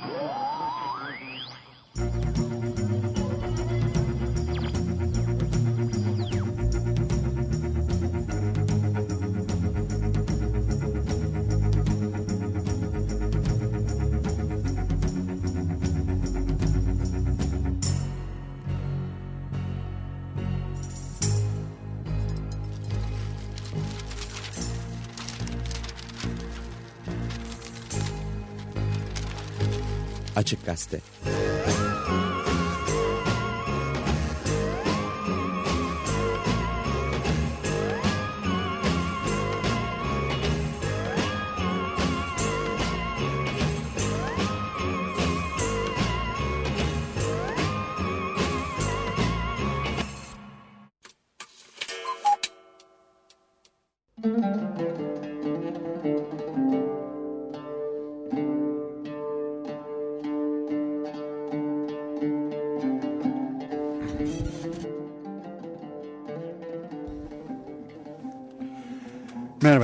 Thank you. Açık Gazete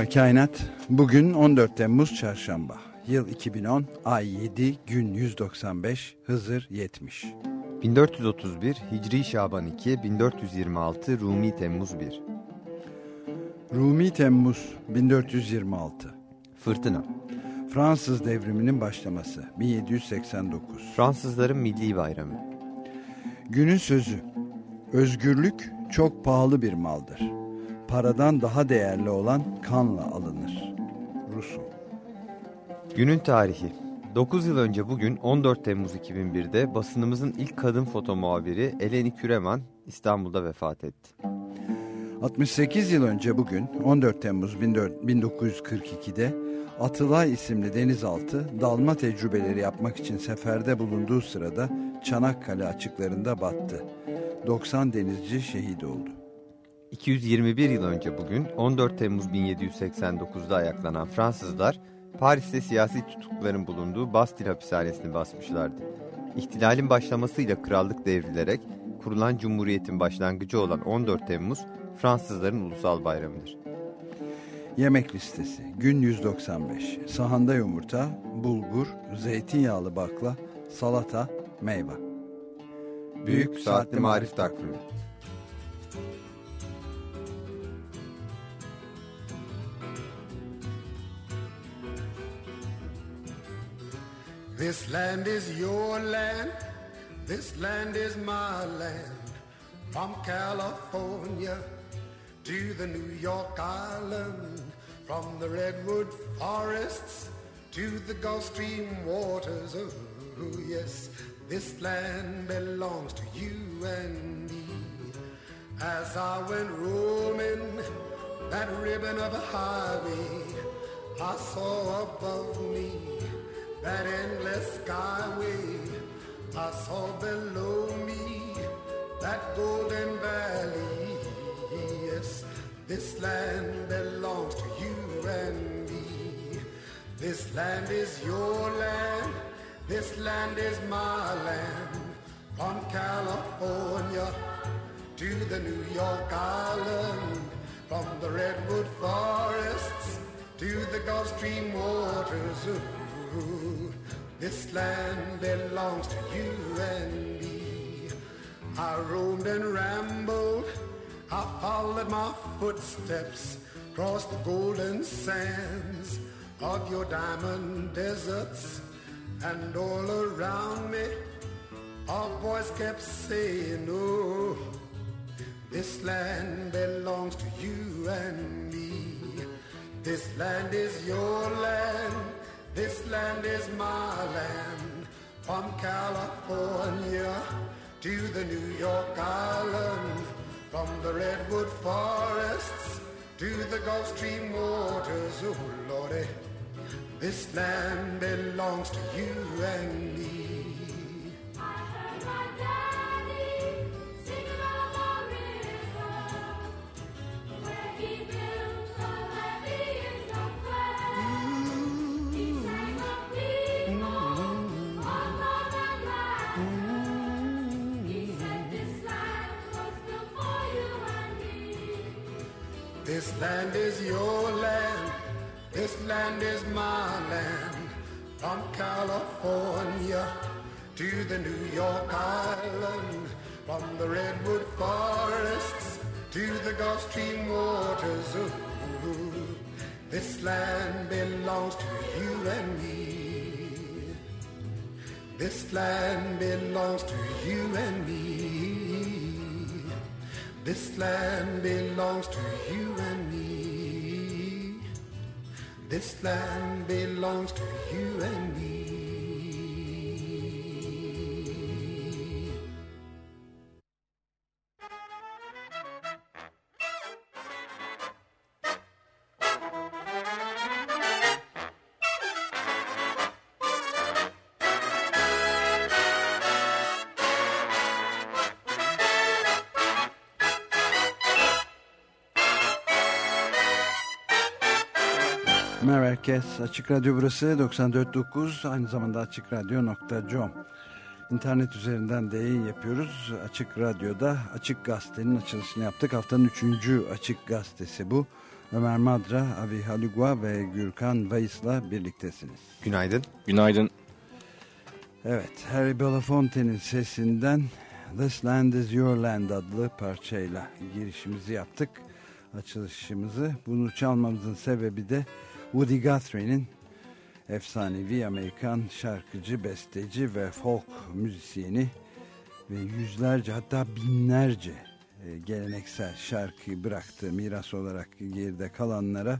Merhaba Kainat. Bugün 14 Temmuz Çarşamba. Yıl 2010, ay 7, gün 195, Hızır 70. 1431 Hicri Şaban 2, 1426 Rumi Temmuz 1. Rumi Temmuz 1426. Fırtına. Fransız devriminin başlaması 1789. Fransızların milli bayramı. Günün sözü. Özgürlük çok pahalı bir maldır. Paradan daha değerli olan kanla alınır. Rusum. Günün tarihi. 9 yıl önce bugün 14 Temmuz 2001'de basınımızın ilk kadın foto muhabiri Eleni Küreman İstanbul'da vefat etti. 68 yıl önce bugün 14 Temmuz 1942'de Atılay isimli denizaltı dalma tecrübeleri yapmak için seferde bulunduğu sırada Çanakkale açıklarında battı. 90 denizci şehit oldu. 221 yıl önce bugün 14 Temmuz 1789'da ayaklanan Fransızlar Paris'te siyasi tutukluların bulunduğu Bastil hapishanesini basmışlardı. İhtilalin başlamasıyla krallık devrilerek kurulan cumhuriyetin başlangıcı olan 14 Temmuz Fransızların ulusal bayramıdır. Yemek listesi gün 195 sahanda yumurta, bulgur, zeytinyağlı bakla, salata, meyve. Büyük Saatli Marif Takvimi This land is your land, this land is my land. From California to the New York Island, from the redwood forests to the Gulf Stream waters. Oh, yes, this land belongs to you and me. As I went roaming that ribbon of a highway, I saw above me that endless skyway. I saw below me that golden valley. Yes, this land belongs to you and me. This land is your land. This land is my land. From California to the New York Island. From the redwood forests to the Gulf Stream waters. This land belongs to you and me. I roamed and rambled, I followed my footsteps across the golden sands of your diamond deserts, and all around me, our voice kept saying, Oh, this land belongs to you and me. This land is your land. This land is my land, from California to the New York Island, from the redwood forests to the Gulf Stream waters. Oh Lordy, this land belongs to you and land is your land, this land is my land. from California to the New York Island, from the redwood forests to the Gulf Stream waters. Ooh, this land belongs to you and me. This land belongs to you and me. This land belongs to you and me. This land belongs to you and me. Herkes. Açık Radyo burası 94.9 aynı zamanda açıkradyo.com İnternet üzerinden de yayın yapıyoruz. Açık Radyo'da Açık Gazete'nin açılışını yaptık. Haftanın üçüncü Açık Gazetesi bu. Ömer Madra, Avi Halugua ve Gürkan Vayıs'la birliktesiniz. Günaydın. Günaydın. Evet, Harry Belafonte'nin sesinden This Land Is Your Land adlı parçayla girişimizi yaptık. Açılışımızı. Bunu çalmamızın sebebi de Woody Guthrie'nin efsanevi Amerikan şarkıcı, besteci ve folk müzisyeni ve yüzlerce hatta binlerce e, geleneksel şarkıyı bıraktı miras olarak geride kalanlara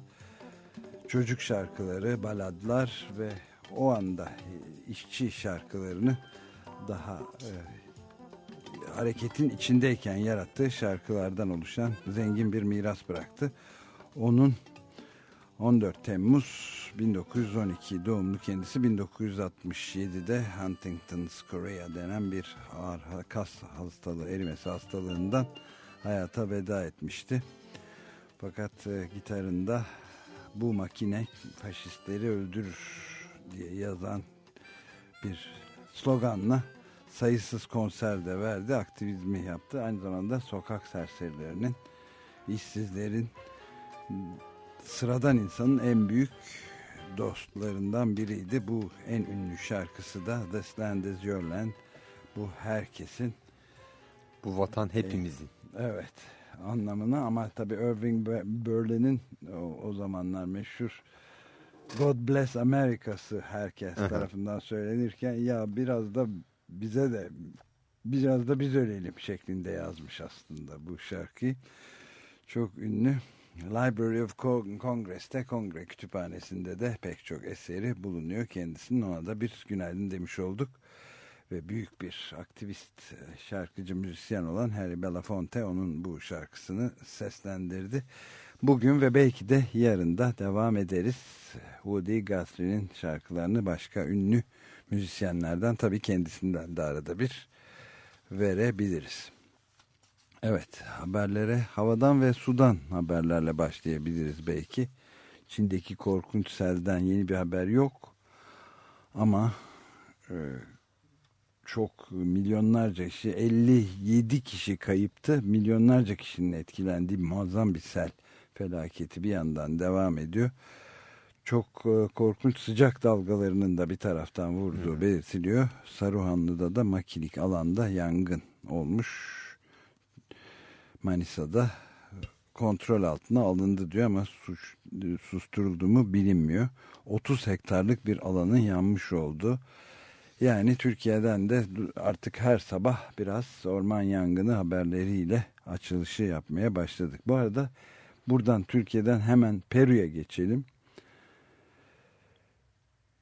çocuk şarkıları, baladlar ve o anda e, işçi şarkılarını daha e, hareketin içindeyken yarattığı şarkılardan oluşan zengin bir miras bıraktı. Onun 14 Temmuz 1912 doğumlu kendisi 1967'de Huntington's Chorea denen bir ağır kas hastalığı, erimesi hastalığından hayata veda etmişti. Fakat e, gitarında bu makine faşistleri öldürür diye yazan bir sloganla sayısız konser de verdi, aktivizmi yaptı. Aynı zamanda sokak serserilerinin, işsizlerin, sıradan insanın en büyük dostlarından biriydi. Bu en ünlü şarkısı da This Land Is Your Land. Bu herkesin Bu vatan hepimizin. evet anlamına ama tabii Irving Berlin'in o, o zamanlar meşhur God Bless America'sı herkes tarafından söylenirken ya biraz da bize de biraz da biz ölelim şeklinde yazmış aslında bu şarkıyı. Çok ünlü. Library of Congress'te Kongre Kütüphanesi'nde de pek çok eseri bulunuyor kendisinin. Ona da bir günaydın demiş olduk. Ve büyük bir aktivist şarkıcı müzisyen olan Harry Belafonte onun bu şarkısını seslendirdi. Bugün ve belki de yarın da devam ederiz. Woody Guthrie'nin şarkılarını başka ünlü müzisyenlerden tabii kendisinden de arada bir verebiliriz. Evet haberlere havadan ve sudan haberlerle başlayabiliriz belki. Çin'deki korkunç selden yeni bir haber yok. Ama e, çok milyonlarca kişi 57 kişi kayıptı. Milyonlarca kişinin etkilendiği muazzam bir sel felaketi bir yandan devam ediyor. Çok e, korkunç sıcak dalgalarının da bir taraftan vurduğu hmm. belirtiliyor. Saruhanlı'da da makilik alanda yangın olmuş. Manisa'da kontrol altına alındı diyor ama suç, susturuldu mu bilinmiyor. 30 hektarlık bir alanın yanmış oldu. Yani Türkiye'den de artık her sabah biraz orman yangını haberleriyle açılışı yapmaya başladık. Bu arada buradan Türkiye'den hemen Peru'ya geçelim.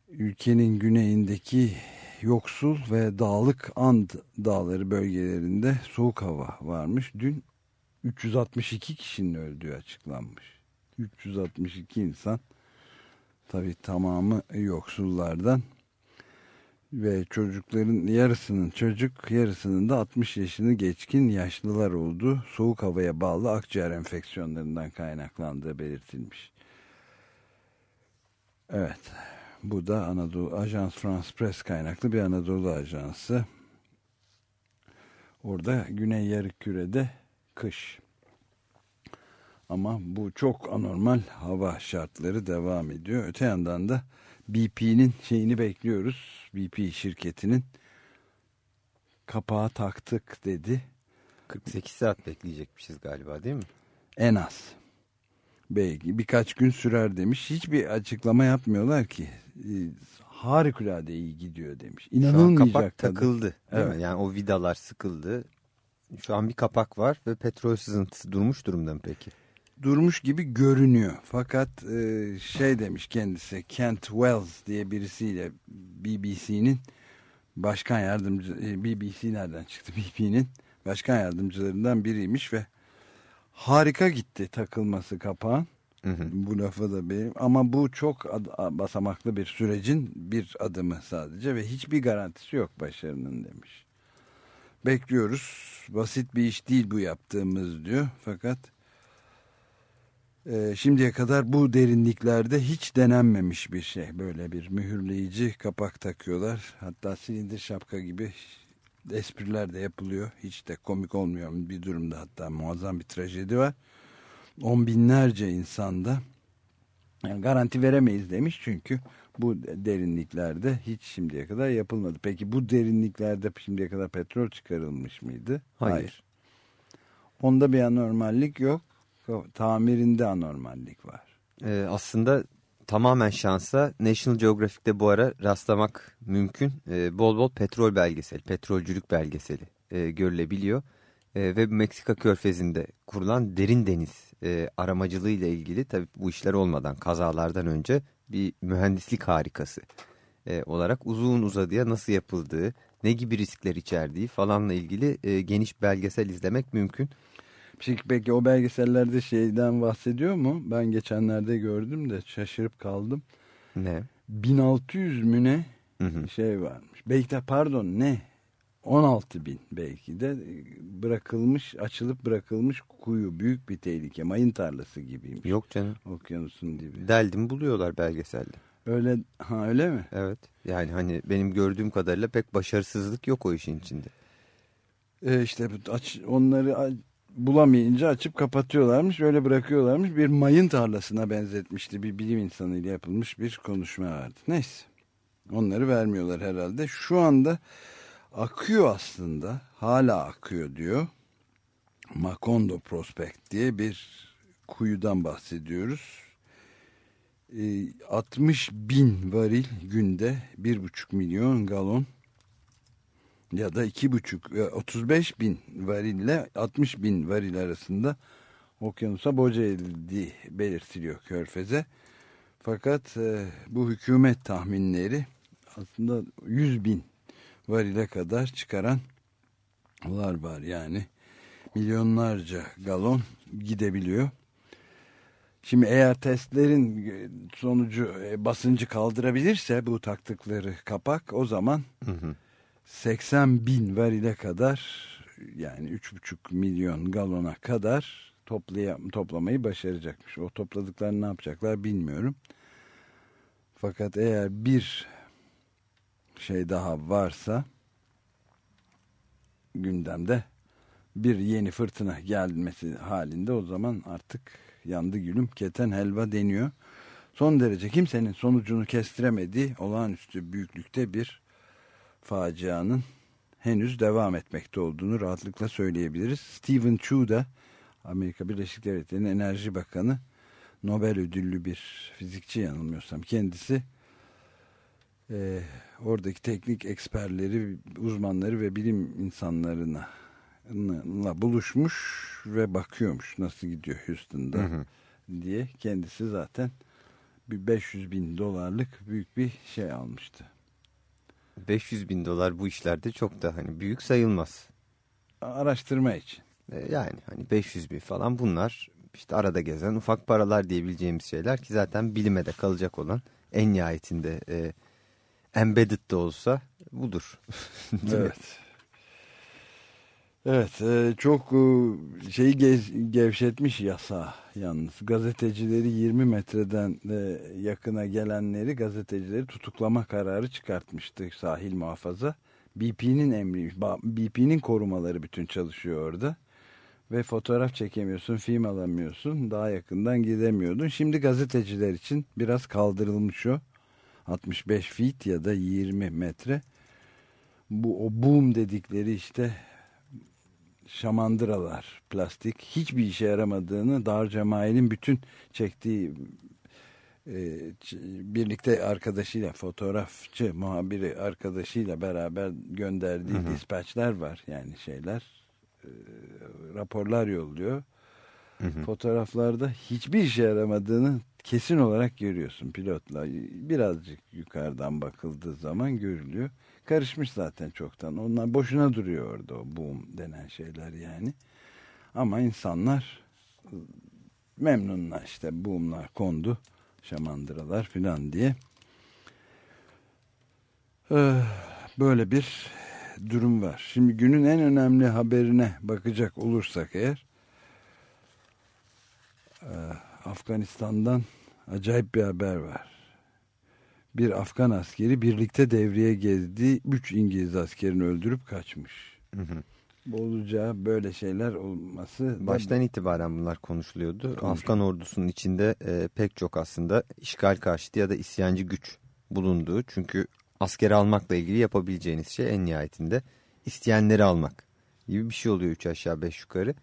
Ülkenin güneyindeki yoksul ve dağlık And dağları bölgelerinde soğuk hava varmış. Dün 362 kişinin öldüğü açıklanmış. 362 insan tabi tamamı yoksullardan ve çocukların yarısının çocuk yarısının da 60 yaşını geçkin yaşlılar olduğu soğuk havaya bağlı akciğer enfeksiyonlarından kaynaklandığı belirtilmiş. Evet bu da Anadolu Ajans France Press kaynaklı bir Anadolu ajansı. Orada Güney Yarıküre'de kış. Ama bu çok anormal hava şartları devam ediyor. Öte yandan da BP'nin şeyini bekliyoruz. BP şirketinin kapağı taktık dedi. 48 saat bekleyecekmişiz galiba değil mi? En az. Belki birkaç gün sürer demiş. Hiçbir açıklama yapmıyorlar ki. Ee, harikulade iyi gidiyor demiş. İnanılmayacak kapak tadı. takıldı değil Evet. mi? Yani o vidalar sıkıldı. Şu an bir kapak var ve petrol sızıntısı durmuş durumda mı peki? durmuş gibi görünüyor. Fakat e, şey demiş kendisi Kent Wells diye birisiyle BBC'nin başkan yardımcı e, BBC nereden çıktı BB'nin başkan yardımcılarından biriymiş ve harika gitti takılması kapağın. Hı hı. Bu lafa da benim ama bu çok basamaklı bir sürecin bir adımı sadece ve hiçbir garantisi yok başarının demiş. Bekliyoruz. Basit bir iş değil bu yaptığımız diyor. Fakat e, şimdiye kadar bu derinliklerde hiç denenmemiş bir şey. Böyle bir mühürleyici kapak takıyorlar. Hatta silindir şapka gibi espriler de yapılıyor. Hiç de komik olmuyor bir durumda hatta muazzam bir trajedi var. On binlerce insanda yani garanti veremeyiz demiş çünkü bu derinliklerde hiç şimdiye kadar yapılmadı. Peki bu derinliklerde şimdiye kadar petrol çıkarılmış mıydı? Hayır. Onda bir anormallik yok. Tamirinde anormallik var. Ee, aslında tamamen şansa National Geographic'te bu ara rastlamak mümkün. Ee, bol bol petrol belgeseli, petrolcülük belgeseli e, görülebiliyor. E, ve Meksika körfezinde kurulan derin deniz e, aramacılığı ile ilgili tabii bu işler olmadan kazalardan önce bir mühendislik harikası e, olarak uzun uzadıya nasıl yapıldığı, ne gibi riskler içerdiği falanla ilgili e, geniş belgesel izlemek mümkün. Peki, o belgesellerde şeyden bahsediyor mu? Ben geçenlerde gördüm de şaşırıp kaldım. Ne? 1600 müne Hı hı. şey varmış. Belki de pardon ne? 16 bin belki de bırakılmış, açılıp bırakılmış kuyu. Büyük bir tehlike. Mayın tarlası gibiymiş. Yok canım. Okyanusun dibi. Deldim buluyorlar belgeselde. Öyle, ha öyle mi? Evet. Yani hani benim gördüğüm kadarıyla pek başarısızlık yok o işin içinde. E işte bu aç, onları a- bulamayınca açıp kapatıyorlarmış. Öyle bırakıyorlarmış. Bir mayın tarlasına benzetmişti. Bir bilim insanıyla yapılmış bir konuşma vardı. Neyse. Onları vermiyorlar herhalde. Şu anda akıyor aslında. Hala akıyor diyor. Macondo Prospect diye bir kuyudan bahsediyoruz. E, 60 bin varil günde 1,5 milyon galon ya da iki buçuk e, 35 bin varille 60 bin varil arasında okyanusa boca edildiği belirtiliyor körfeze. Fakat e, bu hükümet tahminleri aslında 100 bin varile kadar çıkaran var var yani milyonlarca galon gidebiliyor. Şimdi eğer testlerin e, sonucu e, basıncı kaldırabilirse bu taktıkları kapak o zaman Hı hı. 80 bin varile kadar yani 3,5 milyon galona kadar toplaya, toplamayı başaracakmış. O topladıklarını ne yapacaklar bilmiyorum. Fakat eğer bir şey daha varsa gündemde bir yeni fırtına gelmesi halinde o zaman artık yandı gülüm keten helva deniyor. Son derece kimsenin sonucunu kestiremediği olağanüstü büyüklükte bir facianın henüz devam etmekte olduğunu rahatlıkla söyleyebiliriz. Stephen Chu da Amerika Birleşik Devletleri'nin Enerji Bakanı Nobel ödüllü bir fizikçi yanılmıyorsam kendisi e, oradaki teknik eksperleri, uzmanları ve bilim insanlarına la buluşmuş ve bakıyormuş nasıl gidiyor Houston'da Hı hı. diye kendisi zaten bir 500 bin dolarlık büyük bir şey almıştı. 500 bin dolar bu işlerde çok da hani büyük sayılmaz. Araştırma için. E, Yani hani 500 bin falan bunlar işte arada gezen ufak paralar diyebileceğimiz şeyler ki zaten bilime de kalacak olan en nihayetinde e, embedded de olsa budur. Evet. Evet e, çok e, şeyi gevşetmiş yasa yalnız. Gazetecileri 20 metreden e, yakına gelenleri gazetecileri tutuklama kararı çıkartmıştı sahil muhafaza. BP'nin emri, BP'nin korumaları bütün çalışıyor orada. Ve fotoğraf çekemiyorsun, film alamıyorsun. Daha yakından gidemiyordun. Şimdi gazeteciler için biraz kaldırılmış o. 65 feet ya da 20 metre. Bu o boom dedikleri işte şamandıralar, plastik hiçbir işe yaramadığını Dar Cemal'in bütün çektiği e, birlikte arkadaşıyla fotoğrafçı muhabiri arkadaşıyla beraber gönderdiği hı hı. dispatchler var yani şeyler e, raporlar yolluyor. Fotoğraflarda hiçbir işe yaramadığını kesin olarak görüyorsun pilotla. Birazcık yukarıdan bakıldığı zaman görülüyor. Karışmış zaten çoktan. Onlar boşuna duruyor orada o boom denen şeyler yani. Ama insanlar memnunlar işte boomlar kondu. Şamandıralar filan diye. Böyle bir durum var. Şimdi günün en önemli haberine bakacak olursak eğer Afganistan'dan acayip bir haber var. Bir Afgan askeri birlikte devreye gezdiği 3 İngiliz askerini öldürüp kaçmış. Hı hı. Olacağı böyle şeyler olması... Baştan da... itibaren bunlar konuşuluyordu. Konuşuluyor. Afgan ordusunun içinde e, pek çok aslında işgal karşıtı ya da isyancı güç bulunduğu. Çünkü askeri almakla ilgili yapabileceğiniz şey en nihayetinde isteyenleri almak gibi bir şey oluyor 3 aşağı 5 yukarı.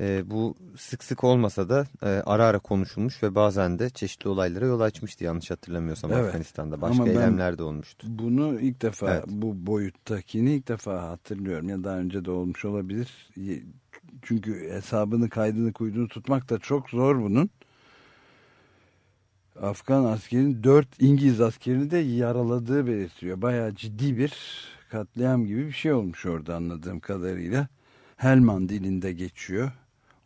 E, bu sık sık olmasa da e, ara ara konuşulmuş ve bazen de çeşitli olaylara yol açmıştı yanlış hatırlamıyorsam evet. Afganistan'da. Başka Ama eylemler de olmuştu. Bunu ilk defa evet. bu boyuttakini ilk defa hatırlıyorum. Ya daha önce de olmuş olabilir. Çünkü hesabını kaydını kuyduğunu tutmak da çok zor bunun. Afgan askerin dört İngiliz askerini de yaraladığı belirtiyor. Bayağı ciddi bir katliam gibi bir şey olmuş orada anladığım kadarıyla. Helman dilinde geçiyor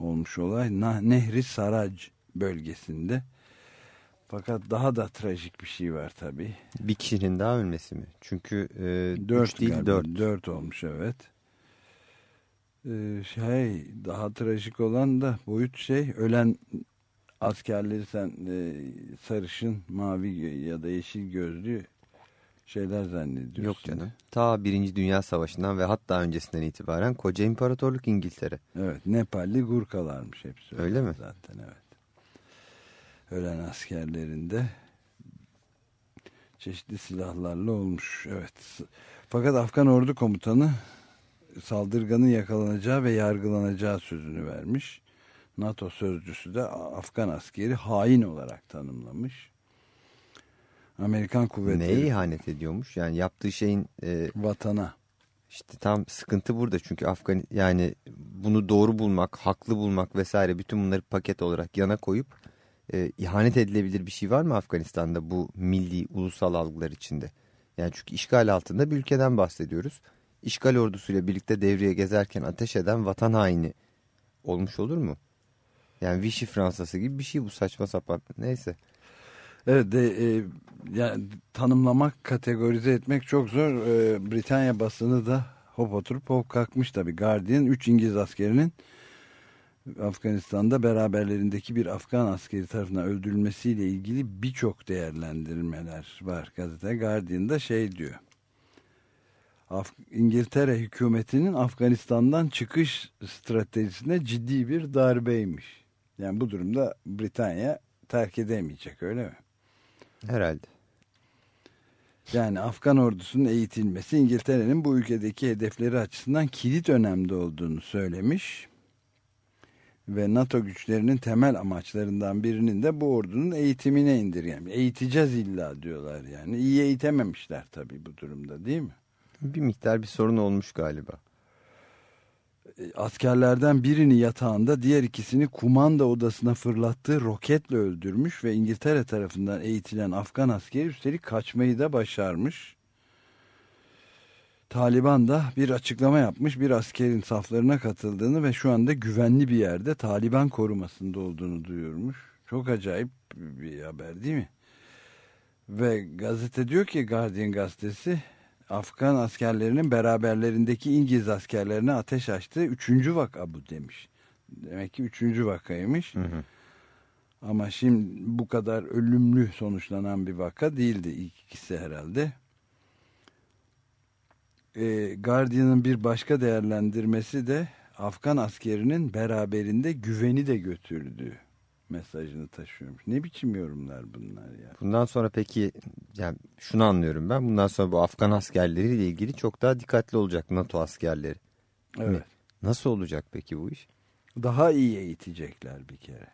olmuş olay. Nehri Sarac bölgesinde. Fakat daha da trajik bir şey var tabii. Bir kişinin daha ölmesi mi? Çünkü e, dört değil galiba, dört. Dört olmuş evet. Ee, şey daha trajik olan da boyut şey ölen askerleri sen e, sarışın mavi ya da yeşil gözlü şeyler zannediyorsun. Yok canım. Ta Birinci Dünya Savaşı'ndan ve hatta öncesinden itibaren koca imparatorluk İngiltere. Evet. Nepalli Gurkalarmış hepsi. Öyle, mi? Zaten evet. Ölen askerlerinde çeşitli silahlarla olmuş. Evet. Fakat Afgan ordu komutanı saldırganın yakalanacağı ve yargılanacağı sözünü vermiş. NATO sözcüsü de Afgan askeri hain olarak tanımlamış. Amerikan kuvvetleri. Neye ihanet ediyormuş? Yani yaptığı şeyin... E, Vatana. İşte tam sıkıntı burada çünkü Afgan yani bunu doğru bulmak, haklı bulmak vesaire bütün bunları paket olarak yana koyup e, ihanet edilebilir bir şey var mı Afganistan'da bu milli, ulusal algılar içinde? Yani çünkü işgal altında bir ülkeden bahsediyoruz. İşgal ordusuyla birlikte devreye gezerken ateş eden vatan haini olmuş olur mu? Yani Vichy Fransası gibi bir şey bu saçma sapan. Neyse. Evet de, e, yani tanımlamak, kategorize etmek çok zor. E, Britanya basını da hop oturup hop kalkmış tabii. Guardian 3 İngiliz askerinin Afganistan'da beraberlerindeki bir Afgan askeri tarafından öldürülmesiyle ilgili birçok değerlendirmeler var. Gazete Guardian'da şey diyor. Af İngiltere hükümetinin Afganistan'dan çıkış stratejisine ciddi bir darbeymiş. Yani bu durumda Britanya terk edemeyecek öyle mi? Herhalde. Yani Afgan ordusunun eğitilmesi İngiltere'nin bu ülkedeki hedefleri açısından kilit önemli olduğunu söylemiş. Ve NATO güçlerinin temel amaçlarından birinin de bu ordunun eğitimine indirgen. Eğiteceğiz illa diyorlar yani. İyi eğitememişler tabii bu durumda değil mi? Bir miktar bir sorun olmuş galiba. E, askerlerden birini yatağında diğer ikisini kumanda odasına fırlattığı roketle öldürmüş ve İngiltere tarafından eğitilen Afgan askeri üstelik kaçmayı da başarmış. Taliban da bir açıklama yapmış bir askerin saflarına katıldığını ve şu anda güvenli bir yerde Taliban korumasında olduğunu duyurmuş. Çok acayip bir haber değil mi? Ve gazete diyor ki Guardian gazetesi Afgan askerlerinin beraberlerindeki İngiliz askerlerine ateş açtığı üçüncü vaka bu demiş. Demek ki üçüncü vakaymış. Hı hı. Ama şimdi bu kadar ölümlü sonuçlanan bir vaka değildi ilk ikisi herhalde. E, Guardian'ın bir başka değerlendirmesi de Afgan askerinin beraberinde güveni de götürdüğü mesajını taşıyormuş. Ne biçim yorumlar bunlar ya? Bundan sonra peki yani şunu anlıyorum ben. Bundan sonra bu Afgan askerleriyle ilgili çok daha dikkatli olacak NATO askerleri. Evet. Nasıl olacak peki bu iş? Daha iyi eğitecekler bir kere.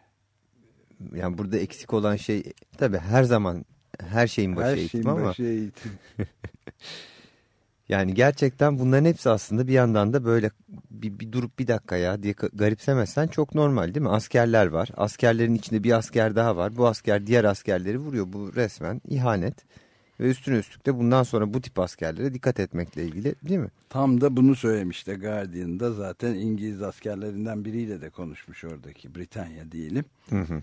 Yani burada eksik olan şey tabii her zaman her şeyin başı Her eğitim şeyin ama başı eğitim. yani gerçekten bunların hepsi aslında bir yandan da böyle bir, bir durup bir dakika ya diye garipsemezsen çok normal değil mi? Askerler var. Askerlerin içinde bir asker daha var. Bu asker diğer askerleri vuruyor. Bu resmen ihanet. Ve üstüne üstlük de bundan sonra bu tip askerlere dikkat etmekle ilgili değil mi? Tam da bunu söylemişti Guardian'da zaten İngiliz askerlerinden biriyle de konuşmuş oradaki Britanya diyelim. Hı hı.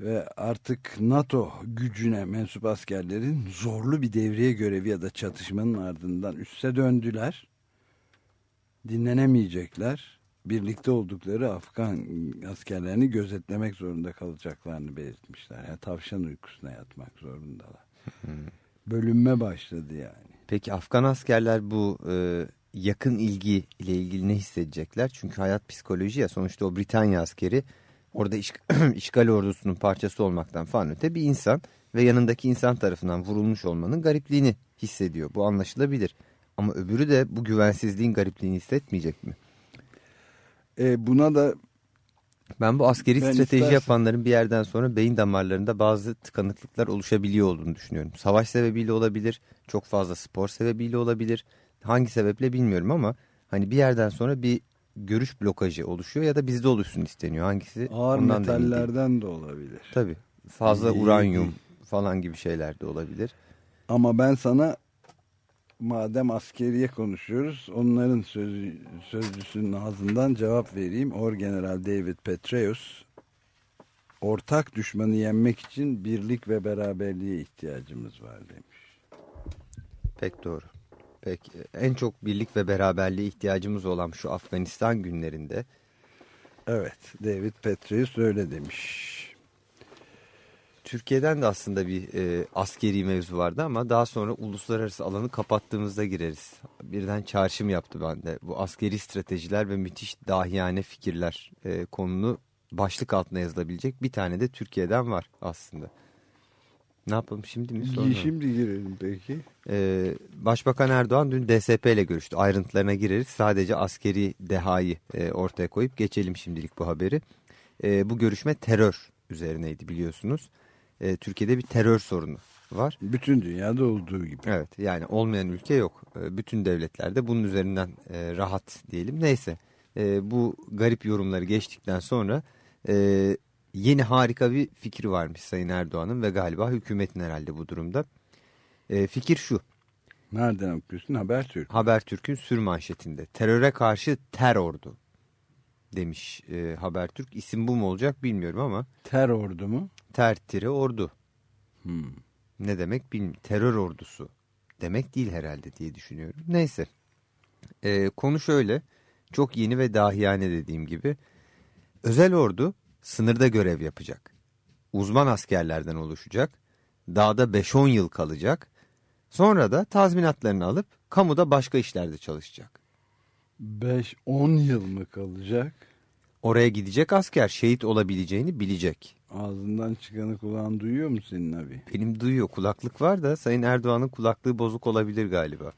Ve artık NATO gücüne mensup askerlerin zorlu bir devriye görevi ya da çatışmanın ardından üste döndüler. Dinlenemeyecekler. Birlikte oldukları Afgan askerlerini gözetlemek zorunda kalacaklarını belirtmişler. Yani tavşan uykusuna yatmak zorundalar. Bölünme başladı yani. Peki Afgan askerler bu e, yakın ilgi ile ilgili ne hissedecekler? Çünkü hayat psikoloji ya sonuçta o Britanya askeri orada iş, işgal ordusunun parçası olmaktan falan öte bir insan ve yanındaki insan tarafından vurulmuş olmanın garipliğini hissediyor. Bu anlaşılabilir. Ama öbürü de bu güvensizliğin garipliğini hissetmeyecek mi? E, buna da Ben bu askeri Ben strateji istersen- yapanların bir yerden sonra beyin damarlarında bazı tıkanıklıklar oluşabiliyor olduğunu düşünüyorum. Savaş sebebiyle olabilir, çok fazla spor sebebiyle olabilir. Hangi sebeple bilmiyorum ama hani bir yerden sonra bir görüş blokajı oluşuyor ya da bizde oluşsun isteniyor. Hangisi? ağır Ondan metallerden de olabilir. Tabii. Fazla İyi, uranyum falan gibi şeyler de olabilir. Ama ben sana madem askeriye konuşuyoruz onların sözü, sözcüsünün ağzından cevap vereyim. Orgeneral David Petraeus ortak düşmanı yenmek için birlik ve beraberliğe ihtiyacımız var demiş. Pek doğru. Pek en çok birlik ve beraberliğe ihtiyacımız olan şu Afganistan günlerinde Evet David Petraeus öyle demiş. Türkiye'den de aslında bir e, askeri mevzu vardı ama daha sonra uluslararası alanı kapattığımızda gireriz. Birden çağrışım yaptı bende. Bu askeri stratejiler ve müthiş dahiyane fikirler e, konunu başlık altına yazılabilecek bir tane de Türkiye'den var aslında. Ne yapalım şimdi mi sonra? Şimdi girelim peki. Ee, Başbakan Erdoğan dün DSP ile görüştü. Ayrıntılarına gireriz. Sadece askeri dehayı e, ortaya koyup geçelim şimdilik bu haberi. E, bu görüşme terör üzerineydi biliyorsunuz. E, Türkiye'de bir terör sorunu var. Bütün dünyada olduğu gibi. Evet yani olmayan ülke yok. E, bütün devletlerde bunun üzerinden e, rahat diyelim. Neyse e, bu garip yorumları geçtikten sonra e, yeni harika bir fikri varmış Sayın Erdoğan'ın ve galiba hükümetin herhalde bu durumda. E, fikir şu. Nereden okuyorsun? Habertürk. Habertürk'ün sür manşetinde teröre karşı ter ordu demiş e, Habertürk. İsim bu mu olacak bilmiyorum ama Ter ordu mu? ter tire ordu Hmm. ne demek bilmiyorum. Terör ordusu demek değil herhalde diye düşünüyorum. Neyse E, konu şöyle çok yeni ve dahiyane dediğim gibi özel ordu sınırda görev yapacak. Uzman askerlerden oluşacak. Dağda 5-10 yıl kalacak. Sonra da tazminatlarını alıp kamuda başka işlerde çalışacak. 5-10 yıl mı kalacak? Oraya gidecek asker şehit olabileceğini bilecek. Ağzından çıkanı kulağın duyuyor mu senin abi? Benim duyuyor kulaklık var da Sayın Erdoğan'ın kulaklığı bozuk olabilir galiba.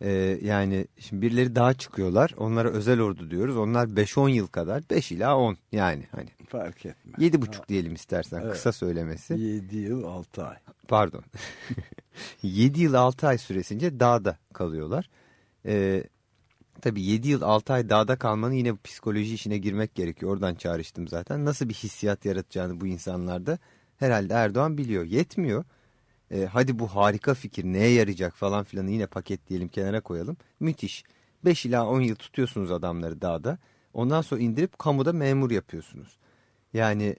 Ee, yani şimdi birileri daha çıkıyorlar onlara özel ordu diyoruz. Onlar 5-10 yıl kadar 5 ila 10 yani hani Fark etmez. 7,5 diyelim istersen Evet. kısa söylemesi. 7 yıl 6 ay. Pardon 7 yıl 6 ay süresince dağda kalıyorlar. Ee, tabii 7 yıl 6 ay dağda kalmanın yine psikoloji işine girmek gerekiyor. Oradan çağrıştım zaten. Nasıl bir hissiyat yaratacağını bu insanlarda herhalde Erdoğan biliyor. Yetmiyor. Ee, hadi bu harika fikir neye yarayacak falan filanı yine paketleyelim kenara koyalım. Müthiş. 5 ila 10 yıl tutuyorsunuz adamları dağda. Ondan sonra indirip kamuda memur yapıyorsunuz. Yani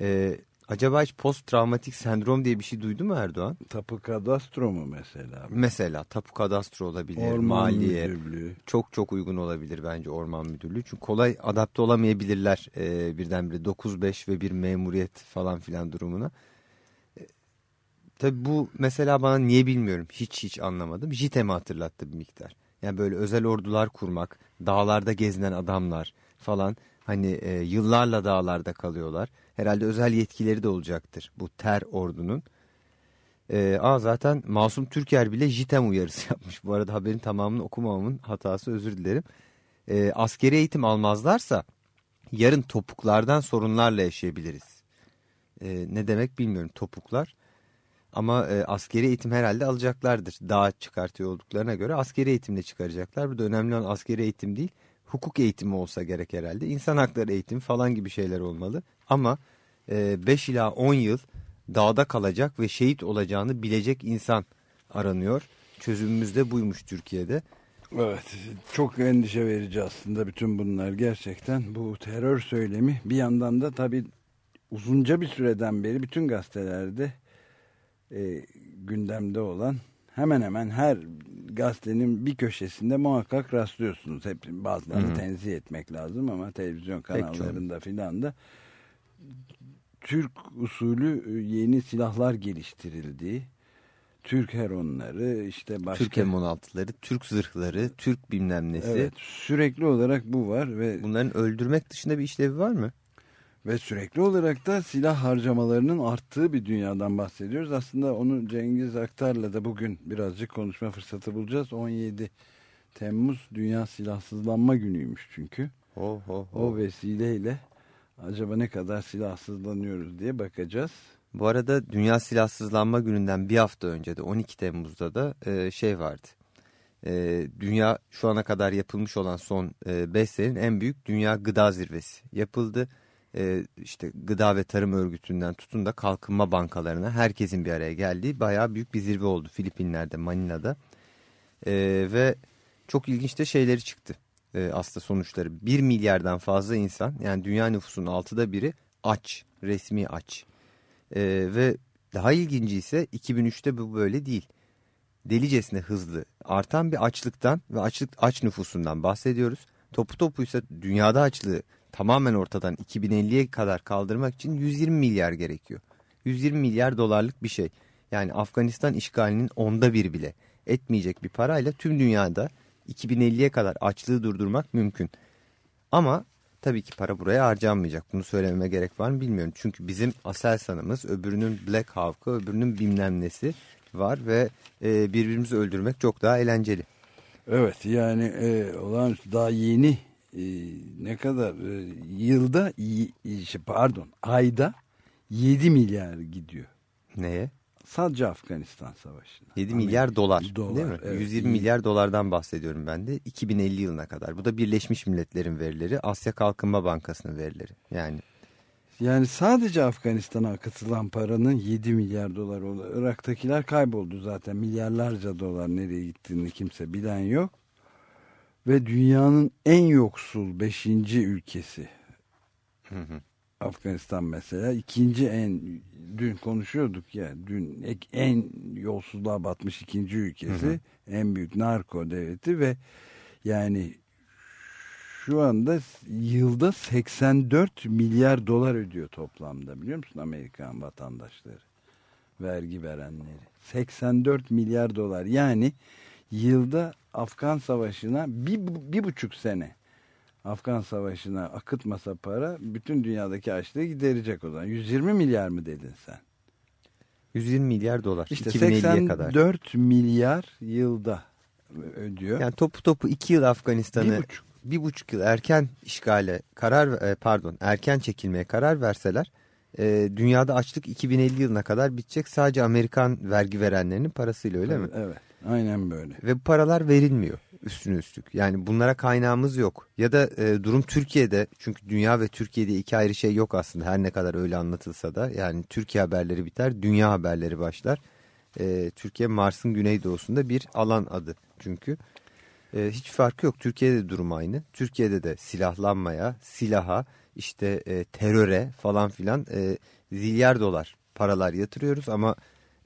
e, acaba hiç post travmatik sendrom diye bir şey duydu mu Erdoğan? Tapu kadastro mu mesela? Mesela tapu kadastro olabilir, Orman maliye. müdürlüğü. Çok çok uygun olabilir bence orman müdürlüğü. Çünkü kolay adapte olamayabilirler e, birdenbire 9-5 ve bir memuriyet falan filan durumuna. E, tabii bu mesela bana niye bilmiyorum hiç hiç anlamadım. JITEM'i hatırlattı bir miktar. Yani böyle özel ordular kurmak, dağlarda gezinen adamlar falan hani e, yıllarla dağlarda kalıyorlar. herhalde özel yetkileri de olacaktır bu ter ordunun. Ee, aa zaten Masum Türker bile JITEM uyarısı yapmış. Bu arada haberin tamamını okumamamın hatası özür dilerim. Ee, askeri eğitim almazlarsa yarın topuklardan sorunlarla yaşayabiliriz. Ee, ne demek bilmiyorum topuklar. Ama e, askeri eğitim herhalde alacaklardır. Dağa çıkartıyor olduklarına göre askeri eğitimle çıkaracaklar. Burada önemli olan askeri eğitim değil, hukuk eğitimi olsa gerek herhalde. İnsan hakları eğitimi falan gibi şeyler olmalı. Ama 5 e, ila 10 yıl dağda kalacak ve şehit olacağını bilecek insan aranıyor. Çözümümüz de buymuş Türkiye'de. Evet çok endişe verici aslında bütün bunlar gerçekten bu terör söylemi bir yandan da tabii uzunca bir süreden beri bütün gazetelerde e, gündemde olan hemen hemen her gazetenin bir köşesinde muhakkak rastlıyorsunuz. Hep bazılarını Hı -hı. tenzih etmek lazım ama televizyon kanallarında filan da Türk usulü e, yeni silahlar geliştirildiği, Türk heronları, işte başka... Türk M16'ları, Türk zırhları, Türk bilmem nesi. Evet, sürekli olarak bu var ve... Bunların öldürmek dışında bir işlevi var mı? Ve sürekli olarak da silah harcamalarının arttığı bir dünyadan bahsediyoruz. Aslında onu Cengiz Aktar'la da bugün birazcık konuşma fırsatı bulacağız. 17 Temmuz Dünya Silahsızlanma Günü'ymüş çünkü. Oh, oh, oh. O vesileyle acaba ne kadar silahsızlanıyoruz diye bakacağız. Bu arada Dünya Silahsızlanma Günü'nden bir hafta önce de 12 Temmuz'da da e, şey vardı. E, dünya şu ana kadar yapılmış olan son 5 e, senenin en büyük dünya gıda zirvesi yapıldı e, işte gıda ve tarım örgütünden tutun da kalkınma bankalarına herkesin bir araya geldiği bayağı büyük bir zirve oldu Filipinler'de Manila'da. E, ve çok ilginç de şeyleri çıktı e, aslında sonuçları. 1 milyardan fazla insan yani dünya nüfusunun altıda biri aç resmi aç. E, ve daha ilginci ise 2003'te bu böyle değil. Delicesine hızlı artan bir açlıktan ve açlık aç nüfusundan bahsediyoruz. Topu topuysa dünyada açlığı tamamen ortadan 2050'ye kadar kaldırmak için 120 milyar gerekiyor. 120 milyar dolarlık bir şey. Yani Afganistan işgalinin onda bir bile etmeyecek bir parayla tüm dünyada 2050'ye kadar açlığı durdurmak mümkün. Ama tabii ki para buraya harcanmayacak. Bunu söylememe gerek var mı bilmiyorum. Çünkü bizim Aselsan'ımız, öbürünün Black Hawk'ı, öbürünün bilmem nesi var ve e, birbirimizi öldürmek çok daha eğlenceli. Evet yani e, olağanüstü daha yeni e, ne kadar e, yılda pardon ayda 7 milyar gidiyor. Neye? Sadece Afganistan Savaşı'na. 7 Amerika, milyar dolar, dolar değil mi? Evet. 120 milyar dolardan bahsediyorum ben de 2050 yılına kadar. Bu da Birleşmiş Milletler'in verileri, Asya Kalkınma Bankası'nın verileri. Yani yani sadece Afganistan'a akıtılan paranın 7 milyar dolar oldu. Irak'takiler kayboldu zaten. Milyarlarca dolar nereye gittiğini kimse bilen yok ve dünyanın en yoksul beşinci ülkesi. Hı hı. Afganistan mesela ikinci en dün konuşuyorduk ya dün en yolsuzluğa batmış ikinci ülkesi hı hı. en büyük narko devleti ve yani şu anda yılda 84 milyar dolar ödüyor toplamda biliyor musun Amerikan vatandaşları vergi verenleri 84 milyar dolar yani yılda Afgan Savaşı'na bir, bir buçuk sene Afgan Savaşı'na akıtmasa para bütün dünyadaki açlığı giderecek o zaman. 120 milyar mı dedin sen? 120 milyar dolar. İşte 84 kadar. milyar yılda ödüyor. Yani topu topu 2 yıl Afganistan'ı bir buçuk. bir buçuk yıl erken işgale karar e, pardon erken çekilmeye karar verseler e, dünyada açlık 2050 yılına kadar bitecek sadece Amerikan vergi verenlerinin parasıyla öyle evet, mi? Evet aynen böyle. Ve bu paralar verilmiyor üstüne üstlük. Yani bunlara kaynağımız yok. Ya da e, durum Türkiye'de çünkü dünya ve Türkiye'de iki ayrı şey yok aslında her ne kadar öyle anlatılsa da. Yani Türkiye haberleri biter dünya haberleri başlar. E, Türkiye Mars'ın güneydoğusunda bir alan adı çünkü. E, hiç farkı yok Türkiye'de de durum aynı. Türkiye'de de silahlanmaya, silaha, işte e, teröre falan filan e, zilyar dolar paralar yatırıyoruz ama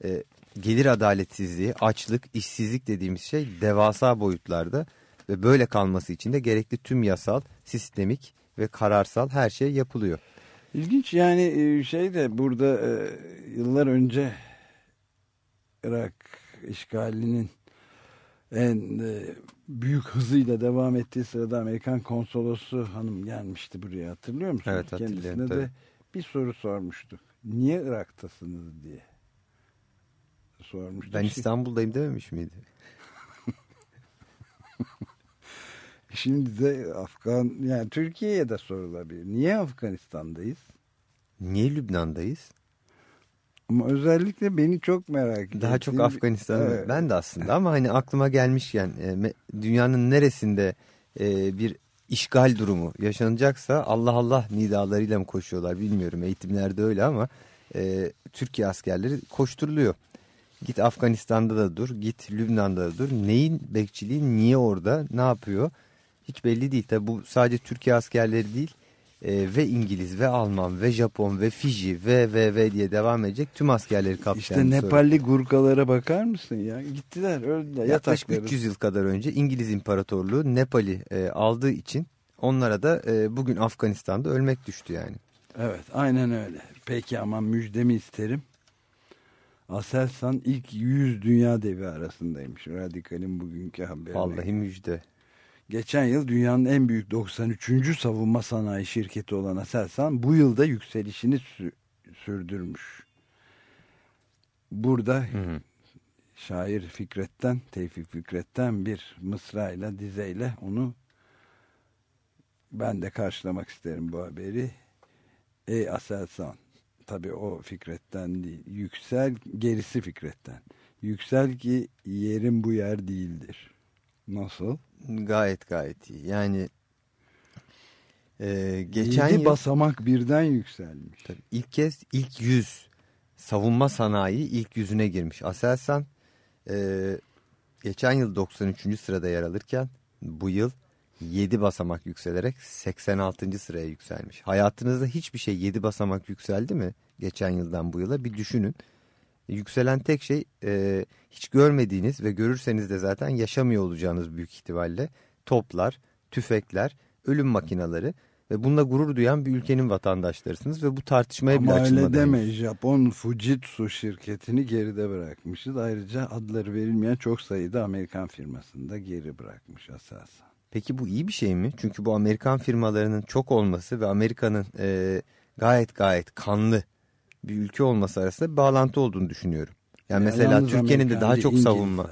e, gelir adaletsizliği, açlık, işsizlik dediğimiz şey devasa boyutlarda ve böyle kalması için de gerekli tüm yasal, sistemik ve kararsal her şey yapılıyor. İlginç yani e, şey de burada e, yıllar önce Irak işgalinin en e, büyük hızıyla devam ettiği sırada Amerikan konsolosu hanım gelmişti buraya hatırlıyor musun? Evet hatırlıyorum. Kendisine tabii. de bir soru sormuştuk. Niye Irak'tasınız diye sormuştuk. Ben İstanbul'dayım dememiş miydi? Şimdi de Afgan yani Türkiye'ye de sorulabilir. Niye Afganistan'dayız? Niye Lübnan'dayız? Ama özellikle beni çok merak ediyor. Daha çok Afganistan'da. Evet. Ben de aslında ama hani aklıma gelmişken dünyanın neresinde e, bir işgal durumu yaşanacaksa Allah Allah nidalarıyla mı koşuyorlar bilmiyorum. Eğitimlerde öyle ama e, Türkiye askerleri koşturuluyor. Git Afganistan'da da dur, git Lübnan'da da dur. Neyin bekçiliği, niye orada, ne yapıyor? Hiç belli değil. Tabi bu sadece Türkiye askerleri değil e, ve İngiliz ve Alman ve Japon ve Fiji ve ve ve diye devam edecek tüm askerleri kapsayan İşte Nepalli Gurkalara bakar mısın ya? Gittiler öldüler. Yaklaşık Yatakları. 300 yıl kadar önce İngiliz İmparatorluğu Nepal'i e, aldığı için onlara da e, bugün Afganistan'da ölmek düştü yani. Evet aynen öyle. Peki ama müjdemi isterim. Aselsan ilk 100 dünya devi arasındaymış. Radikal'in bugünkü haberine. Vallahi müjde. Geçen yıl dünyanın en büyük 93. savunma sanayi şirketi olan Aselsan bu yılda yükselişini sü- sürdürmüş. Burada Hı hı. şair Fikret'ten, Tevfik Fikret'ten bir mısrayla, dizeyle onu ben de karşılamak isterim bu haberi. Ey Aselsan, tabii o Fikret'ten değil, yüksel gerisi Fikret'ten. Yüksel ki yerin bu yer değildir. Nasıl? Gayet gayet iyi. Yani e, geçen Yedi yıl basamak birden yükselmiş. tabii ilk kez ilk yüz savunma sanayi ilk yüzüne girmiş. Aselsan e, geçen yıl 93. sırada yer alırken bu yıl 7 basamak yükselerek 86. sıraya yükselmiş. Hayatınızda hiçbir şey 7 basamak yükseldi mi geçen yıldan bu yıla bir düşünün. Yükselen tek şey e, hiç görmediğiniz ve görürseniz de zaten yaşamıyor olacağınız büyük ihtimalle toplar, tüfekler, ölüm makineleri ve bununla gurur duyan bir ülkenin vatandaşlarısınız ve bu tartışmaya bile Ama öyle deme. Japon Fujitsu şirketini geride bırakmışız. Ayrıca adları verilmeyen çok sayıda Amerikan firmasını da geri bırakmış Aselsan. Peki bu iyi bir şey mi? Çünkü bu Amerikan firmalarının çok olması ve Amerika'nın e, gayet gayet kanlı bir ülke olması arasında bir bağlantı olduğunu düşünüyorum. Yani mesela yalnız Türkiye'nin de daha çok savunma.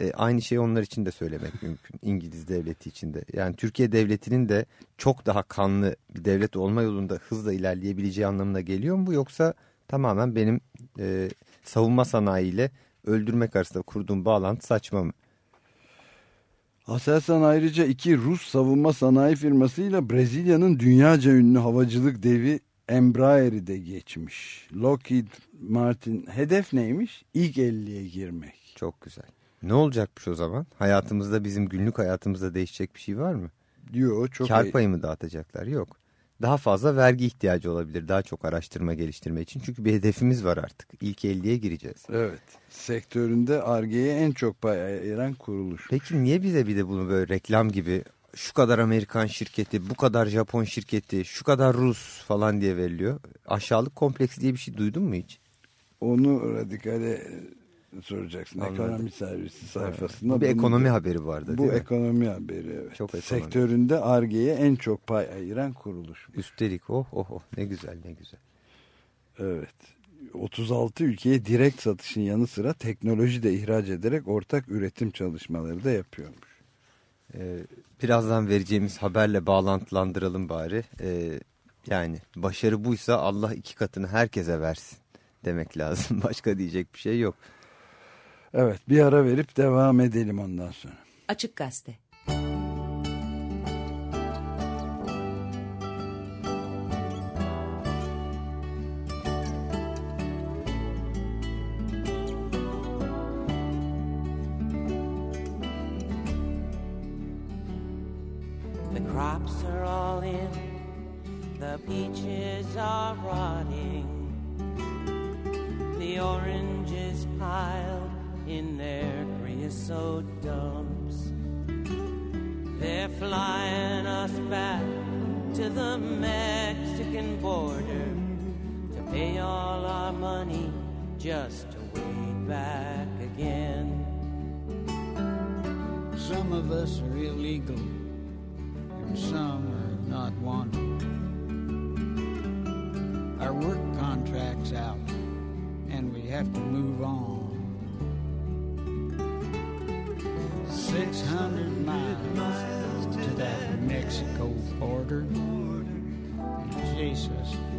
E, aynı şeyi onlar için de söylemek mümkün. İngiliz devleti için de. Yani Türkiye devletinin de çok daha kanlı bir devlet olma yolunda hızla ilerleyebileceği anlamına geliyor mu bu? Yoksa tamamen benim e, savunma sanayiyle öldürmek arasında kurduğum bağlantı saçma mı? Aselsan ayrıca iki Rus savunma sanayi firmasıyla Brezilya'nın dünyaca ünlü havacılık devi Embraer'i de geçmiş. Lockheed Martin hedef neymiş? İlk 50'ye girmek. Çok güzel. Ne olacakmış o zaman? Hayatımızda bizim günlük hayatımızda değişecek bir şey var mı? Diyor çok Kar payı mı dağıtacaklar? Yok. Daha fazla vergi ihtiyacı olabilir. Daha çok araştırma geliştirme için. Çünkü bir hedefimiz var artık. İlk 50'ye gireceğiz. Evet. Sektöründe Arge'ye en çok pay ayıran kuruluş. Peki niye bize bir de bunu böyle reklam gibi şu kadar Amerikan şirketi, bu kadar Japon şirketi, şu kadar Rus falan diye veriliyor? Aşağılık kompleksi diye bir şey duydun mu hiç? Onu radikale soracaksın. Anladım. Ekonomi servisi sayfasında. Bu bir bunu- ekonomi haberi vardı Bu mi? ekonomi haberi evet. Çok ekonomi. Sektöründe Arge'ye en çok pay ayıran kuruluş. Üstelik oh oh oh ne güzel ne güzel. Evet. 36 ülkeye direkt satışın yanı sıra teknoloji de ihraç ederek ortak üretim çalışmaları da yapıyormuş. Ee, birazdan vereceğimiz haberle bağlantılandıralım bari. Ee, yani başarı buysa Allah iki katını herkese versin demek lazım. Başka diyecek bir şey yok. Evet bir ara verip devam edelim ondan sonra. Açık Gazete.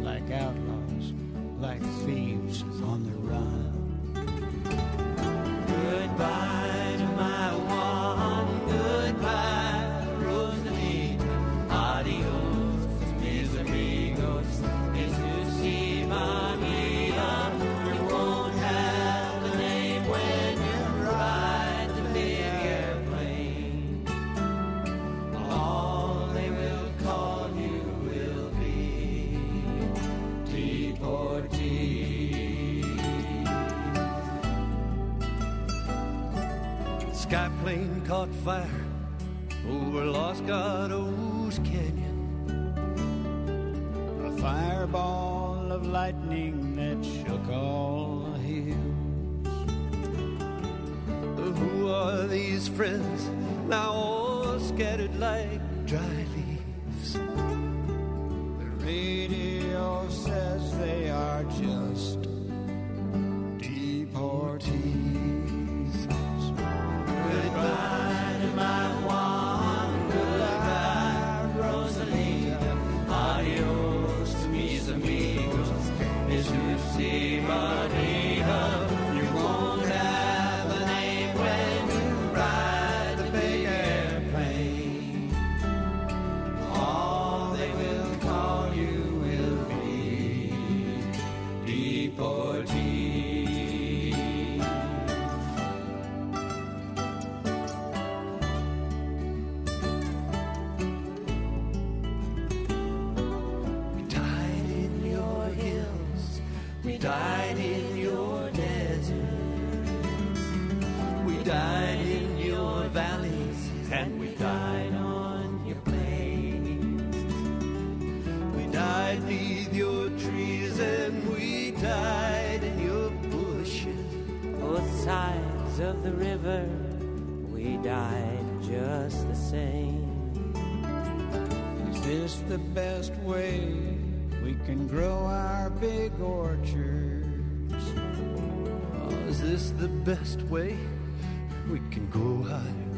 Like outlaws, like thieves on the run. Sky plane caught fire over Los Gatos Canyon. A fireball of lightning that shook all the hills. Who are these friends now all scattered like dry leaves? The radio says they are just best way we can grow our big orchards? Oh, is this the best way we can grow our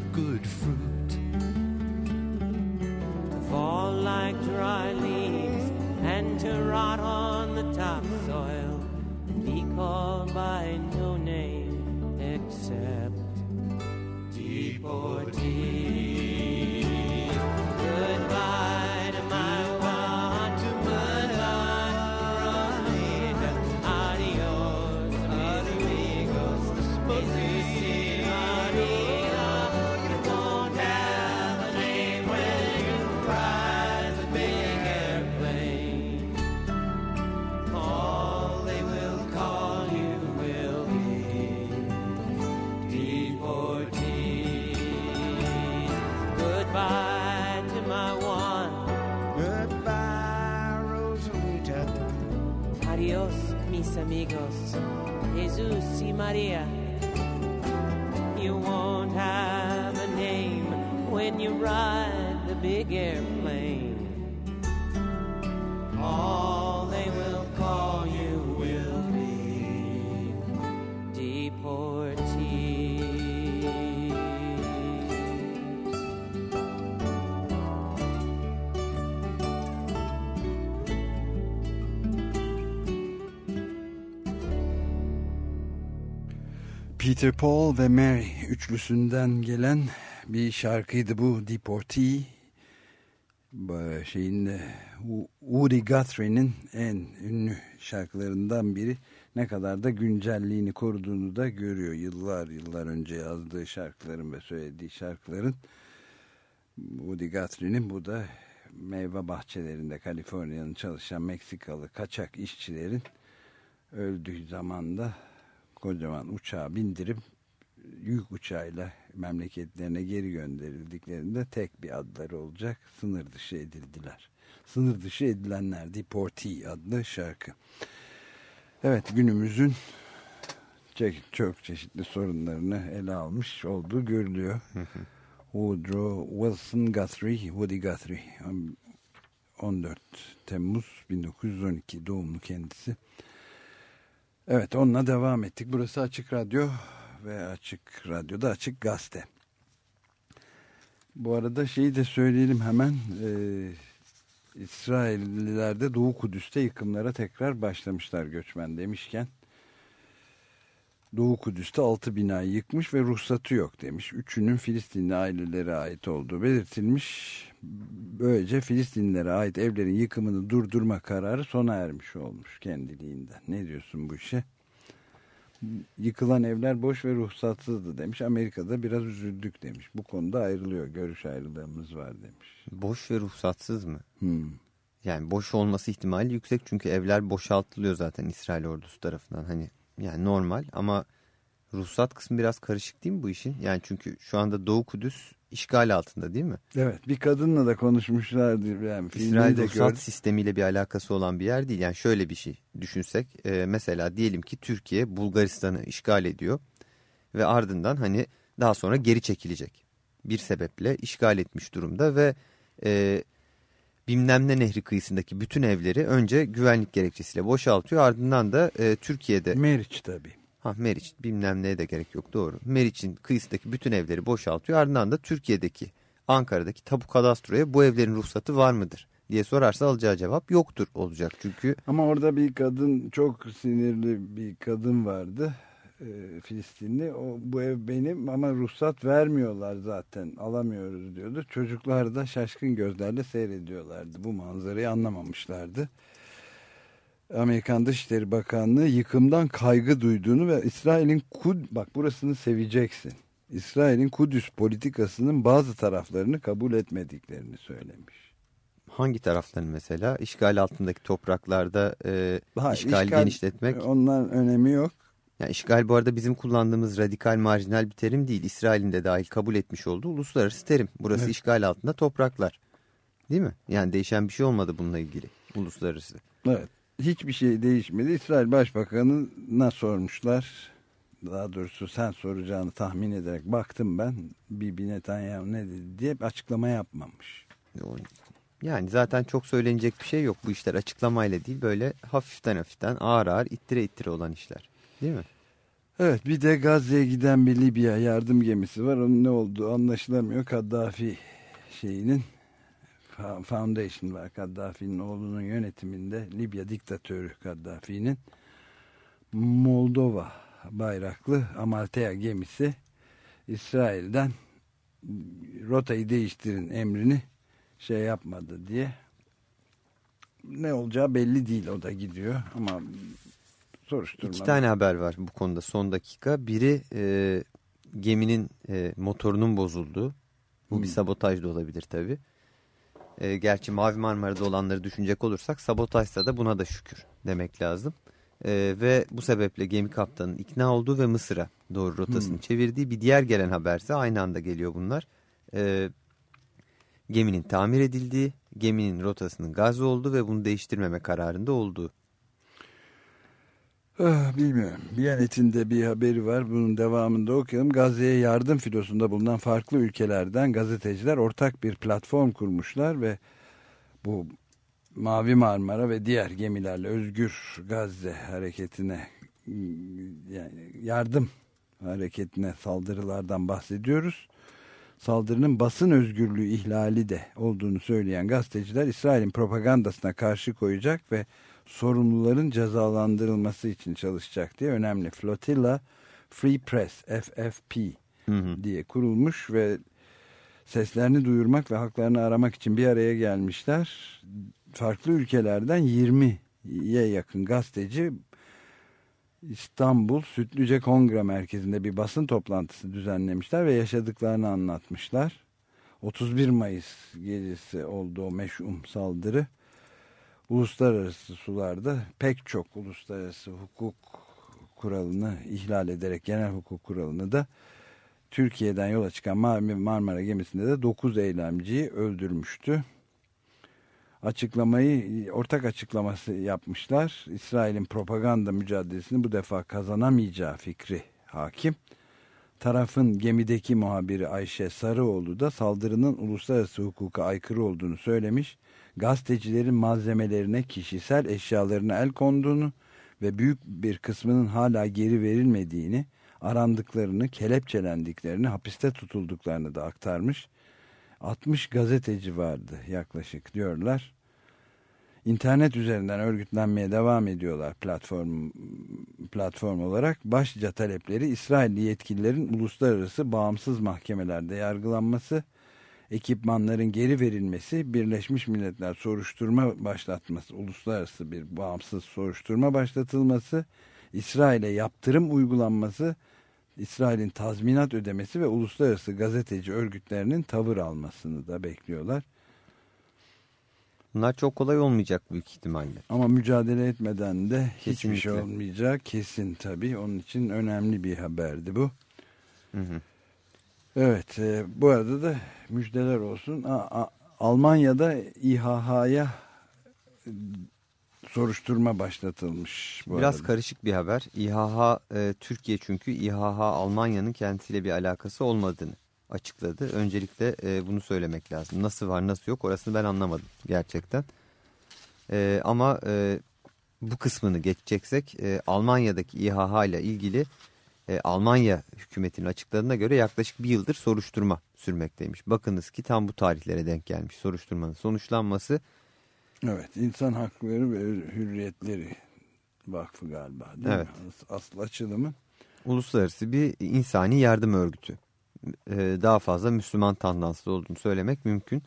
Peter Paul ve Mary üçlüsünden gelen bir şarkıydı bu Deportee. Bu şeyin e, Wo- Woody Guthrie'nin en ünlü şarkılarından biri. Ne kadar da güncelliğini koruduğunu da görüyor. Yıllar yıllar önce yazdığı şarkıların ve söylediği şarkıların. Woody Guthrie'nin bu da meyve bahçelerinde Kaliforniya'nın çalışan Meksikalı kaçak işçilerin öldüğü zamanda kocaman uçağa bindirip yük uçağıyla memleketlerine geri gönderildiklerinde tek bir adları olacak sınır dışı edildiler. Sınır dışı edilenler Deportee adlı şarkı. Evet günümüzün çok çeşitli sorunlarını ele almış olduğu görülüyor. Woodrow Wilson Guthrie, Woody Guthrie. 14 Temmuz 1912 doğumlu kendisi. Evet onunla devam ettik. Burası Açık Radyo ve Açık Radyo'da Açık Gazete. Bu arada şeyi de söyleyelim hemen. Ee, İsrailliler de Doğu Kudüs'te yıkımlara tekrar başlamışlar göçmen demişken. Doğu Kudüs'te 6 binayı yıkmış ve ruhsatı yok demiş. Üçünün Filistinli ailelere ait olduğu belirtilmiş. Böylece Filistinlilere ait evlerin yıkımını durdurma kararı sona ermiş olmuş kendiliğinden. Ne diyorsun bu işe? Yıkılan evler boş ve ruhsatsızdı demiş. Amerika'da biraz üzüldük demiş. Bu konuda ayrılıyor. Görüş ayrılığımız var demiş. Boş ve ruhsatsız mı? Hmm. Yani boş olması ihtimali yüksek çünkü evler boşaltılıyor zaten İsrail ordusu tarafından. Hani yani normal ama ruhsat kısmı biraz karışık değil mi bu işin? Yani çünkü şu anda Doğu Kudüs işgal altında değil mi? Evet bir kadınla da konuşmuşlardı. Yani İsrail ruhsat gördüm. sistemiyle bir alakası olan bir yer değil. Yani şöyle bir şey düşünsek e, mesela diyelim ki Türkiye Bulgaristan'ı işgal ediyor ve ardından hani daha sonra geri çekilecek. Bir sebeple işgal etmiş durumda ve e, bilmem ne nehri kıyısındaki bütün evleri önce güvenlik gerekçesiyle boşaltıyor. Ardından da e, Türkiye'de Meriç tabii. Ha Meriç bilmem neye de gerek yok doğru. Meriç'in kıyısındaki bütün evleri boşaltıyor. Ardından da Türkiye'deki Ankara'daki tapu kadastroya bu evlerin ruhsatı var mıdır diye sorarsa alacağı cevap yoktur olacak. Çünkü Ama orada bir kadın çok sinirli bir kadın vardı. E, Filistinli. O, bu ev benim ama ruhsat vermiyorlar zaten. Alamıyoruz diyordu. Çocuklar da şaşkın gözlerle seyrediyorlardı. Bu manzarayı anlamamışlardı. Amerikan Dışişleri Bakanlığı yıkımdan kaygı duyduğunu ve İsrail'in Kud bak burasını seveceksin. İsrail'in Kudüs politikasının bazı taraflarını kabul etmediklerini söylemiş. hangi tarafların mesela işgal altındaki topraklarda e, Ha, işgal, işgal- genişletmek. Onların önemi yok. Yani işgal bu arada bizim kullandığımız radikal marjinal bir terim değil. İsrail'in de dahil kabul etmiş olduğu uluslararası terim. Burası Evet. işgal altında topraklar. Değil mi? Yani değişen bir şey olmadı bununla ilgili uluslararası. Evet. Hiçbir şey değişmedi. İsrail Başbakanı'na sormuşlar. Daha doğrusu sen soracağını tahmin ederek baktım ben. Bibi Netanyahu ne dedi diye açıklama yapmamış. Yani zaten çok söylenecek bir şey yok. Bu işler açıklamayla değil böyle hafiften hafiften ağır ağır ittire ittire olan işler. Değil mi? Evet bir de Gazze'ye giden bir Libya yardım gemisi var. Onun ne olduğu anlaşılamıyor. Kaddafi şeyinin Foundation var. Kaddafi'nin oğlunun yönetiminde Libya diktatörü Kaddafi'nin Moldova bayraklı Amaltea gemisi İsrail'den rotayı değiştirin emrini şey yapmadı diye ne olacağı belli değil o da gidiyor ama soruşturma. İki tane haber var bu konuda son dakika. Biri e, geminin e, motorunun bozulduğu. Bu bir Hmm. sabotaj da olabilir tabii. E, gerçi Mavi Marmara'da olanları düşünecek olursak sabotajsa da buna da şükür demek lazım. E, ve bu sebeple gemi kaptanının ikna olduğu ve Mısır'a doğru rotasını Hmm. çevirdiği bir diğer gelen haberse aynı anda geliyor bunlar. E, geminin tamir edildiği, geminin rotasının gaz olduğu ve bunu değiştirmeme kararında olduğu. Ah, bilmiyorum. Biyanet'in de bir haberi var. Bunun devamında okuyalım. Gazze'ye yardım filosunda bulunan farklı ülkelerden gazeteciler ortak bir platform kurmuşlar ve bu Mavi Marmara ve diğer gemilerle Özgür Gazze hareketine yani yardım hareketine saldırılardan bahsediyoruz. Saldırının basın özgürlüğü ihlali de olduğunu söyleyen gazeteciler İsrail'in propagandasına karşı koyacak ve sorumluların cezalandırılması için çalışacak diye önemli. Flotilla Free Press FFP Hı hı. diye kurulmuş ve seslerini duyurmak ve haklarını aramak için bir araya gelmişler. Farklı ülkelerden 20'ye yakın gazeteci İstanbul Sütlüce Kongre Merkezi'nde bir basın toplantısı düzenlemişler ve yaşadıklarını anlatmışlar. 31 Mayıs gecesi oldu o meşhum saldırı. Uluslararası sularda pek çok uluslararası hukuk kuralını ihlal ederek genel hukuk kuralını da Türkiye'den yola çıkan Marmara gemisinde de 9 eylemciyi öldürmüştü. Açıklamayı ortak açıklaması yapmışlar. İsrail'in propaganda mücadelesini bu defa kazanamayacağı fikri hakim. Tarafın gemideki muhabiri Ayşe Sarıoğlu da saldırının uluslararası hukuka aykırı olduğunu söylemiş. Gazetecilerin malzemelerine, kişisel eşyalarına el konduğunu ve büyük bir kısmının hala geri verilmediğini, arandıklarını, kelepçelendiklerini, hapiste tutulduklarını da aktarmış. 60 gazeteci vardı yaklaşık diyorlar. İnternet üzerinden örgütlenmeye devam ediyorlar platform platform olarak. Başlıca talepleri İsrailli yetkililerin uluslararası bağımsız mahkemelerde yargılanması, ekipmanların geri verilmesi, Birleşmiş Milletler soruşturma başlatması, uluslararası bir bağımsız soruşturma başlatılması, İsrail'e yaptırım uygulanması, İsrail'in tazminat ödemesi ve uluslararası gazeteci örgütlerinin tavır almasını da bekliyorlar. Bunlar çok kolay olmayacak büyük ihtimalle. Ama mücadele etmeden de hiçbir Kesinlikle. şey olmayacak kesin tabii. Onun için önemli bir haberdi bu. Hı hı. Evet e, bu arada da müjdeler olsun. A- A- Almanya'da İHH'ya e, soruşturma başlatılmış. Bu Biraz arada. karışık bir haber. İHH e, Türkiye çünkü İHH Almanya'nın kendisiyle bir alakası olmadığını açıkladı. Öncelikle e, bunu söylemek lazım. Nasıl var nasıl yok orasını ben anlamadım gerçekten. E, ama e, bu kısmını geçeceksek e, Almanya'daki İHH ile ilgili e, Almanya hükümetinin açıkladığına göre yaklaşık bir yıldır soruşturma sürmekteymiş. Bakınız ki tam bu tarihlere denk gelmiş soruşturmanın sonuçlanması. Evet İnsan Hakları ve Hürriyetleri Vakfı galiba değil Evet. mi? As- Asıl açılımı. uluslararası bir insani yardım örgütü. Ee, Daha fazla Müslüman tandanslı olduğunu söylemek mümkün.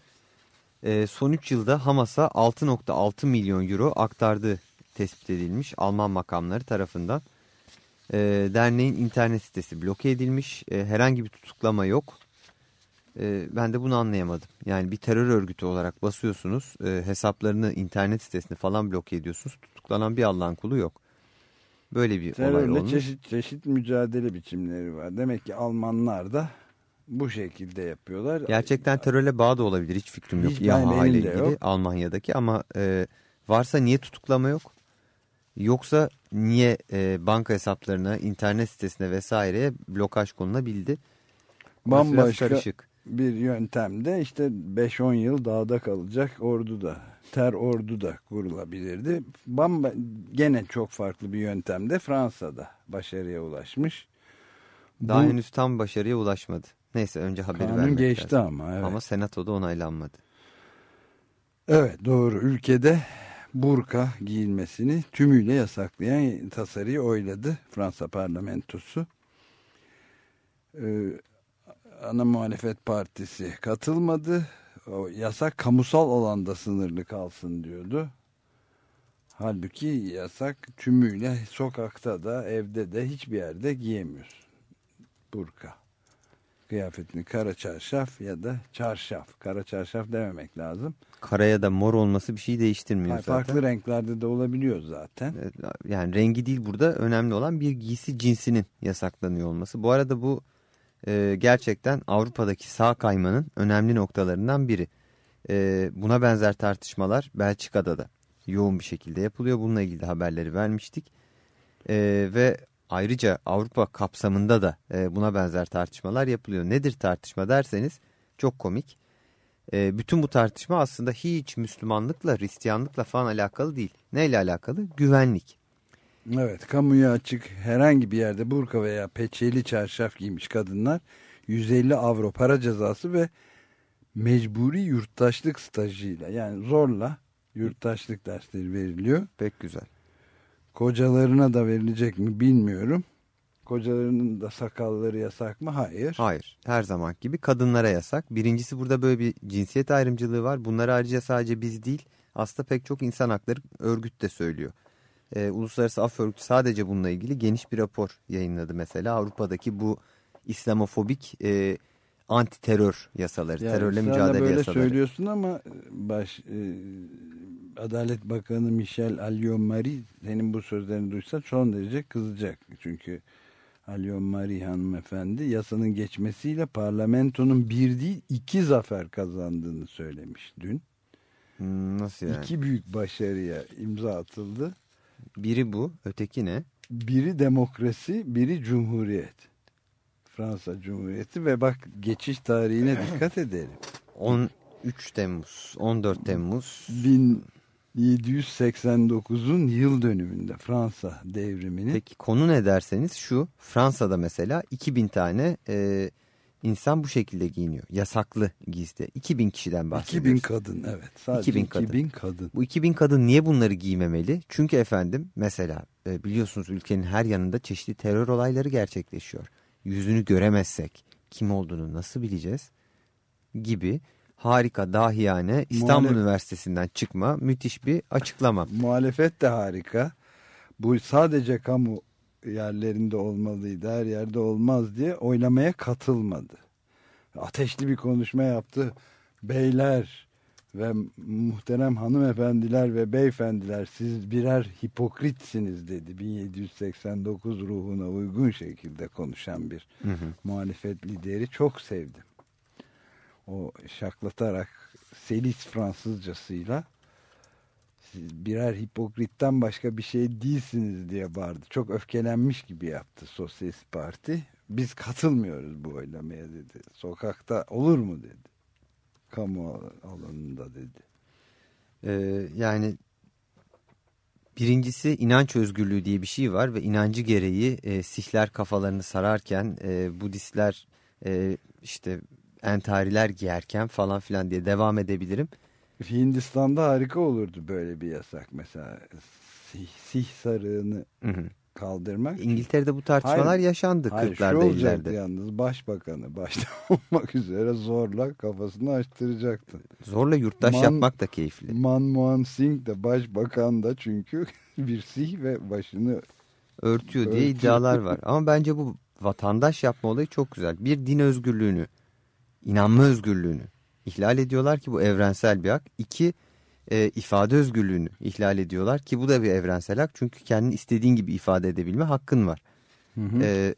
Ee, Son 3 yılda Hamas'a 6.6 milyon euro aktardığı tespit edilmiş Alman makamları tarafından. Ee, Derneğin internet sitesi bloke edilmiş. Ee, Herhangi bir tutuklama yok. Ee, Ben de bunu anlayamadım. Yani bir terör örgütü olarak basıyorsunuz. e, Hesaplarını, internet sitesini falan bloke ediyorsunuz. Tutuklanan bir Allah'ın kulu yok. Böyle bir olay Terörle olmuş. çeşit çeşit mücadele biçimleri var. Demek ki Almanlar da bu şekilde yapıyorlar. Gerçekten terörle bağ da olabilir. Hiç fikrim yok. Hiç İHA ile ilgili yok. Almanya'daki ama e, varsa niye tutuklama yok? Yoksa niye e, banka hesaplarına, internet sitesine vesaireye blokaj konulabildi? Bambaşka karışık. bir yöntemde işte 5-10 yıl dağda kalacak ordu da ter ordu da kurulabilirdi. Bamba, gene çok farklı bir yöntemde Fransa'da başarıya ulaşmış. Daha Bu henüz tam başarıya ulaşmadı. Neyse önce haberi kanun vermek geçti lazım. ama. Evet. Ama senatoda onaylanmadı. evet doğru ülkede burka giyilmesini tümüyle yasaklayan tasarıyı oyladı Fransa parlamentosu. Ee, ana muhalefet partisi katılmadı. O yasak kamusal alanda sınırlı kalsın diyordu. Halbuki yasak tümüyle sokakta da evde de hiçbir yerde giyemiyorsun. Burka. Kıyafetini kara çarşaf ya da çarşaf. Kara çarşaf dememek lazım. Karaya da mor olması bir şey değiştirmiyor Hayır, zaten. farklı renklerde de olabiliyor zaten. Evet, Yani rengi değil burada önemli olan bir giysi cinsinin yasaklanıyor olması. Bu arada bu e, gerçekten Avrupa'daki sağ kaymanın önemli noktalarından biri. E, buna benzer tartışmalar Belçika'da da yoğun bir şekilde yapılıyor. Bununla ilgili haberleri vermiştik. E, ve ayrıca Avrupa kapsamında da e, buna benzer tartışmalar yapılıyor. Nedir tartışma derseniz çok komik. E, bütün bu tartışma aslında hiç Müslümanlıkla, Hristiyanlıkla falan alakalı değil. Neyle alakalı? Güvenlik. Evet, kamuya açık herhangi bir yerde burka veya peçeli çarşaf giymiş kadınlar 150 avro para cezası ve mecburi yurttaşlık stajıyla yani zorla yurttaşlık dersleri veriliyor. Pek güzel. Kocalarına da verilecek mi bilmiyorum. Kocalarının da sakalları yasak mı? Hayır. Hayır. Her zaman gibi kadınlara yasak. Birincisi burada böyle bir cinsiyet ayrımcılığı var. Bunları ayrıca sadece biz değil aslında pek çok insan hakları örgüt de söylüyor. Ee, Uluslararası Af Örgütü sadece bununla ilgili geniş bir rapor yayınladı mesela. Avrupa'daki bu İslamofobik e, anti terör yasaları, Yani terörle mücadele böyle yasaları. söylüyorsun ama baş e, Adalet Bakanı Michel Alliot-Marie senin bu sözlerini duysa son derece kızacak. Çünkü Alliot-Marie hanımefendi yasanın geçmesiyle parlamentonun bir değil iki zafer kazandığını söylemiş dün. Hmm, Nasıl yani? İki büyük başarıya imza atıldı. Biri bu, öteki ne? Biri demokrasi, biri cumhuriyet. Fransa Cumhuriyeti ve bak geçiş tarihine dikkat edelim. 3 Temmuz, 14 Temmuz. 1789'un yıl dönümünde Fransa devrimini. Peki konu ne derseniz şu Fransa'da mesela 2000 tane e, insan bu şekilde giyiniyor. Yasaklı giysi. 2000 kişiden bahsediyoruz. 2000 kadın evet. Sadece 2000 2000 kadın. kadın. Bu 2000 kadın niye bunları giymemeli? Çünkü efendim mesela e, biliyorsunuz ülkenin her yanında çeşitli terör olayları gerçekleşiyor. Yüzünü göremezsek kim olduğunu nasıl bileceğiz? Gibi harika dahiyane İstanbul Muhalef- Üniversitesi'nden çıkma müthiş bir açıklama. Muhalefet de harika. Bu sadece kamu yerlerinde olmalıydı. Her yerde olmaz diye oylamaya katılmadı. Ateşli bir konuşma yaptı. Beyler ve muhterem hanımefendiler ve beyefendiler siz birer hipokritsiniz dedi. 1789 ruhuna uygun şekilde konuşan bir Hı hı. muhalefet lideri çok sevdim. O şaklatarak selis Fransızcasıyla siz birer hipokritten başka bir şey değilsiniz diye bağırdı. Çok öfkelenmiş gibi yaptı Sosyalist Parti. Biz katılmıyoruz bu oylamaya dedi. Sokakta olur mu dedi. Kamu alanında dedi. Ee, yani birincisi inanç özgürlüğü diye bir şey var ve inancı gereği e, Sihler kafalarını sararken e, Budistler e, işte entariler giyerken falan filan diye devam edebilirim. Hindistan'da harika olurdu böyle bir yasak mesela. Sih, sih sarığını Hı hı. Kaldırmak. İngiltere'de bu tartışmalar Hayır, yaşandı Hayır şu 40'larda olacaktı 50'lerde. yalnız başbakanı başta olmak üzere zorla kafasını açtıracaktı. Zorla yurttaş Man- yapmak da keyifli. Manmohan Singh de başbakan da çünkü bir sih ve başını Örtüyor diye Örtüyor. iddialar var. Ama bence bu vatandaş yapma olayı çok güzel. Bir din özgürlüğünü, inanma özgürlüğünü ihlal ediyorlar ki bu evrensel bir hak. İki, e, ifade özgürlüğünü ihlal ediyorlar ki bu da bir evrensel hak. Çünkü kendini istediğin gibi ifade edebilme hakkın var. E,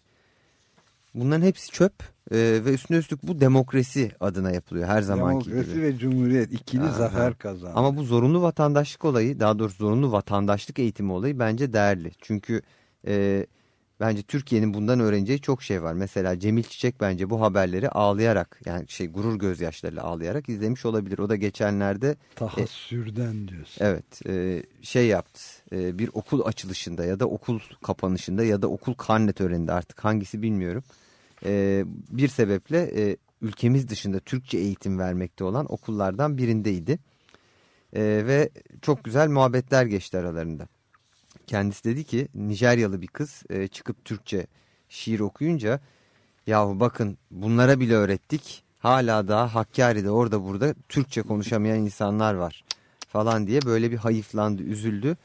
bunların hepsi çöp e, ve üstüne üstlük bu demokrasi adına yapılıyor her zamanki demokrasi gibi. ve cumhuriyet ikili Aha. zafer kazandı. Ama bu zorunlu vatandaşlık olayı daha doğrusu zorunlu vatandaşlık eğitimi olayı bence değerli. Çünkü e, bence Türkiye'nin bundan öğreneceği çok şey var. Mesela Cemil Çiçek bence bu haberleri ağlayarak yani şey gurur gözyaşlarıyla ağlayarak izlemiş olabilir. O da geçenlerde tahassürden diyorsun. evet e, şey yaptı E, bir okul açılışında ya da okul kapanışında ya da okul karne töreninde artık hangisi bilmiyorum. E, bir sebeple e, ülkemiz dışında Türkçe eğitim vermekte olan okullardan birindeydi. E, ve çok güzel muhabbetler geçti aralarında. Kendisi dedi ki Nijeryalı bir kız e, çıkıp Türkçe şiir okuyunca yahu bakın bunlara bile öğrettik. Hala daha Hakkari'de orada burada Türkçe konuşamayan insanlar var falan diye böyle bir hayıflandı, üzüldü.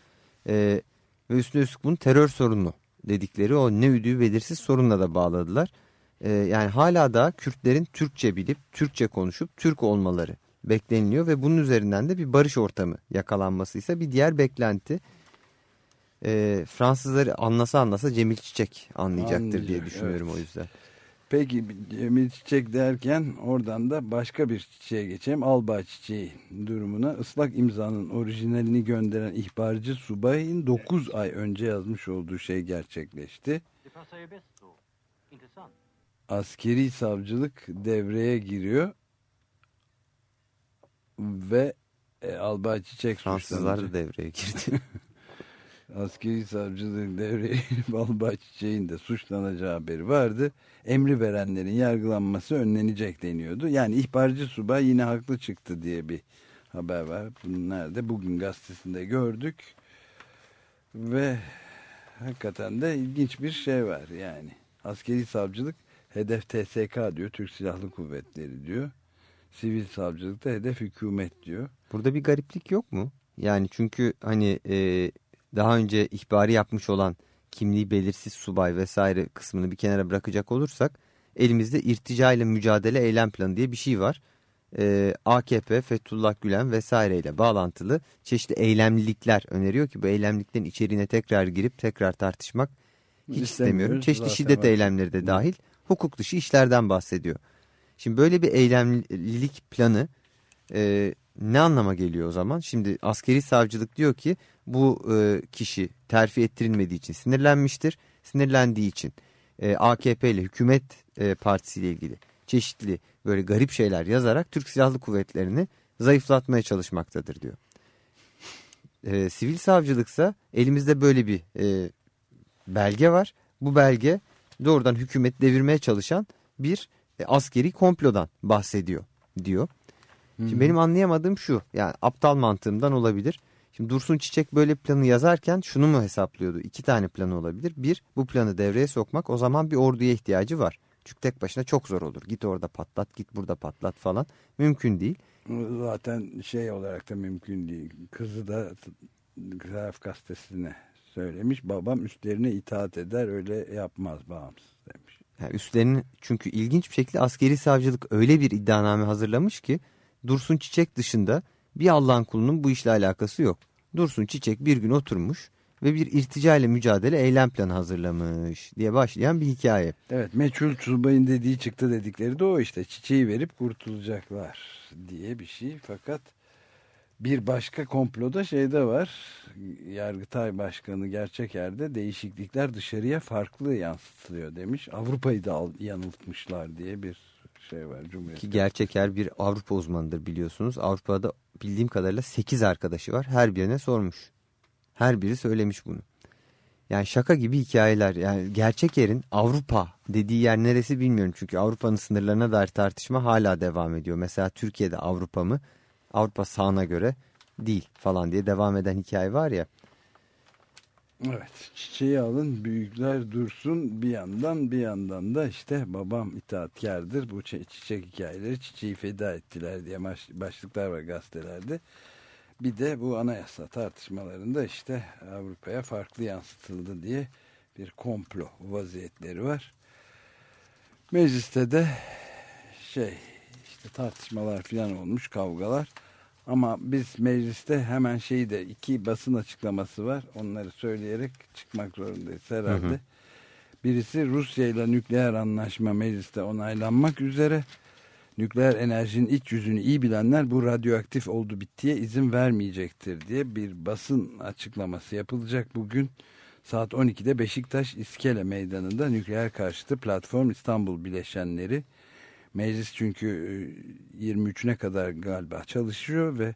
E, ve üstüne üstlük bunu terör sorunu dedikleri o ne üdüğü belirsiz sorunla da bağladılar. E, yani hala da Kürtlerin Türkçe bilip Türkçe konuşup Türk olmaları bekleniliyor ve bunun üzerinden de bir barış ortamı yakalanması ise bir diğer beklenti. E, Fransızları anlasa anlasa Cemil Çiçek anlayacaktır diye Anlayacak, düşünüyorum evet. o yüzden. Peki Cemil Çiçek derken oradan da başka bir çiçeğe geçelim. Albağ çiçeği durumuna ıslak imzanın orijinalini gönderen ihbarcı subayın 9 ay önce yazmış olduğu şey gerçekleşti. Askeri savcılık devreye giriyor ve e, Albağ Çiçek Fransızlar da devreye girdi. Askeri savcılığın devreye Çiçek'in de suçlanacağı haberi vardı. Emri verenlerin yargılanması önlenecek deniyordu. Yani ihbarcı subay yine haklı çıktı diye bir haber var. Bunu nerede? Bugün gazetesinde gördük. Ve hakikaten de ilginç bir şey var yani. Askeri savcılık hedef TSK diyor. Türk Silahlı Kuvvetleri diyor. Sivil savcılıkta hedef hükümet diyor. Burada bir gariplik yok mu? Yani çünkü hani e, daha önce ihbari yapmış olan kimliği belirsiz subay vesaire kısmını bir kenara bırakacak olursak elimizde irtica ile mücadele eylem planı diye bir şey var. E, AKP, Fethullah Gülen vesaireyle bağlantılı çeşitli eylemlilikler öneriyor ki bu eylemliliklerin içeriğine tekrar girip tekrar tartışmak hiç istemiyorum. Çeşitli şiddet var. eylemleri de dahil hukuk dışı işlerden bahsediyor. Şimdi böyle bir eylemlilik planı e, ne anlama geliyor o zaman? Şimdi askeri savcılık diyor ki bu e, kişi terfi ettirilmediği için sinirlenmiştir. Sinirlendiği için e, AKP ile hükümet e, partisiyle ilgili çeşitli böyle garip şeyler yazarak Türk Silahlı Kuvvetleri'ni zayıflatmaya çalışmaktadır diyor. E, sivil savcılıksa elimizde böyle bir e, belge var. Bu belge doğrudan hükümet devirmeye çalışan bir e, askeri komplodan bahsediyor diyor. Şimdi benim anlayamadığım şu yani aptal mantığımdan olabilir. Şimdi Dursun Çiçek böyle planı yazarken şunu mu hesaplıyordu? İki tane planı olabilir. Bir bu planı devreye sokmak o zaman bir orduya ihtiyacı var. Çünkü tek başına çok zor olur. Git orada patlat git burada patlat falan mümkün değil. Zaten şey olarak da mümkün değil. Kızı da Taraf gazetesine söylemiş. Babam üstlerine itaat eder öyle yapmaz bağımsız demiş. Yani üstlerinin çünkü ilginç bir şekilde askeri savcılık öyle bir iddianame hazırlamış ki Dursun Çiçek dışında bir Allah'ın kulunun bu işle alakası yok. Dursun Çiçek bir gün oturmuş ve bir irtica ile mücadele eylem planı hazırlamış diye başlayan bir hikaye. Evet meçhul subayın dediği çıktı dedikleri de o işte çiçeği verip kurtulacaklar diye bir şey. Fakat bir başka komploda şeyde var. Yargıtay Başkanı gerçek yerde değişiklikler dışarıya farklı yansıtılıyor demiş. Avrupa'yı da yanıltmışlar diye bir şey var Cumhuriyet. Ki gerçek yer bir Avrupa uzmanıdır biliyorsunuz. Avrupa'da bildiğim kadarıyla 8 arkadaşı var. Her birine sormuş. Her biri söylemiş bunu. Yani şaka gibi hikayeler. Yani gerçek yerin Avrupa dediği yer neresi bilmiyorum. Çünkü Avrupa'nın sınırlarına dair tartışma hala devam ediyor. Mesela Türkiye'de Avrupa mı? Avrupa sağına göre değil falan diye devam eden hikaye var ya. Evet çiçeği alın büyükler dursun bir yandan bir yandan da işte babam itaatkardır bu çiçek hikayeleri çiçeği feda ettiler diye başlıklar var gazetelerde. Bir de bu anayasa tartışmalarında işte Avrupa'ya farklı yansıtıldı diye bir komplo vaziyetleri var. Mecliste de şey işte tartışmalar falan olmuş kavgalar. Ama biz mecliste hemen şeyde iki basın açıklaması var. Onları söyleyerek çıkmak zorundayız herhalde. Hı hı. Birisi Rusya ile nükleer anlaşma mecliste onaylanmak üzere. Nükleer enerjinin iç yüzünü iyi bilenler bu radyoaktif oldu bittiye izin vermeyecektir diye bir basın açıklaması yapılacak bugün. Saat 12'de Beşiktaş İskele Meydanı'nda nükleer karşıtı platform İstanbul bileşenleri Meclis çünkü 23'üne e, kadar galiba çalışıyor ve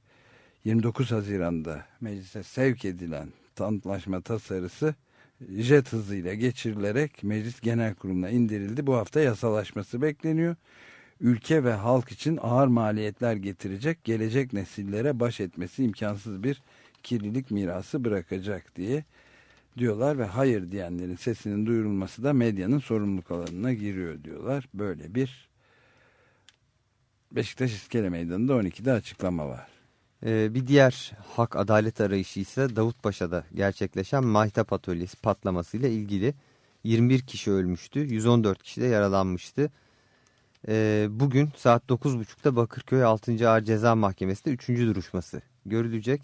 29 Haziran'da meclise sevk edilen antlaşma tasarısı jet hızıyla geçirilerek Meclis Genel Kurulu'na indirildi. Bu hafta yasalaşması bekleniyor. Ülke ve halk için ağır maliyetler getirecek, gelecek nesillere baş etmesi imkansız bir kirlilik mirası bırakacak diye diyorlar ve hayır diyenlerin sesinin duyurulması da medyanın sorumluluk alanına giriyor diyorlar. Böyle bir Beşiktaş İskele Meydanı'nda 12'de açıklama var. Ee, bir diğer hak adalet arayışı ise Davutpaşa'da gerçekleşen Mahtap Atölyesi patlamasıyla ilgili 21 kişi ölmüştü, 114 kişi de yaralanmıştı. Ee, bugün saat 9.30'da Bakırköy 6. Ağır Ceza Mahkemesi'nde 3. duruşması görülecek.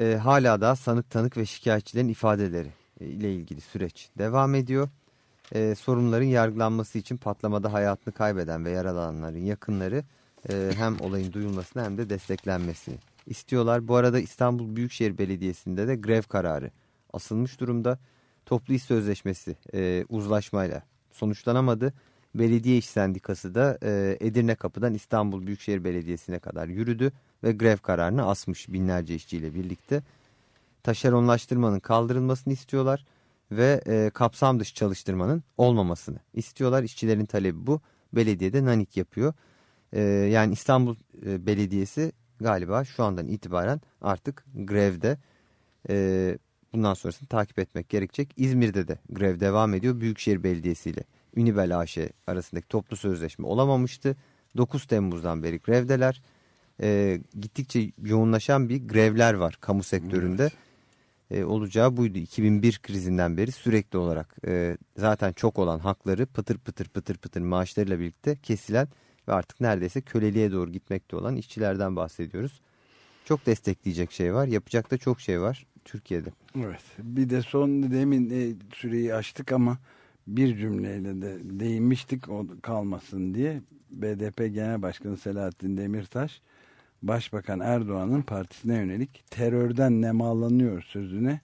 Ee, hala da sanık tanık ve şikayetçilerin ifadeleri ile ilgili süreç devam ediyor e, sorunların yargılanması için patlamada hayatını kaybeden ve yaralananların yakınları e, hem olayın duyulmasını hem de desteklenmesini istiyorlar. Bu arada İstanbul Büyükşehir Belediyesi'nde de grev kararı asılmış durumda. Toplu iş sözleşmesi e, uzlaşmayla sonuçlanamadı. Belediye İş Sendikası da e, Edirne Kapı'dan İstanbul Büyükşehir Belediyesi'ne kadar yürüdü ve grev kararını asmış binlerce işçiyle birlikte. Taşeronlaştırmanın kaldırılmasını istiyorlar ve e, kapsam dışı çalıştırmanın olmamasını istiyorlar. İşçilerin talebi bu. Belediyede nanik yapıyor. E, yani İstanbul e, Belediyesi galiba şu andan itibaren artık grevde. E, bundan sonrasını takip etmek gerekecek. İzmir'de de grev devam ediyor. Büyükşehir Belediyesi ile Unibel AŞ arasındaki toplu sözleşme olamamıştı. 9 Temmuz'dan beri grevdeler. E, gittikçe yoğunlaşan bir grevler var kamu sektöründe. Evet e, olacağı buydu. 2001 krizinden beri sürekli olarak e, zaten çok olan hakları pıtır pıtır pıtır pıtır maaşlarıyla birlikte kesilen ve artık neredeyse köleliğe doğru gitmekte olan işçilerden bahsediyoruz. Çok destekleyecek şey var. Yapacak da çok şey var Türkiye'de. Evet. Bir de son demin e, süreyi açtık ama bir cümleyle de değinmiştik o kalmasın diye. BDP Genel Başkanı Selahattin Demirtaş Başbakan Erdoğan'ın partisine yönelik terörden nemalanıyor sözüne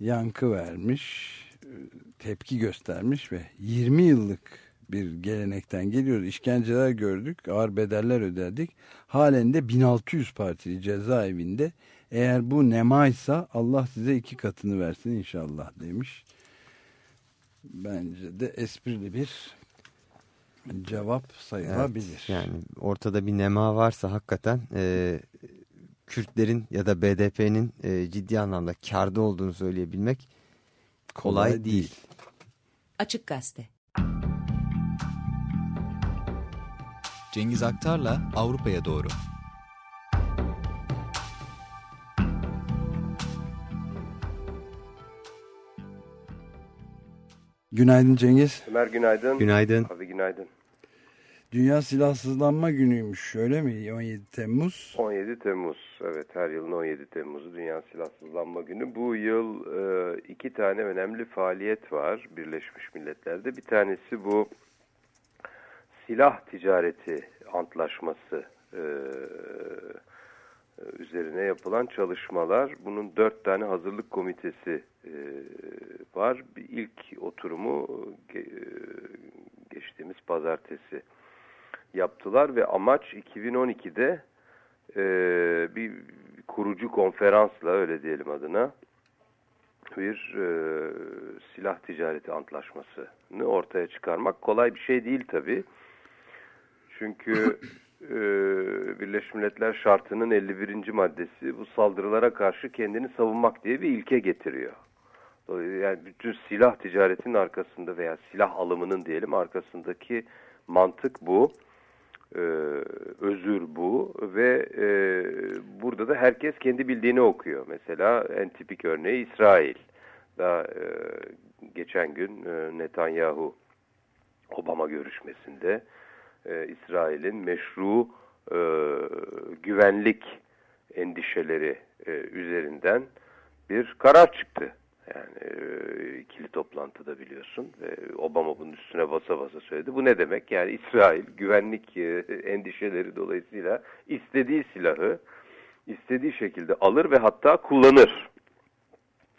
yankı vermiş, tepki göstermiş ve 20 yıllık bir gelenekten geliyoruz. İşkenceler gördük, ağır bedeller ödedik. Halen de 1600 partili cezaevinde. Eğer bu nemaysa Allah size iki katını versin inşallah demiş. Bence de esprili bir cevap sayılabilir. Evet, yani ortada bir nema varsa hakikaten e, Kürtlerin ya da BDP'nin e, ciddi anlamda karda olduğunu söyleyebilmek kolay, Kolay değil. değil. Açık Gazete. Cengiz Aktar'la Avrupa'ya doğru. Günaydın Cengiz. Ömer günaydın. Günaydın. Abi günaydın. Dünya Silahsızlanma Günü'ymüş öyle mi? 17 Temmuz. 17 Temmuz. Evet her yılın 17 Temmuz'u Dünya Silahsızlanma Günü. Bu yıl e, iki tane önemli faaliyet var Birleşmiş Milletler'de. Bir tanesi bu silah ticareti antlaşması e, üzerine yapılan çalışmalar. Bunun dört tane hazırlık komitesi e, var. Bir ilk oturumu e, geçtiğimiz pazartesi yaptılar ve amaç 2012'de e, bir kurucu konferansla öyle diyelim adına bir e, silah ticareti antlaşmasını ortaya çıkarmak kolay bir şey değil tabi. Çünkü e, Birleşmiş Milletler şartının 51. maddesi bu saldırılara karşı kendini savunmak diye bir ilke getiriyor. Yani bütün silah ticaretinin arkasında veya silah alımının diyelim arkasındaki mantık bu. Ee, özür bu ve e, burada da herkes kendi bildiğini okuyor. Mesela en tipik örneği İsrail. Daha e, geçen gün e, Netanyahu Obama görüşmesinde e, İsrail'in meşru e, güvenlik endişeleri e, üzerinden bir karar çıktı. Yani e, ikili toplantıda biliyorsun ve Obama bunun üstüne basa basa söyledi. Bu ne demek? Yani İsrail güvenlik endişeleri dolayısıyla istediği silahı istediği şekilde alır ve hatta kullanır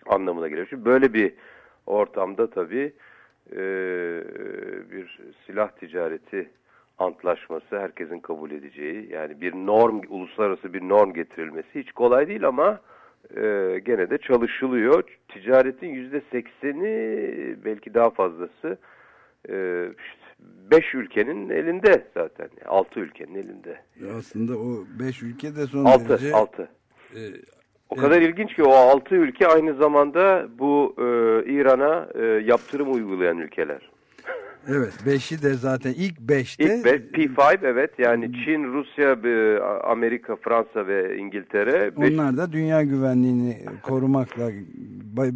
anlamına geliyor. Şimdi böyle bir ortamda tabii bir silah ticareti antlaşması herkesin kabul edeceği yani bir norm uluslararası bir norm getirilmesi hiç kolay değil ama e, gene de çalışılıyor. Ticaretin yüzde sekseni belki daha fazlası e, beş ülkenin elinde zaten. Altı ülkenin elinde. Aslında o beş ülke de son Altı, derece... altı. e, O kadar ilginç ki o altı ülke aynı zamanda bu e, İran'a e, yaptırım uygulayan ülkeler. Evet beşi de zaten ilk beşte... İlk be- P5 evet yani Çin, Rusya, Amerika, Fransa ve İngiltere. beş- Onlar da dünya güvenliğini korumakla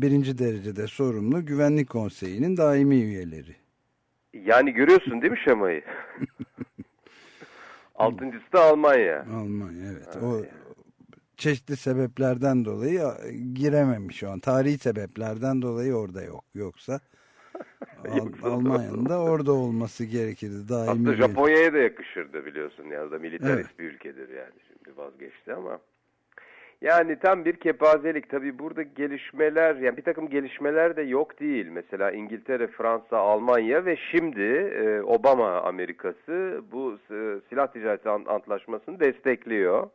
birinci derecede sorumlu Güvenlik Konseyi'nin daimi üyeleri. Yani görüyorsun değil mi şemayı? Altıncısı da Almanya. Almanya evet. O çeşitli sebeplerden dolayı girememiş şu an. Tarihi sebeplerden dolayı orada yok. Yoksa Al- Almanya'nın da orada olması gerekirdi. Daimi üye. Japonya'ya da yakışırdı biliyorsun. Ya da militarist Evet. bir ülkedir yani. Şimdi vazgeçti ama. Yani tam bir kepazelik. Tabii burada gelişmeler, yani bir takım gelişmeler de yok değil. Mesela İngiltere, Fransa, Almanya ve şimdi e, Obama Amerikası bu e, silah ticareti an- antlaşmasını destekliyor.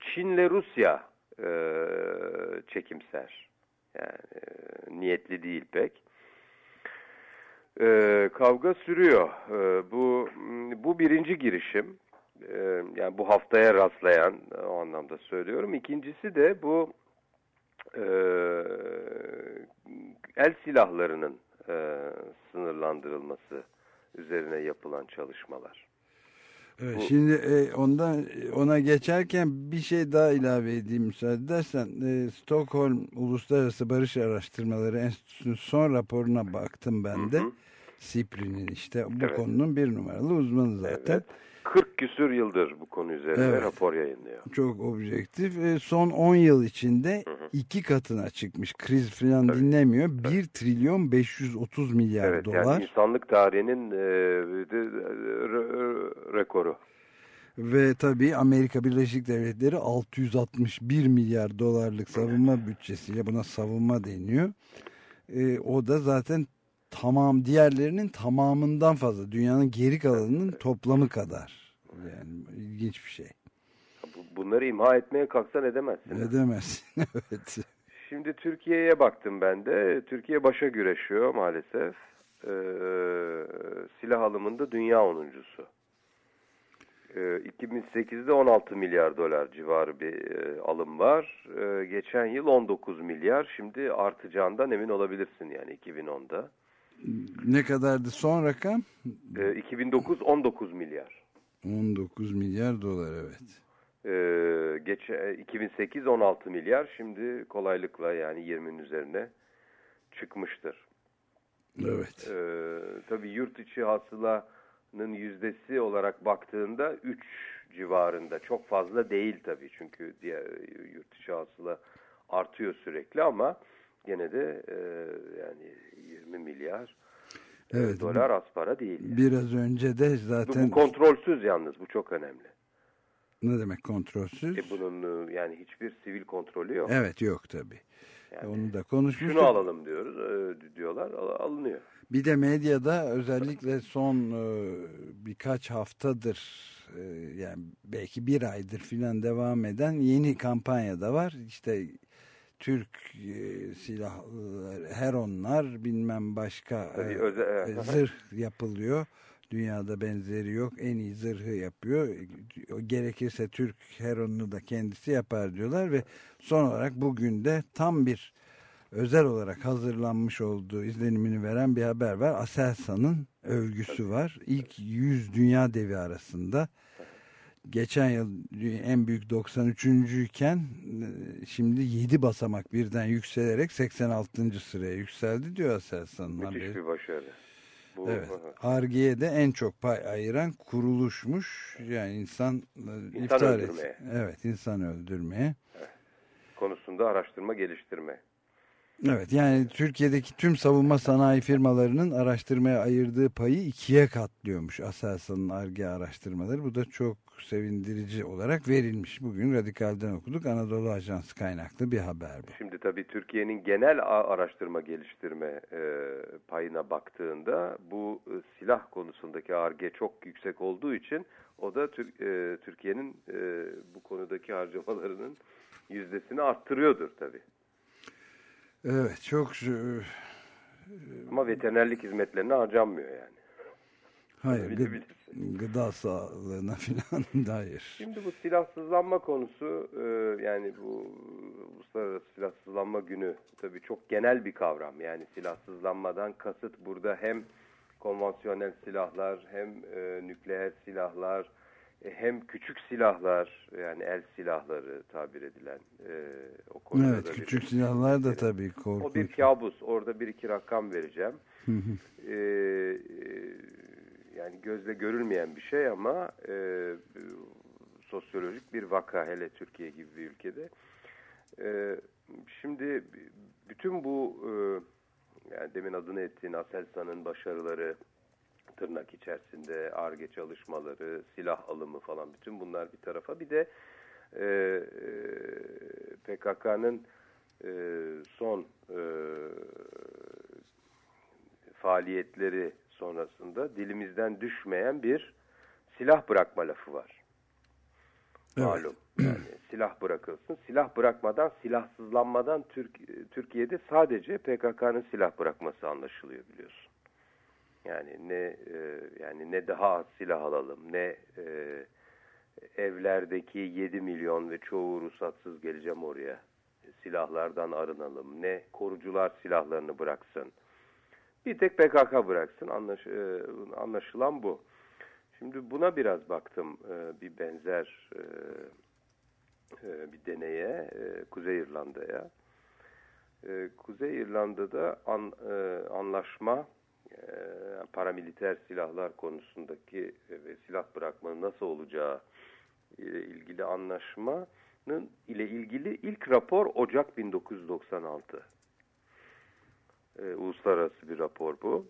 Çin'le Rusya e, çekimser. Yani e, niyetli değil pek. Ee, kavga sürüyor. Ee, bu bu birinci girişim. Ee, yani bu haftaya rastlayan o anlamda söylüyorum. İkincisi de bu e, el silahlarının e, sınırlandırılması üzerine yapılan çalışmalar. Evet, Bu- Şimdi e, ondan ona geçerken bir şey daha ilave edeyim müsaade edersen. E, Stockholm Uluslararası Barış Araştırmaları Enstitüsü'nün son raporuna baktım ben de. Hı hı. SIPRI'nin işte bu Evet. konunun bir numaralı uzmanı zaten. Evet. 40 küsür yıldır bu konu üzerine Evet. rapor yayınlıyor. Çok objektif. E, son 10 yıl içinde iki katına çıkmış. Kriz falan dinlemiyor. 1 trilyon 530 milyar Evet dolar. yani insanlık tarihinin e, de- re- re- rekoru. Ve tabii Amerika Birleşik Devletleri 661 milyar dolarlık savunma bütçesiyle buna savunma deniyor. E, o da zaten tamam diğerlerinin tamamından fazla. Dünyanın geri kalanının toplamı kadar. Yani ilginç bir şey. Bu- Bunları imha etmeye kalksan edemezsin. Edemezsin. evet. Şimdi Türkiye'ye baktım ben de. Türkiye başa güreşiyor maalesef. Ee, silah alımında dünya onuncusu. Ee, 2008'de 16 milyar dolar civarı bir e, alım var. Ee, geçen yıl 19 milyar. Şimdi artacağından emin olabilirsin yani 2010'da. Ne kadardı son rakam? Ee, 2009 19 milyar. 19 milyar dolar evet. Ee, geç, 2008 16 milyar. Şimdi kolaylıkla yani 20'nin üzerine çıkmıştır. Evet. Ee, tabii yurt içi hasılanın yüzdesi olarak baktığında 3 civarında. Çok fazla değil tabii çünkü diğer yurt içi hasıla artıyor sürekli ama gene de e, yani 20 milyar e, Evet. dolar az para değil. Biraz önce de zaten bu kontrolsüz yalnız bu çok önemli. ne demek kontrolsüz? E bunun e, yani hiçbir sivil kontrolü yok. Evet yok tabii. Yani Onu da konuşmuştuk. Şunu alalım diyoruz e, diyorlar al- alınıyor. Bir de medyada özellikle son e, birkaç haftadır e, yani belki bir aydır filan devam eden yeni kampanya da var. İşte Türk e, silahları, Heronlar bilmem başka e, özel- e, zırh yapılıyor. Dünyada benzeri yok. En iyi zırhı yapıyor. O Gerekirse Türk Heron'unu da kendisi yapar diyorlar ve son olarak bugün de tam bir özel olarak hazırlanmış olduğu izlenimini veren bir haber var. Aselsan'ın övgüsü var. İlk 100 dünya devi arasında. Geçen yıl en büyük 93. iken e, şimdi 7 basamak birden yükselerek 86. sıraya yükseldi diyor Aselsan'ın Müthiş haberi. bir başarı. Bu, Evet. Arge'ye de en çok pay ayıran kuruluşmuş. Yani insan, e, iftihar et- öldürmeye. Evet, insan öldürmeye. konusunda araştırma geliştirme. Evet yani Türkiye'deki tüm savunma sanayi firmalarının araştırmaya ayırdığı payı ikiye katlıyormuş Aselsan'ın ARGE araştırmaları. Bu da çok sevindirici olarak verilmiş. Bugün Radikal'den okuduk. Anadolu Ajansı kaynaklı bir haber bu. Şimdi tabii Türkiye'nin genel araştırma geliştirme e, payına baktığında bu e, silah konusundaki ARGE çok yüksek olduğu için o da Tür- e, Türkiye'nin e, bu konudaki harcamalarının yüzdesini arttırıyordur tabii. Evet çok Ama veterinerlik hizmetlerine harcanmıyor yani. hayır bilirsin. Gıda sağlığına falan dair. Şimdi bu silahsızlanma konusu e, yani bu Uluslararası Silahsızlanma Günü tabii çok genel bir kavram. Yani silahsızlanmadan kasıt burada hem konvansiyonel silahlar hem e, nükleer silahlar e, hem küçük silahlar yani el silahları tabir edilen e, o konuda Evet küçük bir- silahlar da tabii O bir korkunç. kabus. Orada bir iki rakam vereceğim. Ee, e, yani gözle görülmeyen bir şey ama e, sosyolojik bir vaka hele Türkiye gibi bir ülkede. E, şimdi bütün bu e, yani demin adını ettiğin Aselsan'ın başarıları tırnak içerisinde ARGE çalışmaları, silah alımı falan bütün bunlar bir tarafa. Bir de e, e, PKK'nın e, son e, faaliyetleri sonrasında dilimizden düşmeyen bir silah bırakma lafı var. Evet. Malum. Yani silah bırakılsın. Silah bırakmadan, silahsızlanmadan Türk, Türkiye'de sadece PKK'nın silah bırakması anlaşılıyor biliyorsun. Yani ne e, yani ne daha az silah alalım, ne e, evlerdeki 7 milyon ve çoğu ruhsatsız geleceğim oraya silahlardan arınalım, ne korucular silahlarını bıraksın. Bir tek PKK bıraksın. Anlaş, e, anlaşılan bu. Şimdi buna biraz baktım. E, bir benzer e, e, bir deneye e, Kuzey İrlanda'ya. E, Kuzey İrlanda'da an, e, anlaşma e, paramiliter silahlar konusundaki ve silah bırakmanın nasıl olacağı ile ilgili anlaşmanın ile ilgili ilk rapor Ocak 1996. E, uluslararası bir rapor bu.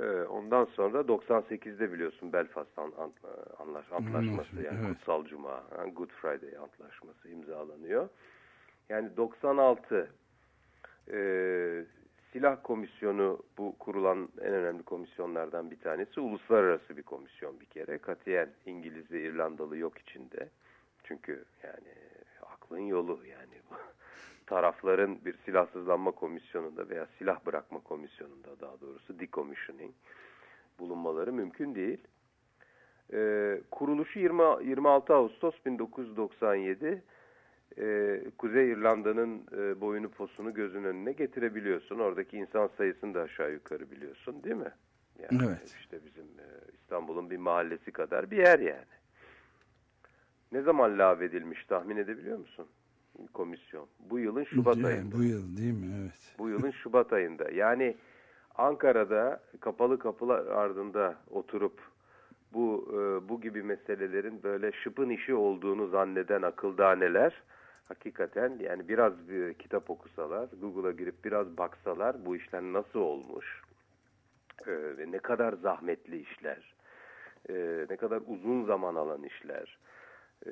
E, ondan sonra 98'de biliyorsun Belfast an, an, anlaş, antlaşması yani evet. Kutsal Cuma, yani Good Friday antlaşması imzalanıyor. Yani 96 e, silah komisyonu bu kurulan en önemli komisyonlardan bir tanesi. Uluslararası bir komisyon bir kere. Katiyen İngiliz ve İrlandalı yok içinde. Çünkü yani aklın yolu yani tarafların bir silahsızlanma komisyonunda veya silah bırakma komisyonunda daha doğrusu decommissioning bulunmaları mümkün değil. Ee, kuruluşu 20, 26 Ağustos 1997 e, Kuzey İrlanda'nın e, boyunu posunu gözün önüne getirebiliyorsun. Oradaki insan sayısını da aşağı yukarı biliyorsun değil mi? Yani Evet. işte bizim e, İstanbul'un bir mahallesi kadar bir yer yani. Ne zaman lağvedilmiş tahmin edebiliyor musun? Komisyon. Bu yılın Şubat Yani ayında. Bu yıl değil mi? Evet. Bu yılın Şubat ayında. Yani Ankara'da kapalı kapılar ardında oturup bu e, bu gibi meselelerin böyle şıpın işi olduğunu zanneden akıldaneler hakikaten yani biraz bir kitap okusalar, Google'a girip biraz baksalar bu işler nasıl olmuş e, ve ne kadar zahmetli işler, e, ne kadar uzun zaman alan işler. Ee,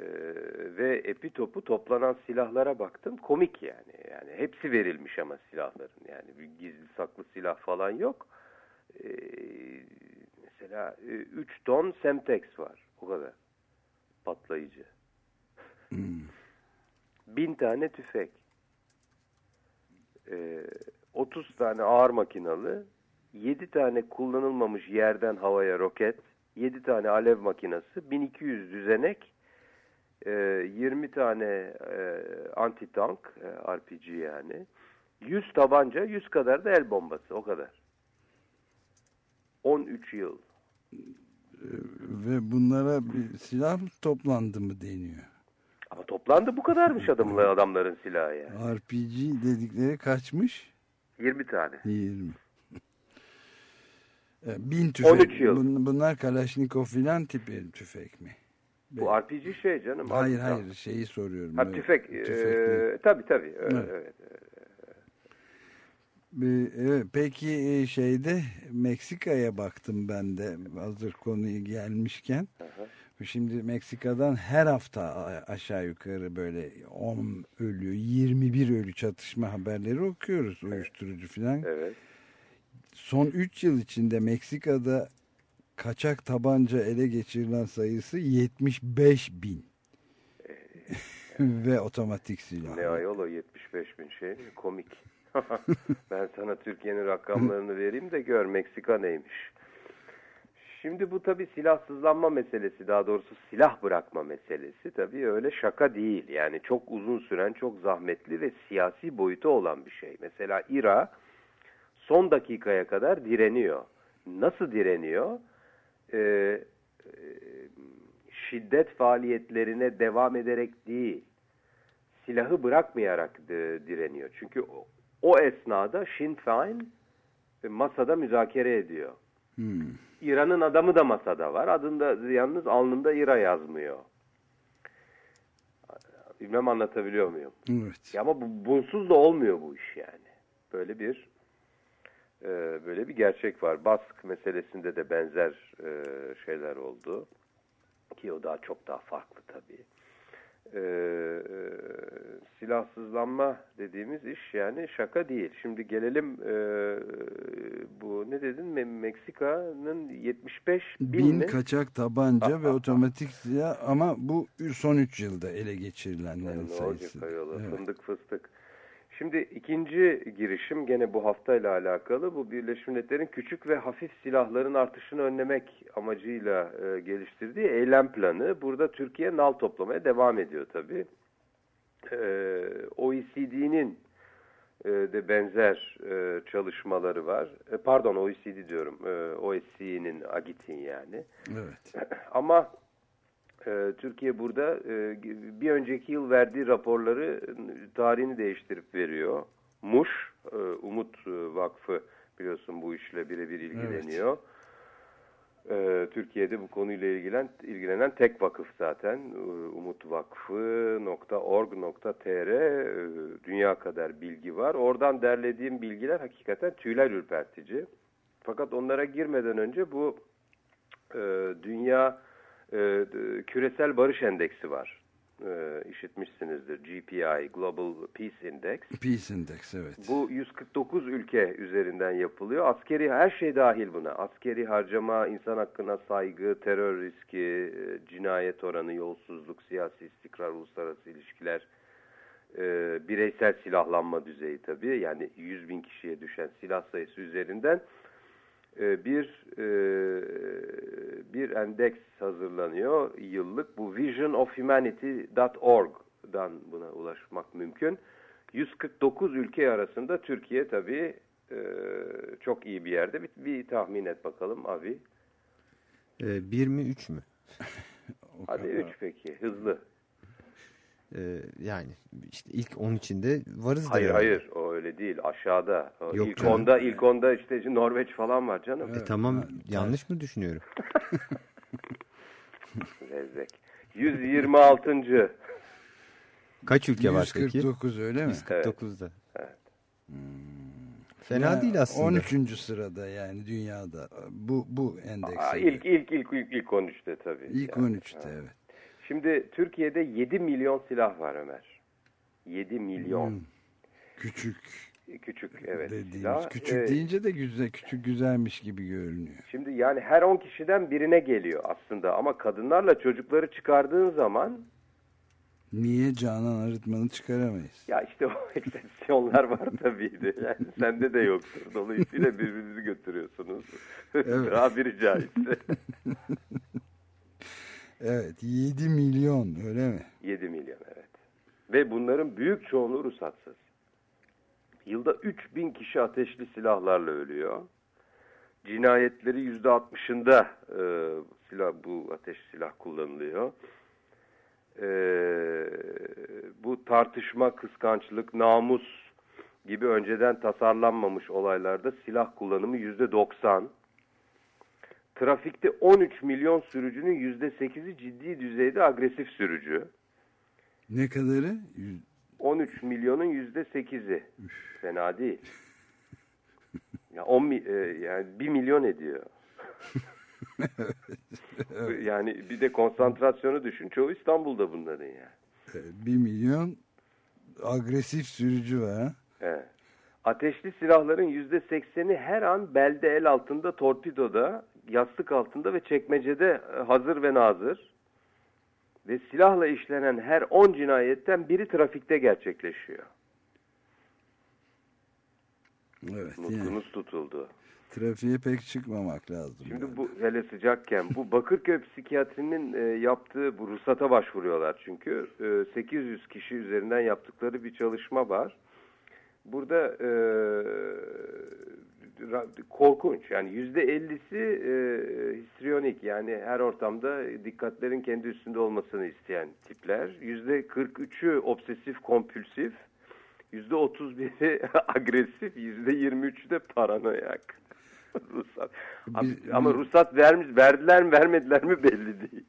ve epitopu toplanan silahlara baktım. Komik yani. Yani hepsi verilmiş ama silahların. Yani bir gizli saklı silah falan yok. Ee, mesela 3 ton Semtex var. O kadar. Patlayıcı. Bin tane tüfek. Ee, 30 tane ağır makinalı 7 tane kullanılmamış yerden havaya roket 7 tane alev makinası 1200 düzenek e, 20 tane e, anti-tank e, RPG yani 100 tabanca 100 kadar da el bombası o kadar 13 yıl Ve bunlara bir silah toplandı mı deniyor? ama toplandı bu kadarmış adamlar, adamların silahı yani RPG dedikleri kaçmış? 20 tane 20. E, Bin tüfek. 13 yıl. Bun- Bunlar Kalaşnikov filan tipi tüfek mi? Bu RPG şey canım Hayır anti-tank. hayır şeyi soruyorum. ha, Evet, tüfek tüfekli. e, tabii tabii evet, Evet. evet. Peki şeyde Meksika'ya baktım ben de hazır konuyu gelmişken. Şimdi Meksika'dan her hafta aşağı yukarı böyle 10 ölü, 21 ölü çatışma haberleri okuyoruz uyuşturucu falan. evet. Son 3 yıl içinde Meksika'da kaçak tabanca ele geçirilen sayısı 75 bin. Ve otomatik silah. Ne ayol o 75 bin şey mi? Komik. ben sana Türkiye'nin rakamlarını vereyim de gör Meksika neymiş. Şimdi bu tabii silahsızlanma meselesi daha doğrusu silah bırakma meselesi tabii öyle şaka değil. Yani çok uzun süren çok zahmetli ve siyasi boyutu olan bir şey. Mesela İRA son dakikaya kadar direniyor. Nasıl direniyor? Ee, e, şiddet faaliyetlerine devam ederek değil silahı bırakmayarak de- direniyor. Çünkü o, o esnada Sinn Féin e, masada müzakere ediyor. Hmm. İran'ın adamı da masada var. Adında yalnız alnında İra yazmıyor. Bilmem anlatabiliyor muyum? Evet. Ya ama bu, bunsuz da olmuyor bu iş yani. Böyle bir e, böyle bir gerçek var. Bask meselesinde de benzer e, şeyler oldu. Ki o daha çok daha farklı tabii. E, e, silahsızlanma dediğimiz iş yani şaka değil. Şimdi gelelim e, bu ne dedin? Me- Meksika'nın 75 bin, Bin mi? kaçak tabanca ve otomatik silah ama bu son 3 yılda ele geçirilenlerin Yani sayısı. ayol? Evet. Fındık fıstık. Şimdi ikinci girişim gene bu haftayla alakalı. Bu Birleşmiş Milletler'in küçük ve hafif silahların artışını önlemek amacıyla e, geliştirdiği eylem planı. Burada Türkiye nal toplamaya devam ediyor tabii. E, OECD'nin e, de benzer e, çalışmaları var. E, pardon OECD diyorum. E, OSCE'nin, AGİT'in yani. Evet. Ama Türkiye burada e, bir önceki yıl verdiği raporları e, tarihini değiştirip veriyor. MUş, e, Umut e, Vakfı biliyorsun bu işle birebir ilgileniyor. E, Türkiye'de bu konuyla ilgilen, ilgilenen tek vakıf zaten. E, umutvakfı.org.tr e, dünya kadar bilgi var. Oradan derlediğim bilgiler hakikaten tüyler ürpertici. Fakat onlara girmeden önce bu e, dünya e, küresel barış endeksi var. e, işitmişsinizdir. GPI, Global Peace Index. Peace Index evet. Bu 149 ülke üzerinden yapılıyor. Askeri her şey dahil buna. Askeri harcama, insan hakkına saygı, terör riski, e, cinayet oranı, yolsuzluk, siyasi istikrar, uluslararası ilişkiler, e, bireysel silahlanma düzeyi tabii. Yani 100 bin kişiye düşen silah sayısı üzerinden bir e, bir endeks hazırlanıyor yıllık. Bu visionofhumanity.org'dan buna ulaşmak mümkün. 149 ülke arasında Türkiye tabii e, çok iyi bir yerde. Bir, bir tahmin et bakalım Avi. E, bir mi üç mü? Hadi üç peki hızlı. E, yani işte ilk 10 içinde varız Hayır da hayır o öyle değil aşağıda. O Yok ilk canım. onda ilk onda işte Norveç falan var canım. E, tamam yanlış mı düşünüyorum? Lezzek. 126. Kaç ülke var peki? 149 öyle mi? 149'da. Evet. Fena Ya, değil aslında. 13. sırada yani dünyada bu bu endekste. Aa, ilk, ilk, ilk, ilk, ilk 13'te tabii. İlk Yani. 13'te evet. Şimdi Türkiye'de 7 milyon silah var Ömer. 7 milyon. Hmm. Küçük Küçük evet dediğimiz. silah. Küçük Ee, deyince de güzel, küçük güzelmiş gibi görünüyor. Şimdi yani her 10 kişiden birine geliyor aslında ama kadınlarla çocukları çıkardığın zaman Niye Canan Arıtman'ı çıkaramayız? ya işte o eksepsiyonlar var tabii de. Yani sende de yoktur. Dolayısıyla birbirinizi götürüyorsunuz. Evet. Tabiri caizse. Evet 7 milyon öyle mi? 7 milyon evet. Ve bunların büyük çoğunluğu ruhsatsız. Yılda 3000 kişi ateşli silahlarla ölüyor. Cinayetleri %60'ında e, silah, bu ateş silah kullanılıyor. E, bu tartışma, kıskançlık, namus gibi önceden tasarlanmamış olaylarda silah kullanımı %90. Trafikte 13 milyon sürücünün %8'i ciddi düzeyde agresif sürücü. Ne kadarı? Yüz- 13 milyonun yüzde 8'i. Fena değil. Ya 10 mi- e, yani 1 milyon ediyor. yani bir de konsantrasyonu düşün. Çoğu İstanbul'da bunların ya. 1 milyon agresif sürücü var. Evet. Ateşli silahların yüzde sekseni her an belde el altında, torpidoda, yastık altında ve çekmecede e, hazır ve nazır. Ve silahla işlenen her 10 cinayetten biri trafikte gerçekleşiyor. Evet yani Nutkunuz tutuldu. trafiğe pek çıkmamak lazım. Şimdi bu hele sıcakken bu Bakırköy psikiyatrinin e, yaptığı bu ruhsata başvuruyorlar çünkü e, 800 kişi üzerinden yaptıkları bir çalışma var. Burada e, ra- korkunç yani yüzde ellisi e, histriyonik yani her ortamda dikkatlerin kendi üstünde olmasını isteyen tipler. Yüzde 43'ü obsesif kompulsif, yüzde 31'i agresif, yüzde 23'ü de paranoyak. ruhsat. Abi, Biz- ama ruhsat vermiş, verdiler mi vermediler mi belli değil.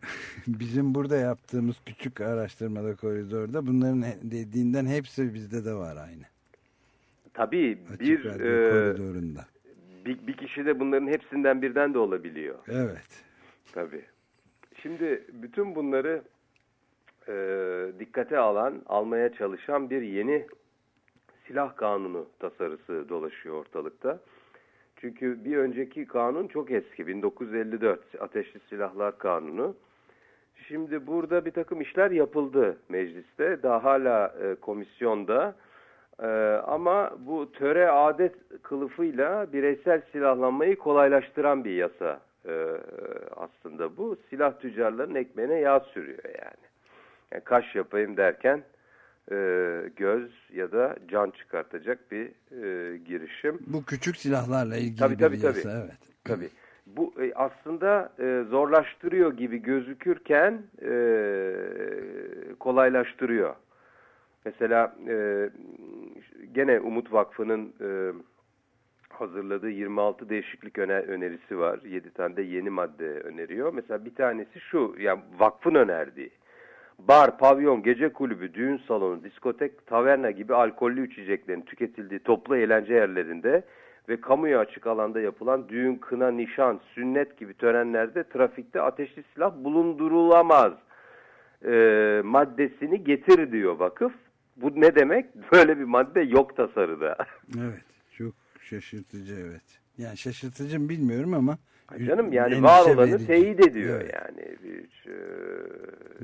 Bizim burada yaptığımız küçük araştırmada koridorda bunların dediğinden hepsi bizde de var aynı. Tabii Açık bir, e, koridorunda. bir, bir kişi de bunların hepsinden birden de olabiliyor. Evet. Tabii. Şimdi bütün bunları e, dikkate alan, almaya çalışan bir yeni silah kanunu tasarısı dolaşıyor ortalıkta. Çünkü bir önceki kanun çok eski, 1954 Ateşli Silahlar Kanunu. Şimdi burada bir takım işler yapıldı mecliste, daha hala e, komisyonda. E, ama bu töre adet kılıfıyla bireysel silahlanmayı kolaylaştıran bir yasa e, aslında bu. Silah tüccarlarının ekmeğine yağ sürüyor yani. yani kaş yapayım derken e, göz ya da can çıkartacak bir e, girişim. Bu küçük silahlarla ilgili Tabii, bir tabii, yasa tabii. evet. Tabii. Bu e, aslında e, zorlaştırıyor gibi gözükürken e, kolaylaştırıyor. Mesela e, gene Umut Vakfı'nın e, hazırladığı 26 değişiklik öne, önerisi var. 7 tane de yeni madde öneriyor. Mesela bir tanesi şu, yani vakfın önerdiği. Bar, pavyon, gece kulübü, düğün salonu, diskotek, taverna gibi alkollü içeceklerin tüketildiği toplu eğlence yerlerinde ve kamuya açık alanda yapılan düğün, kına, nişan, sünnet gibi törenlerde trafikte ateşli silah bulundurulamaz. e, maddesini getir diyor vakıf. Bu ne demek? Böyle bir madde yok tasarıda. Evet. Çok şaşırtıcı evet. Yani şaşırtıcı mı bilmiyorum ama Canım yani var olanı verici. teyit ediyor Evet. yani. Hiç, e,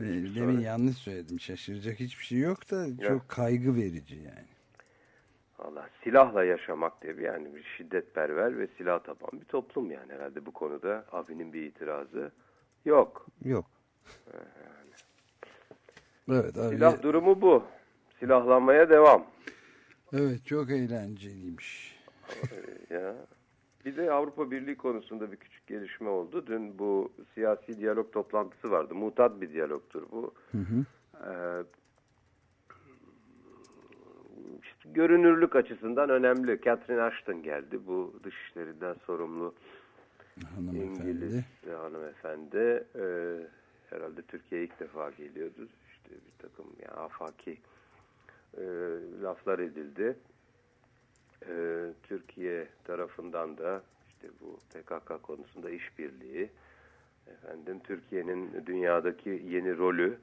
Demin sorun- yanlış söyledim. Şaşıracak hiçbir şey yok da Evet. çok kaygı verici yani. Allah silahla yaşamak diye bir yani bir şiddetperver ve silah taban bir toplum yani herhalde bu konuda abinin bir itirazı yok. Yok. Evet abi. Silah durumu bu. Silahlanmaya devam. Evet çok eğlenceliymiş. ya. Bir de Avrupa Birliği konusunda bir küçük gelişme oldu. Dün bu siyasi diyalog toplantısı vardı. Mutat bir diyalogtur bu. Hı hı. Ee, işte görünürlük açısından önemli. Catherine Ashton geldi. Bu dışişlerinden sorumlu Hanımefendi. İngiliz hanımefendi. Ee, herhalde Türkiye'ye ilk defa geliyordu. İşte bir takım yani afaki e, laflar edildi. Ee, Türkiye tarafından da işte bu PKK konusunda işbirliği, efendim Türkiye'nin dünyadaki yeni rolü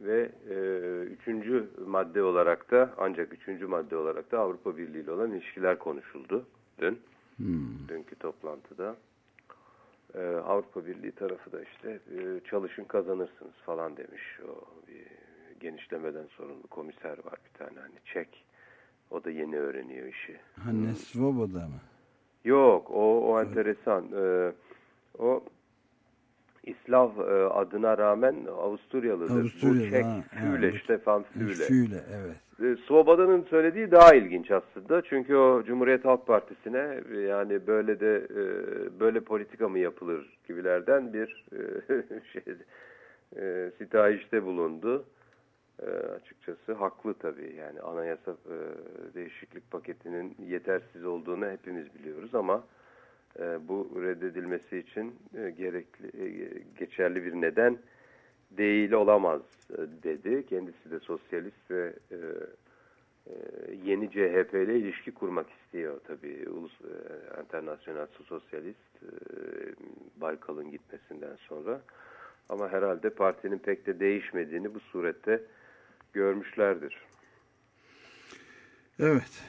ve e, üçüncü madde olarak da ancak üçüncü madde olarak da Avrupa Birliği ile olan ilişkiler konuşuldu dün. Hmm. Dünkü toplantıda. Ee, Avrupa Birliği tarafı da işte e, çalışın kazanırsınız falan demiş. O genişlemeden sorumlu komiser var bir tane hani Çek. O da yeni öğreniyor işi. Hanne Svoboda mı? Yok o, o enteresan. Ee, o İslav e, adına rağmen Avusturyalıdır. Avusturyalı, Bu Çek ha, ha, Füle, Stefan Füle. Füle evet. E, Svoboda'nın söylediği daha ilginç aslında. Çünkü o Cumhuriyet Halk Partisi'ne e, yani böyle de e, böyle politika mı yapılır gibilerden bir şey sitayişte bulundu. E, açıkçası haklı tabii. Yani anayasa e, değişiklik paketinin yetersiz olduğunu hepimiz biliyoruz ama e, bu reddedilmesi için e, gerekli e, geçerli bir neden değil olamaz e, dedi. Kendisi de sosyalist ve e, e, yeni CHP ile ilişki kurmak istiyor tabii. Ulus e, Sosyalist e, Baykal'ın gitmesinden sonra. Ama herhalde partinin pek de değişmediğini bu surette görmüşlerdir. Evet.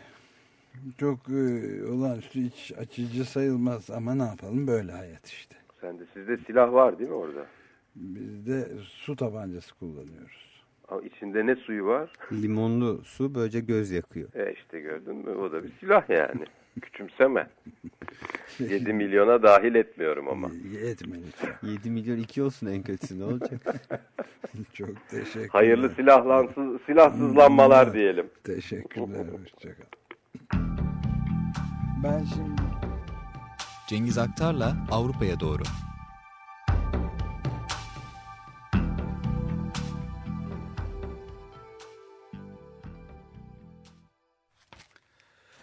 Çok e, olağanüstü iç açıcı sayılmaz ama ne yapalım böyle hayat işte. Sen de sizde silah var değil mi orada? Biz de su tabancası kullanıyoruz. Ama içinde ne suyu var? Limonlu su böylece göz yakıyor. E işte gördün mü? O da bir silah yani. Küçümseme. 7 milyona dahil etmiyorum ama. Etme lütfen. 7 milyon 2 olsun en kötüsü ne olacak? Çok teşekkür Hayırlı silahlansız, silahsızlanmalar diyelim. Teşekkürler. Hoşçakal. Ben şimdi Cengiz Aktar'la Avrupa'ya doğru.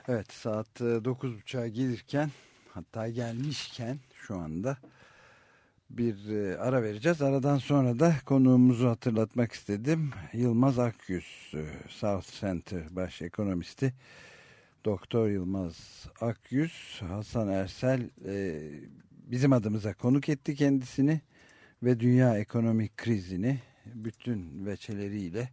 Evet saat e, 9.30'a gelirken hatta gelmişken şu anda bir e, ara vereceğiz. Aradan sonra da konuğumuzu hatırlatmak istedim. Yılmaz Akyüz, e, South Center baş ekonomisti. Doktor Yılmaz Akyüz, Hasan Ersel e, bizim adımıza konuk etti kendisini ve dünya ekonomik krizini bütün veçeleriyle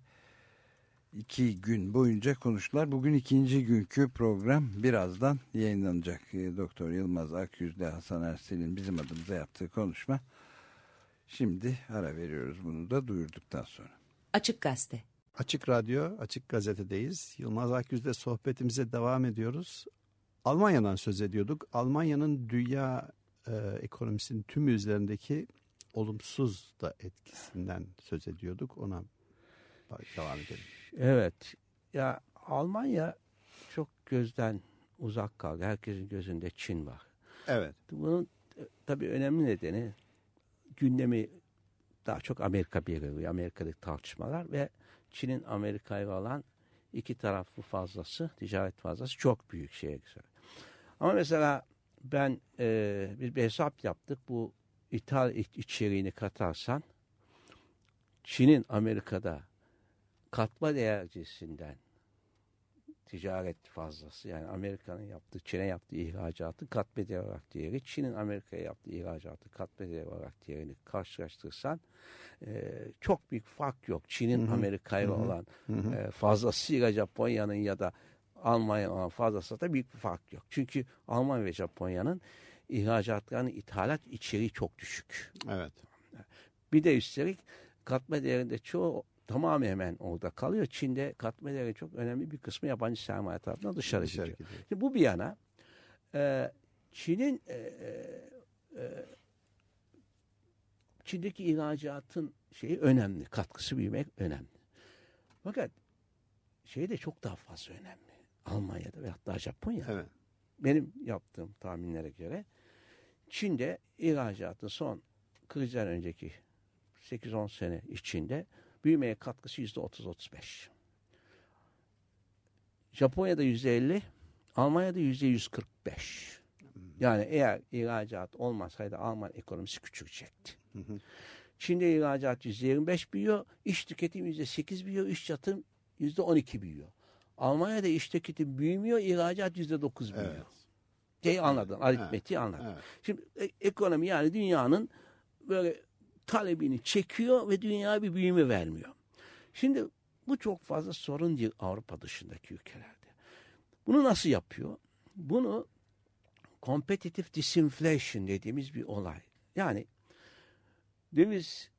iki gün boyunca konuştular. Bugün ikinci günkü program birazdan yayınlanacak. E, Doktor Yılmaz Akyüz ile Hasan Ersel'in bizim adımıza yaptığı konuşma. Şimdi ara veriyoruz bunu da duyurduktan sonra. Açık Gazete. Açık Radyo, Açık Gazete'deyiz. Yılmaz Akyüz'le sohbetimize devam ediyoruz. Almanya'dan söz ediyorduk. Almanya'nın dünya e, ekonomisinin tümü üzerindeki olumsuz da etkisinden söz ediyorduk. Ona devam edelim. Evet. Ya Almanya çok gözden uzak kaldı. Herkesin gözünde Çin var. Evet. Bunun e, tabii önemli nedeni gündemi daha çok Amerika belirliyor. Amerika'daki tartışmalar ve Çin'in Amerika'ya olan iki taraflı fazlası, ticaret fazlası çok büyük şeye göre. Ama mesela ben e, bir, bir hesap yaptık. Bu ithal iç- içeriğini katarsan Çin'in Amerika'da katma değer cinsinden ticaret fazlası yani Amerika'nın yaptığı Çin'e yaptığı ihracatı katmeder olarak değeri Çin'in Amerika'ya yaptığı ihracatı katmeder olarak değerini karşılaştırırsan e, çok büyük fark yok. Çin'in. Amerika'ya olan Hı hı. e, fazlasıyla Japonya'nın ya da Almanya'nın olan fazlası da büyük bir fark yok. Çünkü Almanya ve Japonya'nın ihracatlarının ithalat içeriği çok düşük. Evet. Bir de üstelik katma değerinde çoğu tamamen hemen orada kalıyor. Çin'de katma değerinin çok önemli bir kısmı yabancı sermaye tarafından dışarı, Dışarı gidiyor. gidiyor. Şimdi bu bir yana e, Çin'in e, e, Çin'deki ihracatın şeyi önemli. Katkısı büyümek önemli. Fakat şey de çok daha fazla önemli. Almanya'da ve hatta Japonya'da. Evet. Benim yaptığım tahminlere göre Çin'de ihracatın son krizden önceki 8-10 sene içinde büyümeye katkısı %30-35. Japonya'da %50, Almanya'da %145. Yani eğer ihracat olmasaydı Alman ekonomisi küçülecekti. Çin'de ihracat %25 büyüyor, iş tüketim %8 büyüyor, iş yatırım %12 büyüyor. Almanya'da iş tüketim büyümüyor, ihracat %9 büyüyor. Evet. Şeyi anladın, aritmetiği anladın. Evet. Şimdi e- ekonomi yani dünyanın böyle talebini çekiyor ve dünyaya bir büyüme vermiyor. Şimdi bu çok fazla sorun değil Avrupa dışındaki ülkelerde. Bunu nasıl yapıyor? Bunu competitive disinflation dediğimiz bir olay. Yani döviz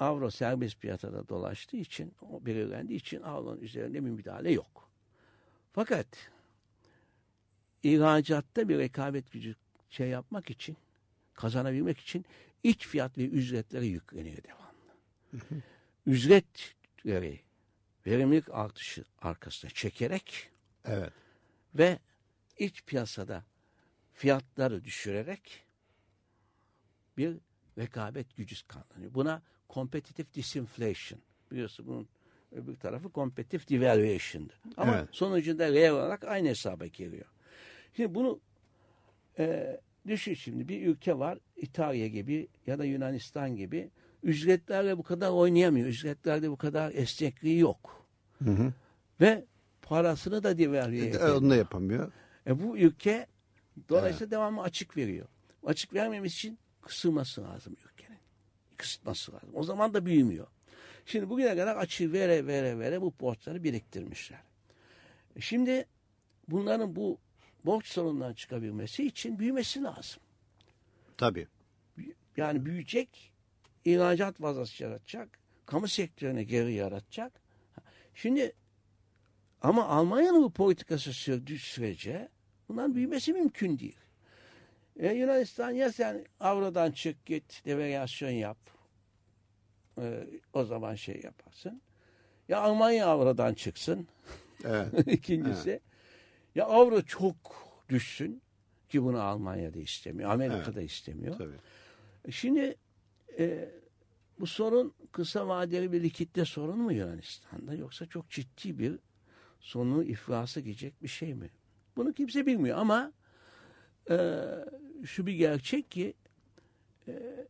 avro serbest piyasada dolaştığı için, belirlendiği için avronun üzerinde bir müdahale yok. Fakat ihracatta bir rekabet gücü şey yapmak için, kazanabilmek için iç fiyat ve ücretlere yükleniyor devamlı. Ücretleri verimlilik artışı arkasına çekerek Evet. ve iç piyasada fiyatları düşürerek bir rekabet gücü kazanıyor. Buna competitive disinflation. Biliyorsun bunun öbür tarafı competitive devaluation'dır. Ama Evet. sonucunda reel olarak aynı hesaba geliyor. Şimdi bunu e, düşün şimdi bir ülke var İtalya gibi ya da Yunanistan gibi ücretlerle bu kadar oynayamıyor. Ücretlerde bu kadar esnekliği yok. Hı hı. Ve parasını da devalüe E, ediyor. Onu da yapamıyor. E bu ülke dolayısıyla devamlı açık veriyor. Açık vermemesi için kısılması lazım ülkenin. Kısıtması lazım. O zaman da büyümüyor. Şimdi bugüne kadar açığı vere vere vere bu borçları biriktirmişler. E Şimdi bunların bu borç sorunundan çıkabilmesi için büyümesi lazım. Tabii. Yani büyüyecek, ihracat fazlası yaratacak, kamu sektörüne geri yaratacak. Şimdi ama Almanya'nın bu politikası sürdüğü sürece bunların büyümesi mümkün değil. E, Yunanistan ya sen avrodan çık git, devalüasyon yap. E, o zaman şey yaparsın. Ya Almanya avrodan çıksın. Evet. İkincisi. Ya avro çok düşsün ki bunu Almanya'da istemiyor. Amerika'da Evet. istemiyor. Tabii. Şimdi e, bu sorun kısa vadeli bir likitte sorun mu Yunanistan'da yoksa çok ciddi bir sonu iflasa gidecek bir şey mi? Bunu kimse bilmiyor ama e, şu bir gerçek ki e,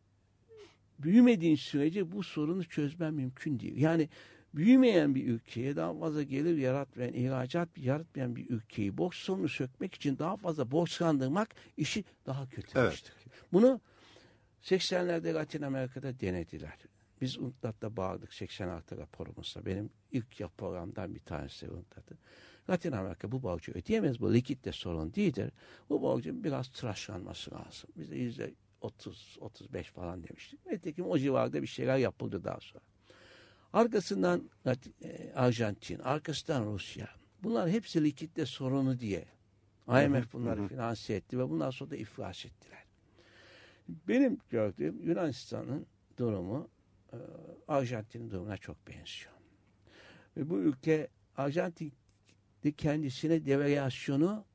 büyümediğin sürece bu sorunu çözmen mümkün değil. Yani büyümeyen bir ülkeye daha fazla gelir yaratmayan, ihracat yaratmayan bir ülkeyi borç sorunu sökmek için daha fazla borçlandırmak işi daha kötüleştirir. Bunu 80'lerde Latin Amerika'da denediler. Biz UNCTAD'da bağırdık 86 raporumuzda. Benim ilk yap programdan bir tanesi UNCTAD'ı. Latin Amerika bu borcu ödeyemez. Bu likit de sorun değildir. Bu borcun biraz tıraşlanması lazım. Biz de yüzde 30, 35 falan demiştik. Nitekim o civarda bir şeyler yapıldı daha sonra. Arkasından e, Arjantin, arkasından Rusya. Bunlar hepsi likitte sorunu diye. IMF bunları finanse etti ve bundan sonra da iflas ettiler. Benim gördüğüm Yunanistan'ın durumu e, Arjantin'in durumuna çok benziyor. Ve bu ülke Arjantin de kendisine devalüasyonu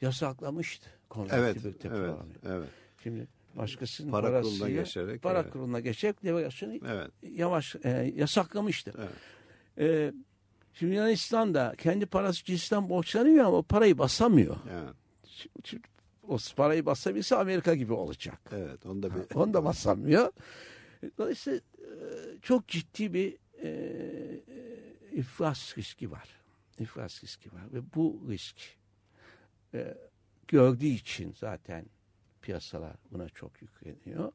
yasaklamıştı. Evet. Evet. Evet. Şimdi başkasının Para kuruluna parasıyla geçerek, para evet. kuruluna geçerek devalüasyonu Evet. yavaş e, yasaklamıştı. Evet. E, şimdi Yunanistan da kendi parası cinsinden borçlanıyor ama parayı basamıyor. Şimdi- şimdi o parayı basabilse Amerika gibi olacak. Evet. Onu da bir... Onu da basamıyor. Dolayısıyla e, çok ciddi bir e, e, iflas riski var. iflas riski var ve bu risk e, gördüğü için zaten piyasalar buna çok yükleniyor.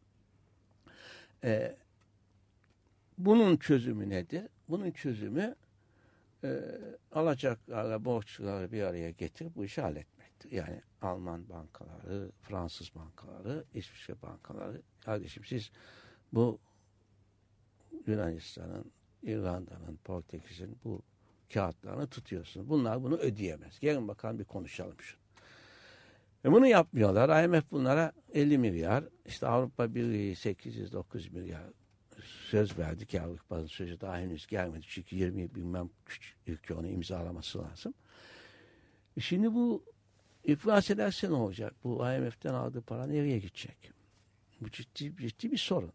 E, bunun çözümü nedir? Bunun çözümü e, alacaklarla borçluları bir araya getirip bu işi halletmektir. Yani Alman bankaları, Fransız bankaları, İsviçre bankaları. Kardeşim siz bu Yunanistan'ın, İrlanda'nın, Portekiz'in bu kağıtlarını tutuyorsunuz. Bunlar bunu ödeyemez. Gelin bakalım bir konuşalım şunu. Ve bunu yapmıyorlar. IMF bunlara 50 milyar, işte Avrupa Birliği 800-900 milyar söz verdi ki Avrupa'nın sözü daha henüz gelmedi. Çünkü 20 bilmem küçük ülke onu imzalaması lazım. E Şimdi bu iflas ederse ne olacak? Bu IMF'den aldığı para nereye gidecek? Bu ciddi, ciddi bir sorun.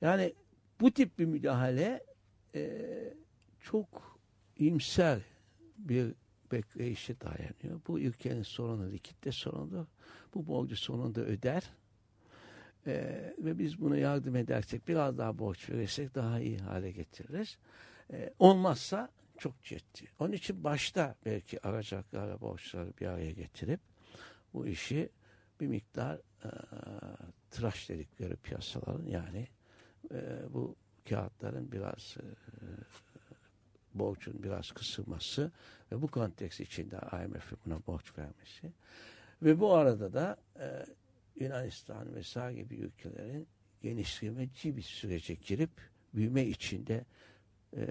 Yani bu tip bir müdahale e, çok imser bir bekleyişe dayanıyor. Bu ülkenin sorunu likitte sorunudur. Bu borcu sonunda öder. Ee, ve biz buna yardım edersek, biraz daha borç verirsek daha iyi hale getiririz. Ee, olmazsa çok ciddi. Onun için başta belki aracaklara borçları bir araya getirip bu işi bir miktar e, tıraş dedikleri piyasaların yani e, bu kağıtların biraz e, borcun biraz kısılması ve bu konteks içinde IMF'in buna borç vermesi ve bu arada da e, Yunanistan vesaire gibi ülkelerin genişlemeci bir sürece girip büyüme içinde e,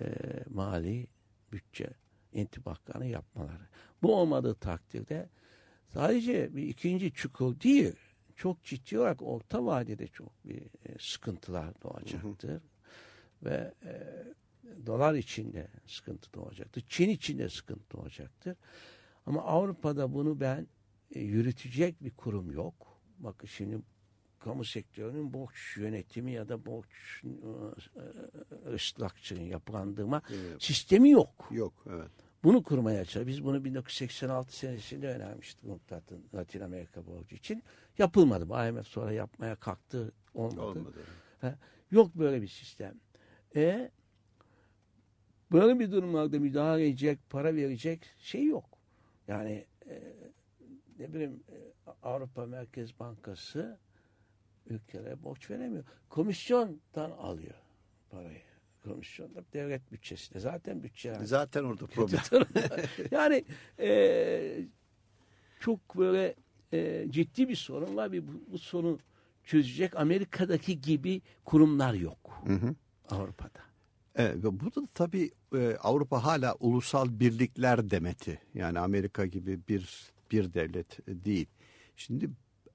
mali bütçe intibaklarını yapmaları. Bu olmadığı takdirde sadece bir ikinci çukur değil, çok ciddi olarak orta vadede çok bir e, sıkıntılar doğacaktır. Hı hı. Ve e, dolar içinde sıkıntı doğacaktır. Çin içinde sıkıntı doğacaktır. Ama Avrupa'da bunu ben e, yürütecek bir kurum yok. Bakın şimdi kamu sektörünün borç yönetimi ya da borç e, ıslakçının yapılandırma evet. sistemi yok. Yok, evet. Bunu kurmaya çalışıyor. Biz bunu 1986 senesinde önermiştik UNCTAD'ın Latin Amerika borcu için. Yapılmadı. Bu IMF sonra yapmaya kalktı. Olmadı. olmadı. Ha, yok böyle bir sistem. E Böyle bir durumlarda müdahale edecek, para verecek şey yok. Yani e, ne bileyim e, Avrupa Merkez Bankası ülkelere borç veremiyor. Komisyondan alıyor parayı. Komisyonda devlet bütçesinde. Zaten bütçe. Zaten orada problem. yani e, çok böyle e, ciddi bir sorun var. Bir, bu, bu sorunu çözecek Amerika'daki gibi kurumlar yok. Hı hı. Avrupa'da. Evet, ve burada da tabii e, Avrupa hala ulusal birlikler demeti. Yani Amerika gibi bir bir devlet e, değil. Şimdi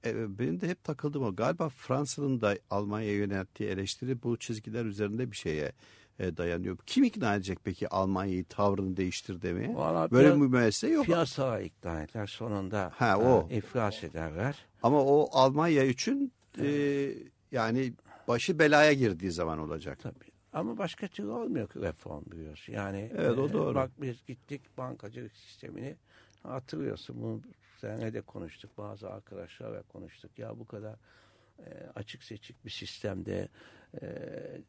e, benim de hep takıldığım o. Galiba Fransa'nın da Almanya'ya yönelttiği eleştiri bu çizgiler üzerinde bir şeye e, dayanıyor. Kim ikna edecek peki Almanya'yı tavrını değiştir demeye? Vallahi Böyle bir müessese yok. Piyasa ikna eder sonunda. Ha, o. E, iflas ederler. Ama o Almanya için e, yani başı belaya girdiği zaman olacak. Tabii. Ama başka türlü olmuyor reform biliyorsun. Yani evet, o doğru. E, bak biz gittik bankacılık sistemini hatırlıyorsun. Bunu senle de konuştuk. Bazı arkadaşlarla konuştuk. Ya bu kadar e, açık seçik bir sistemde e,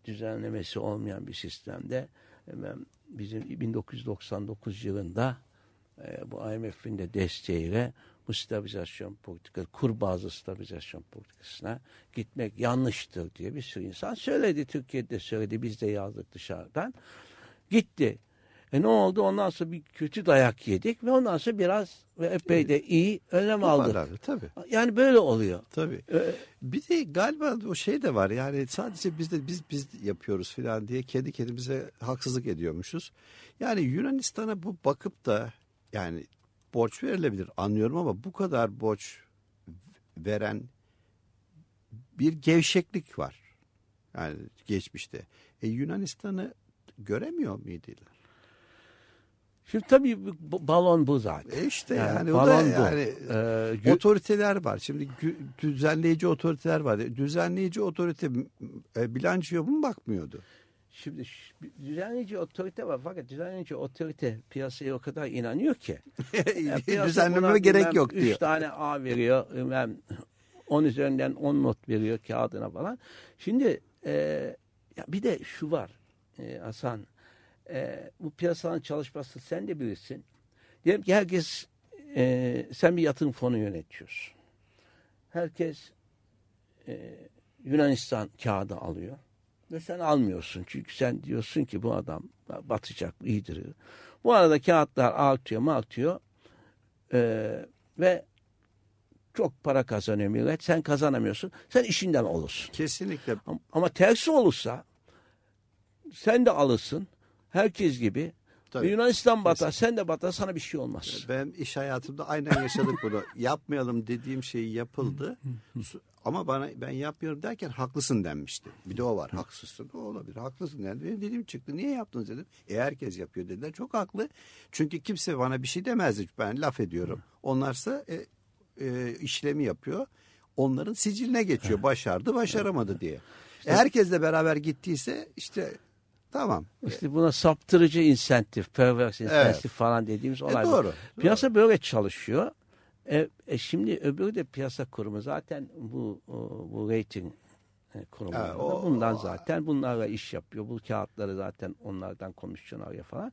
düzenlemesi olmayan bir sistemde hemen bizim 1999 yılında e, bu IMF'in de desteğiyle stabilizasyon politikası, kur bazlı stabilizasyon politikasına gitmek yanlıştır diye bir sürü insan söyledi. Türkiye'de söyledi, biz de yazdık dışarıdan. Gitti. E ne oldu? Ondan sonra bir kötü dayak yedik ve ondan sonra biraz ve epey de iyi önlem aldık. Abi, tabii. Yani böyle oluyor. Tabii. Ee, bir de galiba o şey de var. Yani sadece biz de biz biz yapıyoruz falan diye kendi kendimize haksızlık ediyormuşuz. Yani Yunanistan'a bu bakıp da yani borç verilebilir anlıyorum ama bu kadar borç veren bir gevşeklik var. Yani geçmişte. E Yunanistan'ı göremiyor muydular? Şimdi tabii balon bu zaten. E işte yani, yani balon o da yani ee, otoriteler var. Şimdi düzenleyici otoriteler var. Düzenleyici otorite e, bilançoya mı bakmıyordu? Şimdi düzenleyici otorite var fakat düzenleyici otorite piyasaya o kadar inanıyor ki. yani Düzenleme gerek yok diyor. 3 tane A veriyor. Ben 10 üzerinden 10 not veriyor kağıdına falan. Şimdi e, ya bir de şu var e, Hasan. e, bu piyasanın çalışması sen de bilirsin. Diyelim ki herkes e, sen bir yatırım fonu yönetiyorsun. Herkes e, Yunanistan kağıdı alıyor. Ve sen almıyorsun. Çünkü sen diyorsun ki bu adam batacak, iyidir. Bu arada kağıtlar artıyor, artıyor. Ee, ve çok para kazanıyor millet. Sen kazanamıyorsun. Sen işinden olursun. Kesinlikle. Ama, ama tersi olursa sen de alırsın. Herkes gibi. Tabii. Yunanistan batar, sen de batar, sana bir şey olmaz. Ben iş hayatımda aynen yaşadık bunu. Yapmayalım dediğim şey yapıldı. Ama bana ben yapmıyorum derken haklısın denmişti. Bir de o var. Haksızsın. O olabilir. Haklısın dendi. Benim dediğim çıktı. Niye yaptınız dedim. E herkes yapıyor dediler. Çok haklı. Çünkü kimse bana bir şey demezdi. Ben laf ediyorum. Onlarsa e, e, işlemi yapıyor. Onların siciline geçiyor. Başardı, başaramadı diye. E, herkesle beraber gittiyse işte tamam. İşte buna saptırıcı insentif, pervers insentif Evet. falan dediğimiz E, olay. bu. doğru, Piyasa böyle çalışıyor. E, e, şimdi öbürü de piyasa kurumu zaten bu o, bu rating e, kurumu. Ha, o- bundan zaten bunlarla iş yapıyor. Bu kağıtları zaten onlardan komisyon alıyor falan.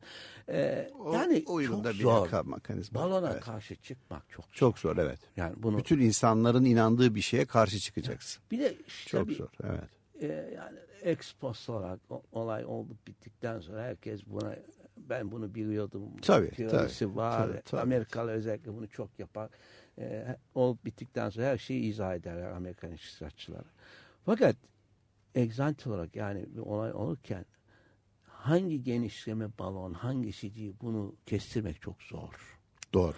E, O- yani da çok bir zor. mekanizma. Balona Evet. karşı çıkmak çok zor. Çok zor evet. Yani bunu Bütün insanların inandığı bir şeye karşı çıkacaksın. bir de işte Çok bir- zor evet. e, yani ex post olarak o- olay oldu bittikten sonra herkes buna ben bunu biliyordum. Tabii, Teorisi tabii, var. tabii, tabii. Amerikalı özellikle bunu çok yapar. E, olup bittikten sonra her şeyi izah ederler Amerikan iktisatçıları. Fakat egzant olarak yani bir olay olurken hangi genişleme balon hangisi diye bunu kestirmek çok zor. Doğru.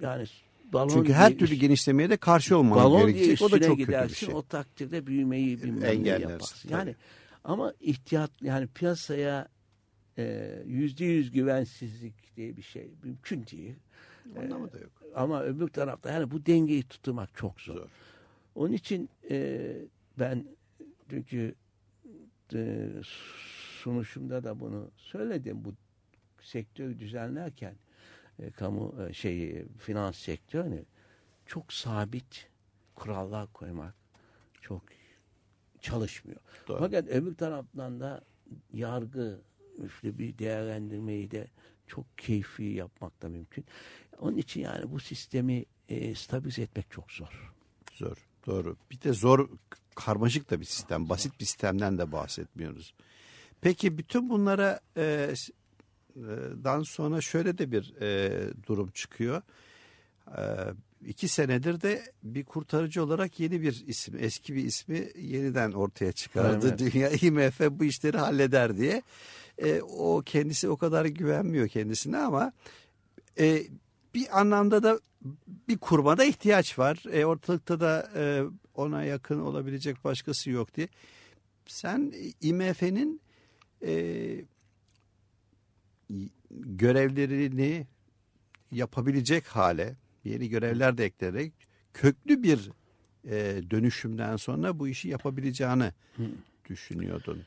Yani balon Çünkü her diye türlü genişlemeye de karşı olman gerekecek. O da çok kötü bir gidersin, şey. O takdirde büyümeyi bilmem ne yaparsın. tabii. Yani ama ihtiyat yani piyasaya yüzde yüz güvensizlik diye bir şey mümkün değil. Anlamı da yok. Ama öbür tarafta yani bu dengeyi tutturmak çok zor. Onun için e, ben çünkü e, sunuşumda da bunu söyledim. Bu sektörü düzenlerken e, kamu e, şey finans sektörünü çok sabit kurallar koymak çok çalışmıyor. Doğru. Fakat öbür taraftan da yargı işte bir değerlendirmeyi de çok keyfi yapmak da mümkün. Onun için yani bu sistemi e, stabilize etmek çok zor. Zor. Doğru. Bir de zor karmaşık da bir sistem. Basit bir sistemden de bahsetmiyoruz. Peki bütün bunlara e, e, dan sonra şöyle de bir e, durum çıkıyor. E, iki senedir de bir kurtarıcı olarak yeni bir isim, eski bir ismi yeniden ortaya çıkardı. Evet. Dünya IMF bu işleri halleder diye. E, o kendisi o kadar güvenmiyor kendisine ama e, bir anlamda da bir kurmana ihtiyaç var. E, ortalıkta da e, ona yakın olabilecek başkası yok diye. Sen IMF'nin e, görevlerini yapabilecek hale yeni görevler de ekleyerek köklü bir e, dönüşümden sonra bu işi yapabileceğini düşünüyordun.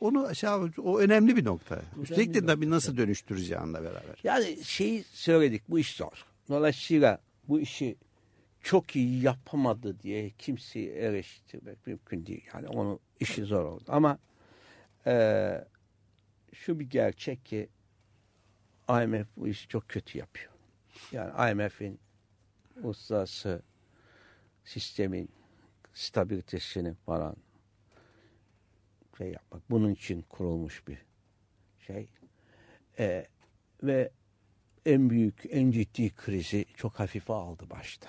Onu aşağı o önemli bir nokta. Üstelik de tabii nasıl dönüştüreceğinle beraber. Yani şeyi söyledik bu iş zor. Dolayısıyla bu işi çok iyi yapamadı diye kimseyi eleştirmek mümkün değil. Yani onun işi zor oldu. Ama e, şu bir gerçek ki IMF bu işi çok kötü yapıyor. Yani IMF'in uluslararası sistemin stabilitesini falan şey yapmak. Bunun için kurulmuş bir şey. E, ve en büyük, en ciddi krizi çok hafife aldı başta.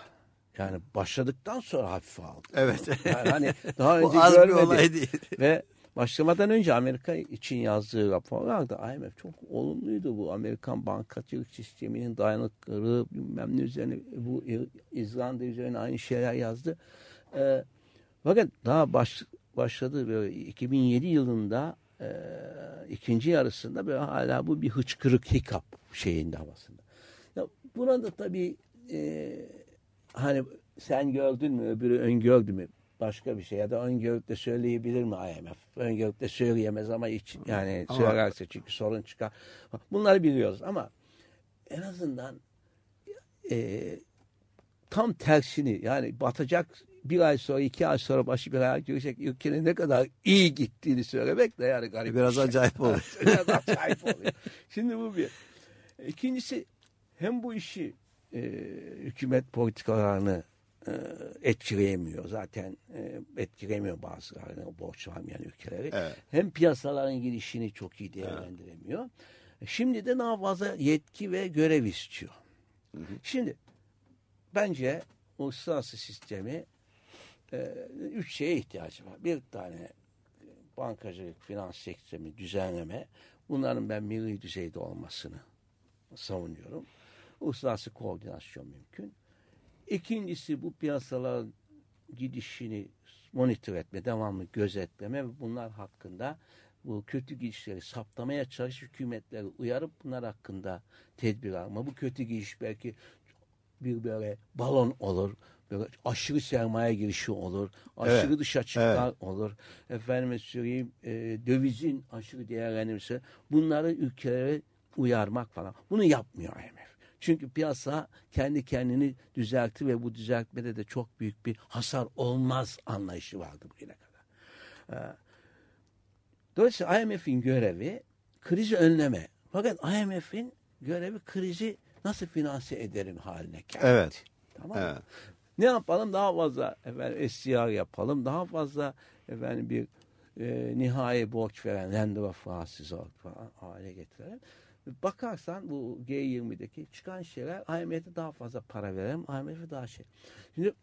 Yani başladıktan sonra hafife aldı. Evet. Yani hani daha önce görmedi. olay değil. Ve başlamadan önce Amerika için yazdığı raporlarda IMF çok olumluydu bu Amerikan bankacılık sisteminin dayanıklılığı bilmem ne üzerine bu İzlanda üzerine aynı şeyler yazdı. Ee, fakat daha baş, başladı böyle 2007 yılında e, ikinci yarısında böyle hala bu bir hıçkırık hiccup şeyinde havasında. Ya buna da tabii e, hani sen gördün mü öbürü öngördü mü başka bir şey ya da öngörüp de söyleyebilir mi IMF? Öngörüp de söyleyemez ama için yani Ama- söylerse çünkü sorun çıkar. Bunları biliyoruz ama en azından e, tam tersini yani batacak bir ay sonra iki ay sonra başı bir hayal görecek ülkenin ne kadar iyi gittiğini söylemek de yani garip. Biraz bir şey. acayip oluyor. Biraz acayip oluyor. Şimdi bu bir. İkincisi hem bu işi e, hükümet politikalarını e, etkileyemiyor. Zaten e, etkilemiyor bazılarını borçlanmayan ülkeleri. Evet. Hem piyasaların girişini çok iyi değerlendiremiyor. Şimdi de daha fazla yetki ve görev istiyor. Şimdi bence uluslararası sistemi üç şeye ihtiyacı var. Bir tane bankacılık, finans sistemi, düzenleme. Bunların ben milli düzeyde olmasını savunuyorum. Uluslararası koordinasyon mümkün. İkincisi bu piyasaların gidişini monitör etme, devamlı gözetleme ve bunlar hakkında bu kötü gidişleri saptamaya çalış hükümetleri uyarıp bunlar hakkında tedbir alma. Bu kötü gidiş belki bir böyle balon olur, böyle aşırı sermaye girişi olur, aşırı Evet, dışa çıklar olur. Efendime söyleyeyim e, dövizin aşırı değerlenirse bunları ülkelere uyarmak falan. Bunu yapmıyor IMF. Çünkü piyasa kendi kendini düzeltti ve bu düzeltmede de çok büyük bir hasar olmaz anlayışı vardı bugüne kadar. Ee, Dolayısıyla IMF'in görevi krizi önleme. Fakat IMF'in görevi krizi nasıl finanse ederim haline geldi. Evet. Tamam mı? Evet. Ne yapalım? Daha fazla efendim SCR yapalım. Daha fazla efendim bir e, nihai borç veren last resort falan hale getirelim. Bakarsan bu G20'deki çıkan şeyler IMF'e daha fazla para verelim. IMF'e daha şey. Şimdi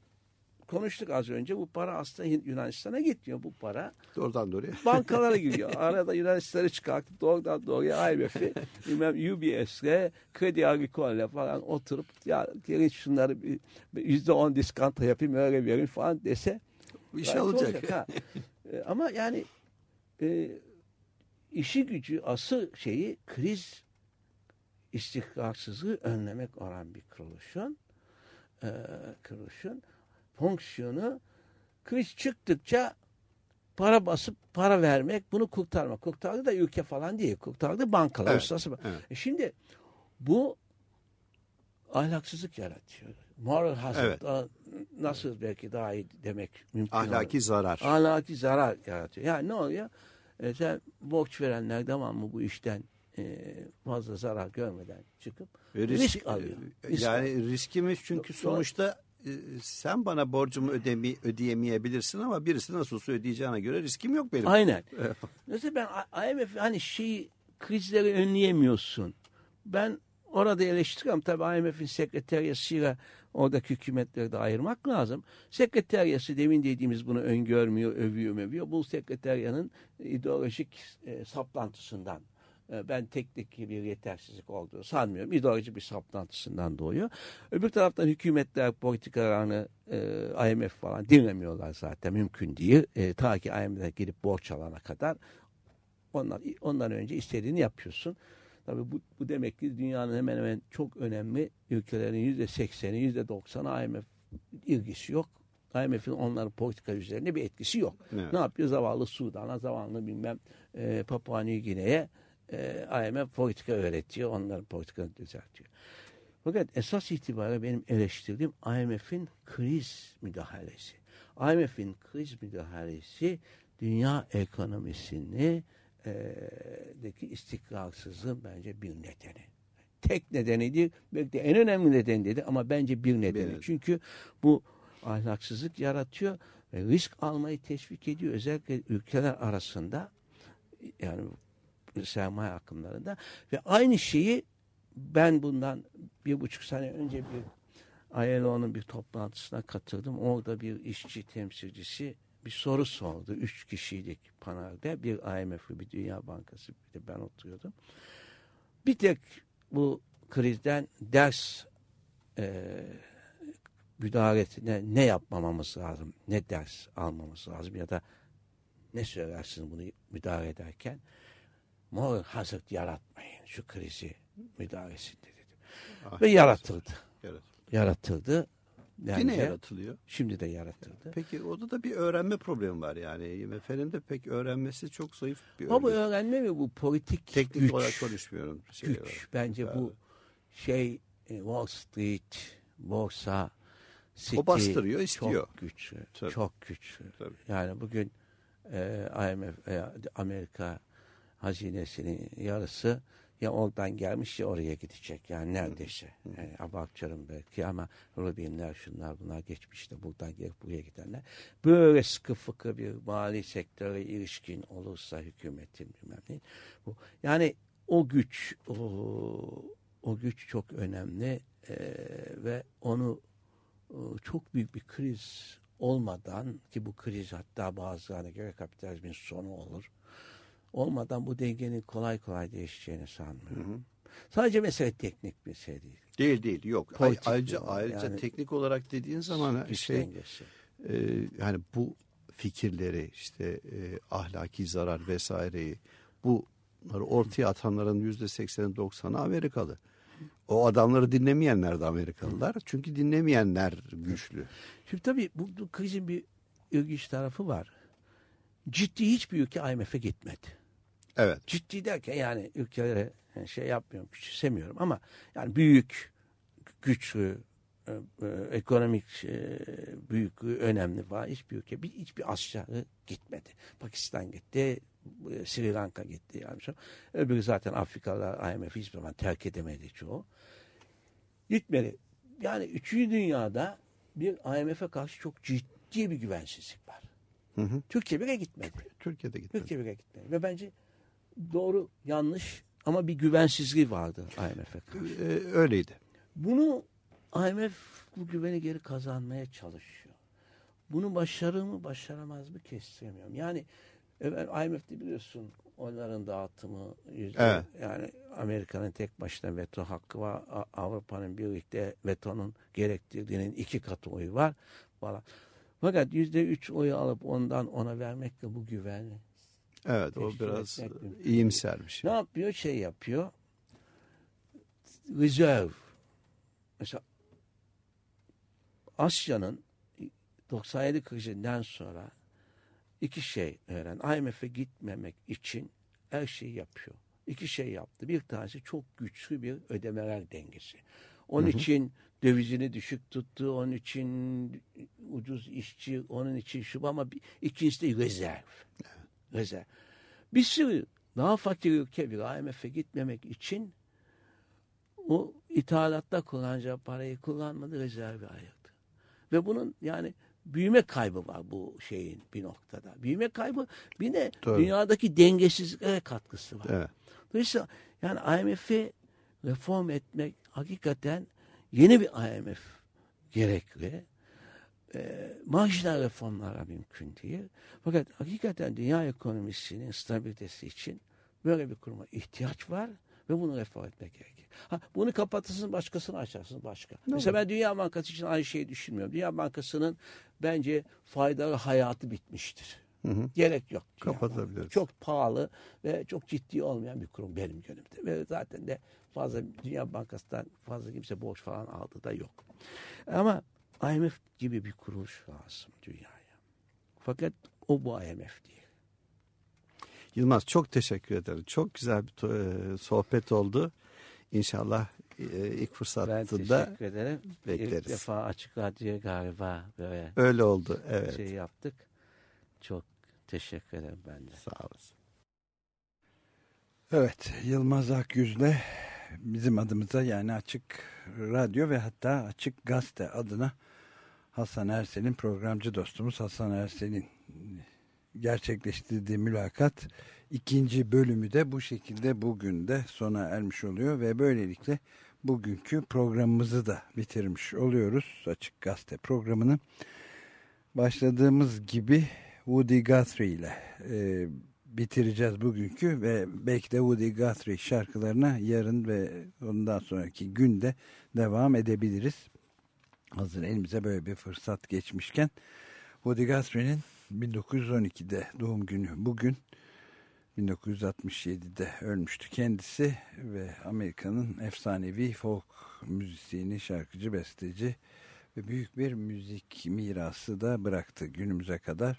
konuştuk az önce bu para aslında Yunanistan'a gitmiyor bu para. Doğrudan doğruya. Bankalara gidiyor. Arada Yunanistan'ı çıkartıp doğrudan doğruya IMF'i bilmem UBS'le Kredi Agricole'le falan oturup ya gelin şunları bir yüzde on diskanta yapayım öyle verin falan dese gayet şey olacak. ha. E, Ama yani e, işi gücü asıl şeyi kriz istikrarsızlığı önlemek olan bir kuruluşun e, kuruluşun fonksiyonu kriz çıktıkça para basıp para vermek bunu kurtarmak. Kurtardı da ülke falan değil. Kurtardı bankalar. Evet, uluslararası evet. E şimdi bu ahlaksızlık yaratıyor. Moral hazard Evet. nasıl belki daha iyi demek mümkün Ahlaki olur. zarar. Ahlaki zarar yaratıyor. Yani ne oluyor? E, sen borç verenler devamlı bu işten e, fazla zarar görmeden çıkıp E, risk, alıyor. e, Risk yani alıyor. riskimiz çünkü sonuçta sen bana borcumu ödeme, ödeyemeyebilirsin ama birisi nasıl olsa ödeyeceğine göre riskim yok benim. Aynen. Mesela ben IMF hani şey krizleri önleyemiyorsun. Ben orada eleştiriyorum. Tabii IMF'in sekreteriyasıyla oradaki hükümetleri de ayırmak lazım. Sekreteriyası demin dediğimiz bunu öngörmüyor, övüyor, mövüyor. Bu sekreteriyanın ideolojik e, saplantısından e, ben teknik bir yetersizlik olduğunu sanmıyorum. İdeolojik bir saplantısından doğuyor. Öbür taraftan hükümetler politikalarını e, IMF falan dinlemiyorlar zaten. Mümkün değil. E, ta ki IMF'e girip borç alana kadar ondan, ondan önce istediğini yapıyorsun. Tabii bu, bu demek ki dünyanın hemen hemen çok önemli ülkelerin yüzde sekseni, yüzde doksanı IMF ilgisi yok. IMF'in onların politika üzerinde bir etkisi yok. Evet. Ne yapıyor? Zavallı Sudan'a, zavallı bilmem e, Papua New Gine'ye e, IMF politika öğretiyor. Onların politikanı düzeltiyor. Fakat esas itibariyle benim eleştirdiğim IMF'in kriz müdahalesi. IMF'in kriz müdahalesi dünya ekonomisini e, deki istikrarsızlığın bence bir nedeni. Tek nedeni değil, belki de en önemli nedeni dedi ama bence bir nedeni. neden. Çünkü bu ahlaksızlık yaratıyor ve risk almayı teşvik ediyor. Özellikle ülkeler arasında yani sermaye akımlarında ve aynı şeyi ben bundan bir buçuk sene önce bir ILO'nun bir toplantısına katıldım. Orada bir işçi temsilcisi bir soru sordu. Üç kişiydik panelde. Bir IMF'li, bir Dünya Bankası, bir de ben oturuyordum. Bir tek bu krizden ders e, müdahalesine ne yapmamamız lazım, ne ders almamız lazım ya da ne söylersiniz bunu müdahale ederken moral hazard yaratmayın şu krizi müdahalesinde dedi. Ah, Ve yaratıldı. Evet. Yaratıldı. Yine Bence. yaratılıyor. Şimdi de yaratıldı. Peki orada da bir öğrenme problemi var yani. IMF'nin de pek öğrenmesi çok zayıf bir Ama bu örgüt. öğrenme ve bu politik Teknik güç, olarak konuşmuyorum. Şey güç. olarak. Bence bu şey e, Wall Street, borsa, City O bastırıyor, istiyor. Çok güçlü. Tabii. Çok güçlü. Yani bugün e, IMF veya Amerika hazinesinin yarısı ya oradan gelmiş ya oraya gidecek. Yani neredeyse. Yani abartıyorum belki ama Rubinler şunlar bunlar geçmişte buradan gelip buraya gidenler. Böyle sıkı fıkı bir mali sektöre ilişkin olursa hükümetin bilmem ne. Bu, yani o güç o, o güç çok önemli e, ve onu e, çok büyük bir kriz olmadan ki bu kriz hatta bazılarına göre kapitalizmin sonu olur. Olmadan bu dengenin kolay kolay değişeceğini sanmıyorum. Sadece mesele teknik bir şey değil. Değil değil yok. Ay- Politik ayrıca ayrıca yani- teknik olarak dediğin zaman şey dengesi. e, yani bu fikirleri işte e, ahlaki zarar vesaireyi bunları ortaya atanların yüzde sekseni doksanı Amerikalı. O adamları dinlemeyenler de Amerikalılar. Çünkü dinlemeyenler güçlü. Şimdi tabii bu, bu krizin bir ilginç tarafı var. Ciddi hiçbir ülke IMF'e gitmedi. Evet. Ciddi derken yani ülkelere yani şey yapmıyorum, küçümsemiyorum ama yani büyük, güçlü, e, e, ekonomik e, büyüklüğü önemli falan hiçbir ülke, bir, hiçbir aşağı gitmedi. Pakistan gitti, e, Sri Lanka gitti. Yani. Öbürü zaten Afrikalılar IMF hiçbir zaman terk edemedi çoğu. Gitmedi. Yani üçüncü dünyada bir IMF'e karşı çok ciddi bir güvensizlik var. Hı hı. Türkiye bile gitmedi. Türkiye'de gitmedi. Türkiye bile gitmedi. Ve bence doğru, yanlış ama bir güvensizliği vardı IMF'e karşı. Ee, öyleydi. Bunu IMF bu güveni geri kazanmaya çalışıyor. Bunu başarır mı başaramaz mı kestiremiyorum. Yani IMF'de biliyorsun onların dağıtımı yüzde, Evet. yani Amerika'nın tek başına veto hakkı var. Avrupa'nın birlikte vetonun gerektirdiğinin iki katı oyu var falan. Fakat yüzde üç oyu alıp ondan ona vermekle bu güveni Evet o biraz iyimsermiş. ne yapıyor? Şey yapıyor. Reserve. Mesela Asya'nın 97 krizinden sonra iki şey öğren. IMF'e gitmemek için her şeyi yapıyor. İki şey yaptı. Bir tanesi çok güçlü bir ödemeler dengesi. Onun Hı hı. için dövizini düşük tuttu. Onun için ucuz işçi, onun için şu ama bir, ikincisi de rezerv. Rezerv. Bir sürü daha fakir ülke bir IMF'e gitmemek için o ithalatta kullanacağı parayı kullanmadı, rezervi ayırdı. Ve bunun yani büyüme kaybı var bu şeyin bir noktada. Büyüme kaybı bir de Doğru. dünyadaki dengesizliklere katkısı var. Evet. Dolayısıyla yani IMF'i reform etmek hakikaten yeni bir IMF gerekli. E, marjinal reformlara mümkün değil. Fakat hakikaten dünya ekonomisinin stabilitesi için böyle bir kuruma ihtiyaç var ve bunu reform etmek gerekir. Ha, bunu kapatırsın başkasını açarsın başka. Ne Mesela ben Dünya Bankası için aynı şeyi düşünmüyorum. Dünya Bankası'nın bence faydalı hayatı bitmiştir. Hı hı. Gerek yok. Kapatabiliriz. Çok pahalı ve çok ciddi olmayan bir kurum benim gönlümde. Ve zaten de fazla Dünya Bankası'ndan fazla kimse borç falan aldı da yok. Ama IMF gibi bir kuruluş lazım dünyaya. Fakat o bu IMF değil. Yılmaz çok teşekkür ederim. Çok güzel bir e, sohbet oldu. İnşallah e, ilk Ben fırsatta teşekkür ederim. İlk bekleriz. defa Açık Radyo'ya galiba böyle Öyle oldu, evet. şey yaptık. Çok teşekkür ederim ben de. Sağ olasın. Evet, Yılmaz Akyüz'le bizim adımıza yani Açık Radyo ve hatta Açık Gazete adına Hasan Ersel'in programcı dostumuz Hasan Ersel'in gerçekleştirdiği mülakat ikinci bölümü de bu şekilde bugün de sona ermiş oluyor ve böylelikle bugünkü programımızı da bitirmiş oluyoruz. Açık Gazete programını başladığımız gibi Woody Guthrie ile e, bitireceğiz bugünkü ve belki de Woody Guthrie şarkılarına yarın ve ondan sonraki günde devam edebiliriz. Hazır elimize böyle bir fırsat geçmişken Woody Guthrie'nin 1912'de doğum günü bugün 1967'de ölmüştü kendisi ve Amerika'nın efsanevi folk müzisyeni, şarkıcı, besteci ve büyük bir müzik mirası da bıraktı günümüze kadar.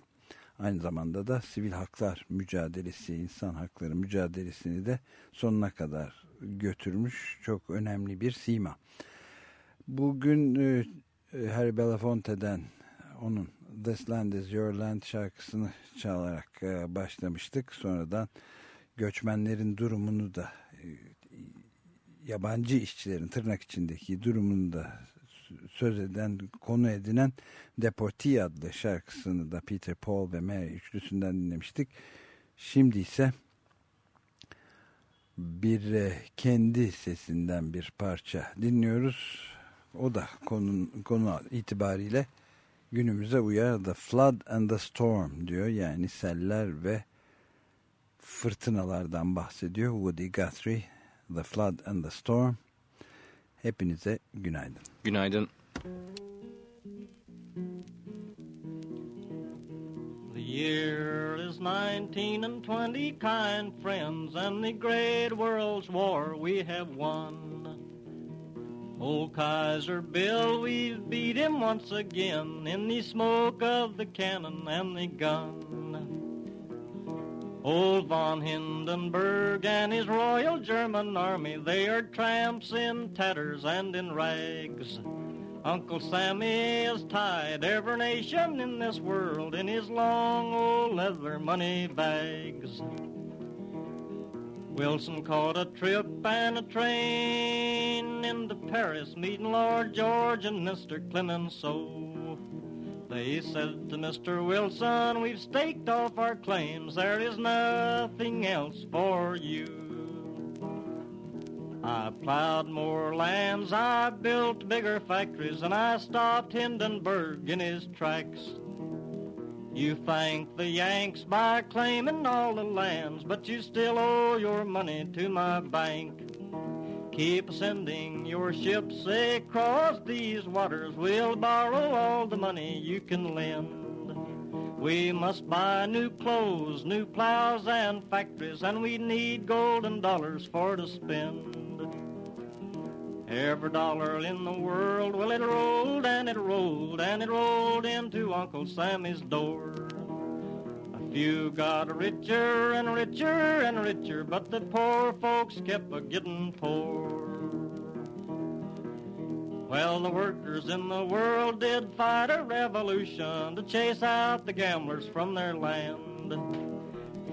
Aynı zamanda da sivil haklar mücadelesi, insan hakları mücadelesini de sonuna kadar götürmüş çok önemli bir sima. Bugün e, Harry Belafonte'den onun This Land Is Your Land şarkısını çalarak e, başlamıştık. Sonradan göçmenlerin durumunu da e, yabancı işçilerin tırnak içindeki durumunu da söz eden, konu edinen Deportee adlı şarkısını da Peter, Paul ve Mary üçlüsünden dinlemiştik. Şimdi ise bir e, kendi sesinden bir parça dinliyoruz. O da konu, konu itibariyle günümüze uyar. The Flood and the Storm diyor. Yani seller ve fırtınalardan bahsediyor. Woody Guthrie, The Flood and the Storm. Hepinize günaydın. Günaydın. The year is nineteen and twenty, kind friends, and the great world's war we have won. Old Kaiser Bill, we've beat him once again in the smoke of the cannon and the gun. Old von Hindenburg and his Royal German Army, they are tramps in tatters and in rags. Uncle Sammy has tied every nation in this world in his long old leather money bags. Wilson caught a trip and a train into Paris, meeting Lord George and Mr. Clemenceau. They said to Mr. Wilson, we've staked off our claims, there is nothing else for you. I plowed more lands, I built bigger factories, and I stopped Hindenburg in his tracks. You thank the Yanks by claiming all the lands, but you still owe your money to my bank. Keep sending your ships across these waters. We'll borrow all the money you can lend. We must buy new clothes, new plows and factories, and we need golden dollars for to spend. Every dollar in the world, well, it rolled and it rolled and it rolled into Uncle Sammy's door. A few got richer and richer and richer, but the poor folks kept a getting poor. Well, the workers in the world did fight a revolution to chase out the gamblers from their land.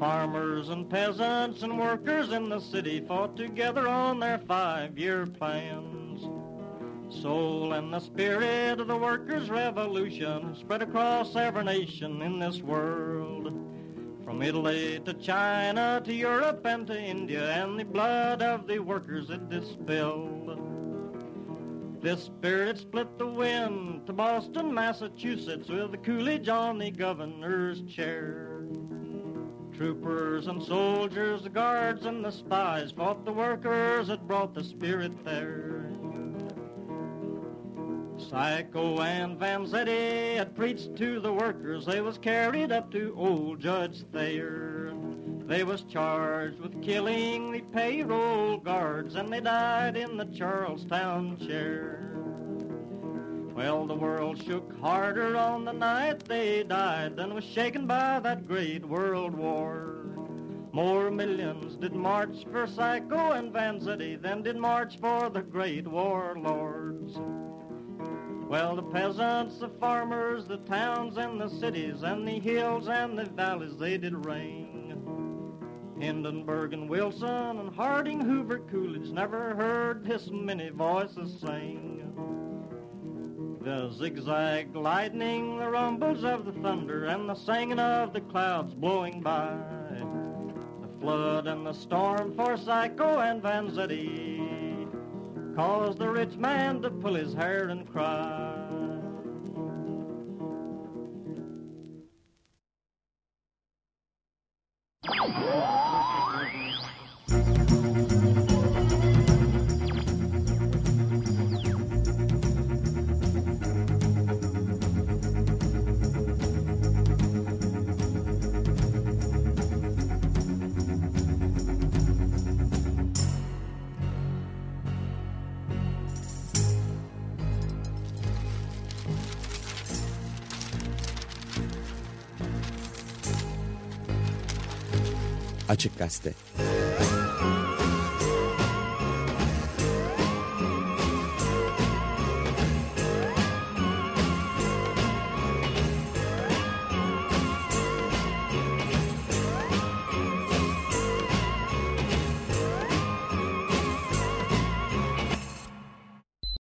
Farmers and peasants and workers in the city fought together on their five-year plans. Soul and the spirit of the workers' revolution spread across every nation in this world. From Italy to China to Europe and to India, and the blood of the workers it distilled. This spirit split the wind to Boston, Massachusetts, with the Coolidge on the governor's chair. Troopers and soldiers, the guards and the spies fought the workers that brought the spirit there. Psycho and Vanzetti had preached to the workers. They was carried up to old Judge Thayer. They was charged with killing the payroll guards, and they died in the Charlestown chair. Well, the world shook harder on the night they died than was shaken by that great world war. More millions did march for Psycho and Vanzetti than did march for the great warlords. Well, the peasants, the farmers, the towns and the cities, and the hills and the valleys, they did ring. Hindenburg and Wilson and Harding, Hoover, Coolidge never heard this many voices sing. The zigzag lightning, the rumbles of the thunder, and the singing of the clouds blowing by. The flood and the storm for Psycho and Vanzetti caused the rich man to pull his hair and cry. Açık Gazete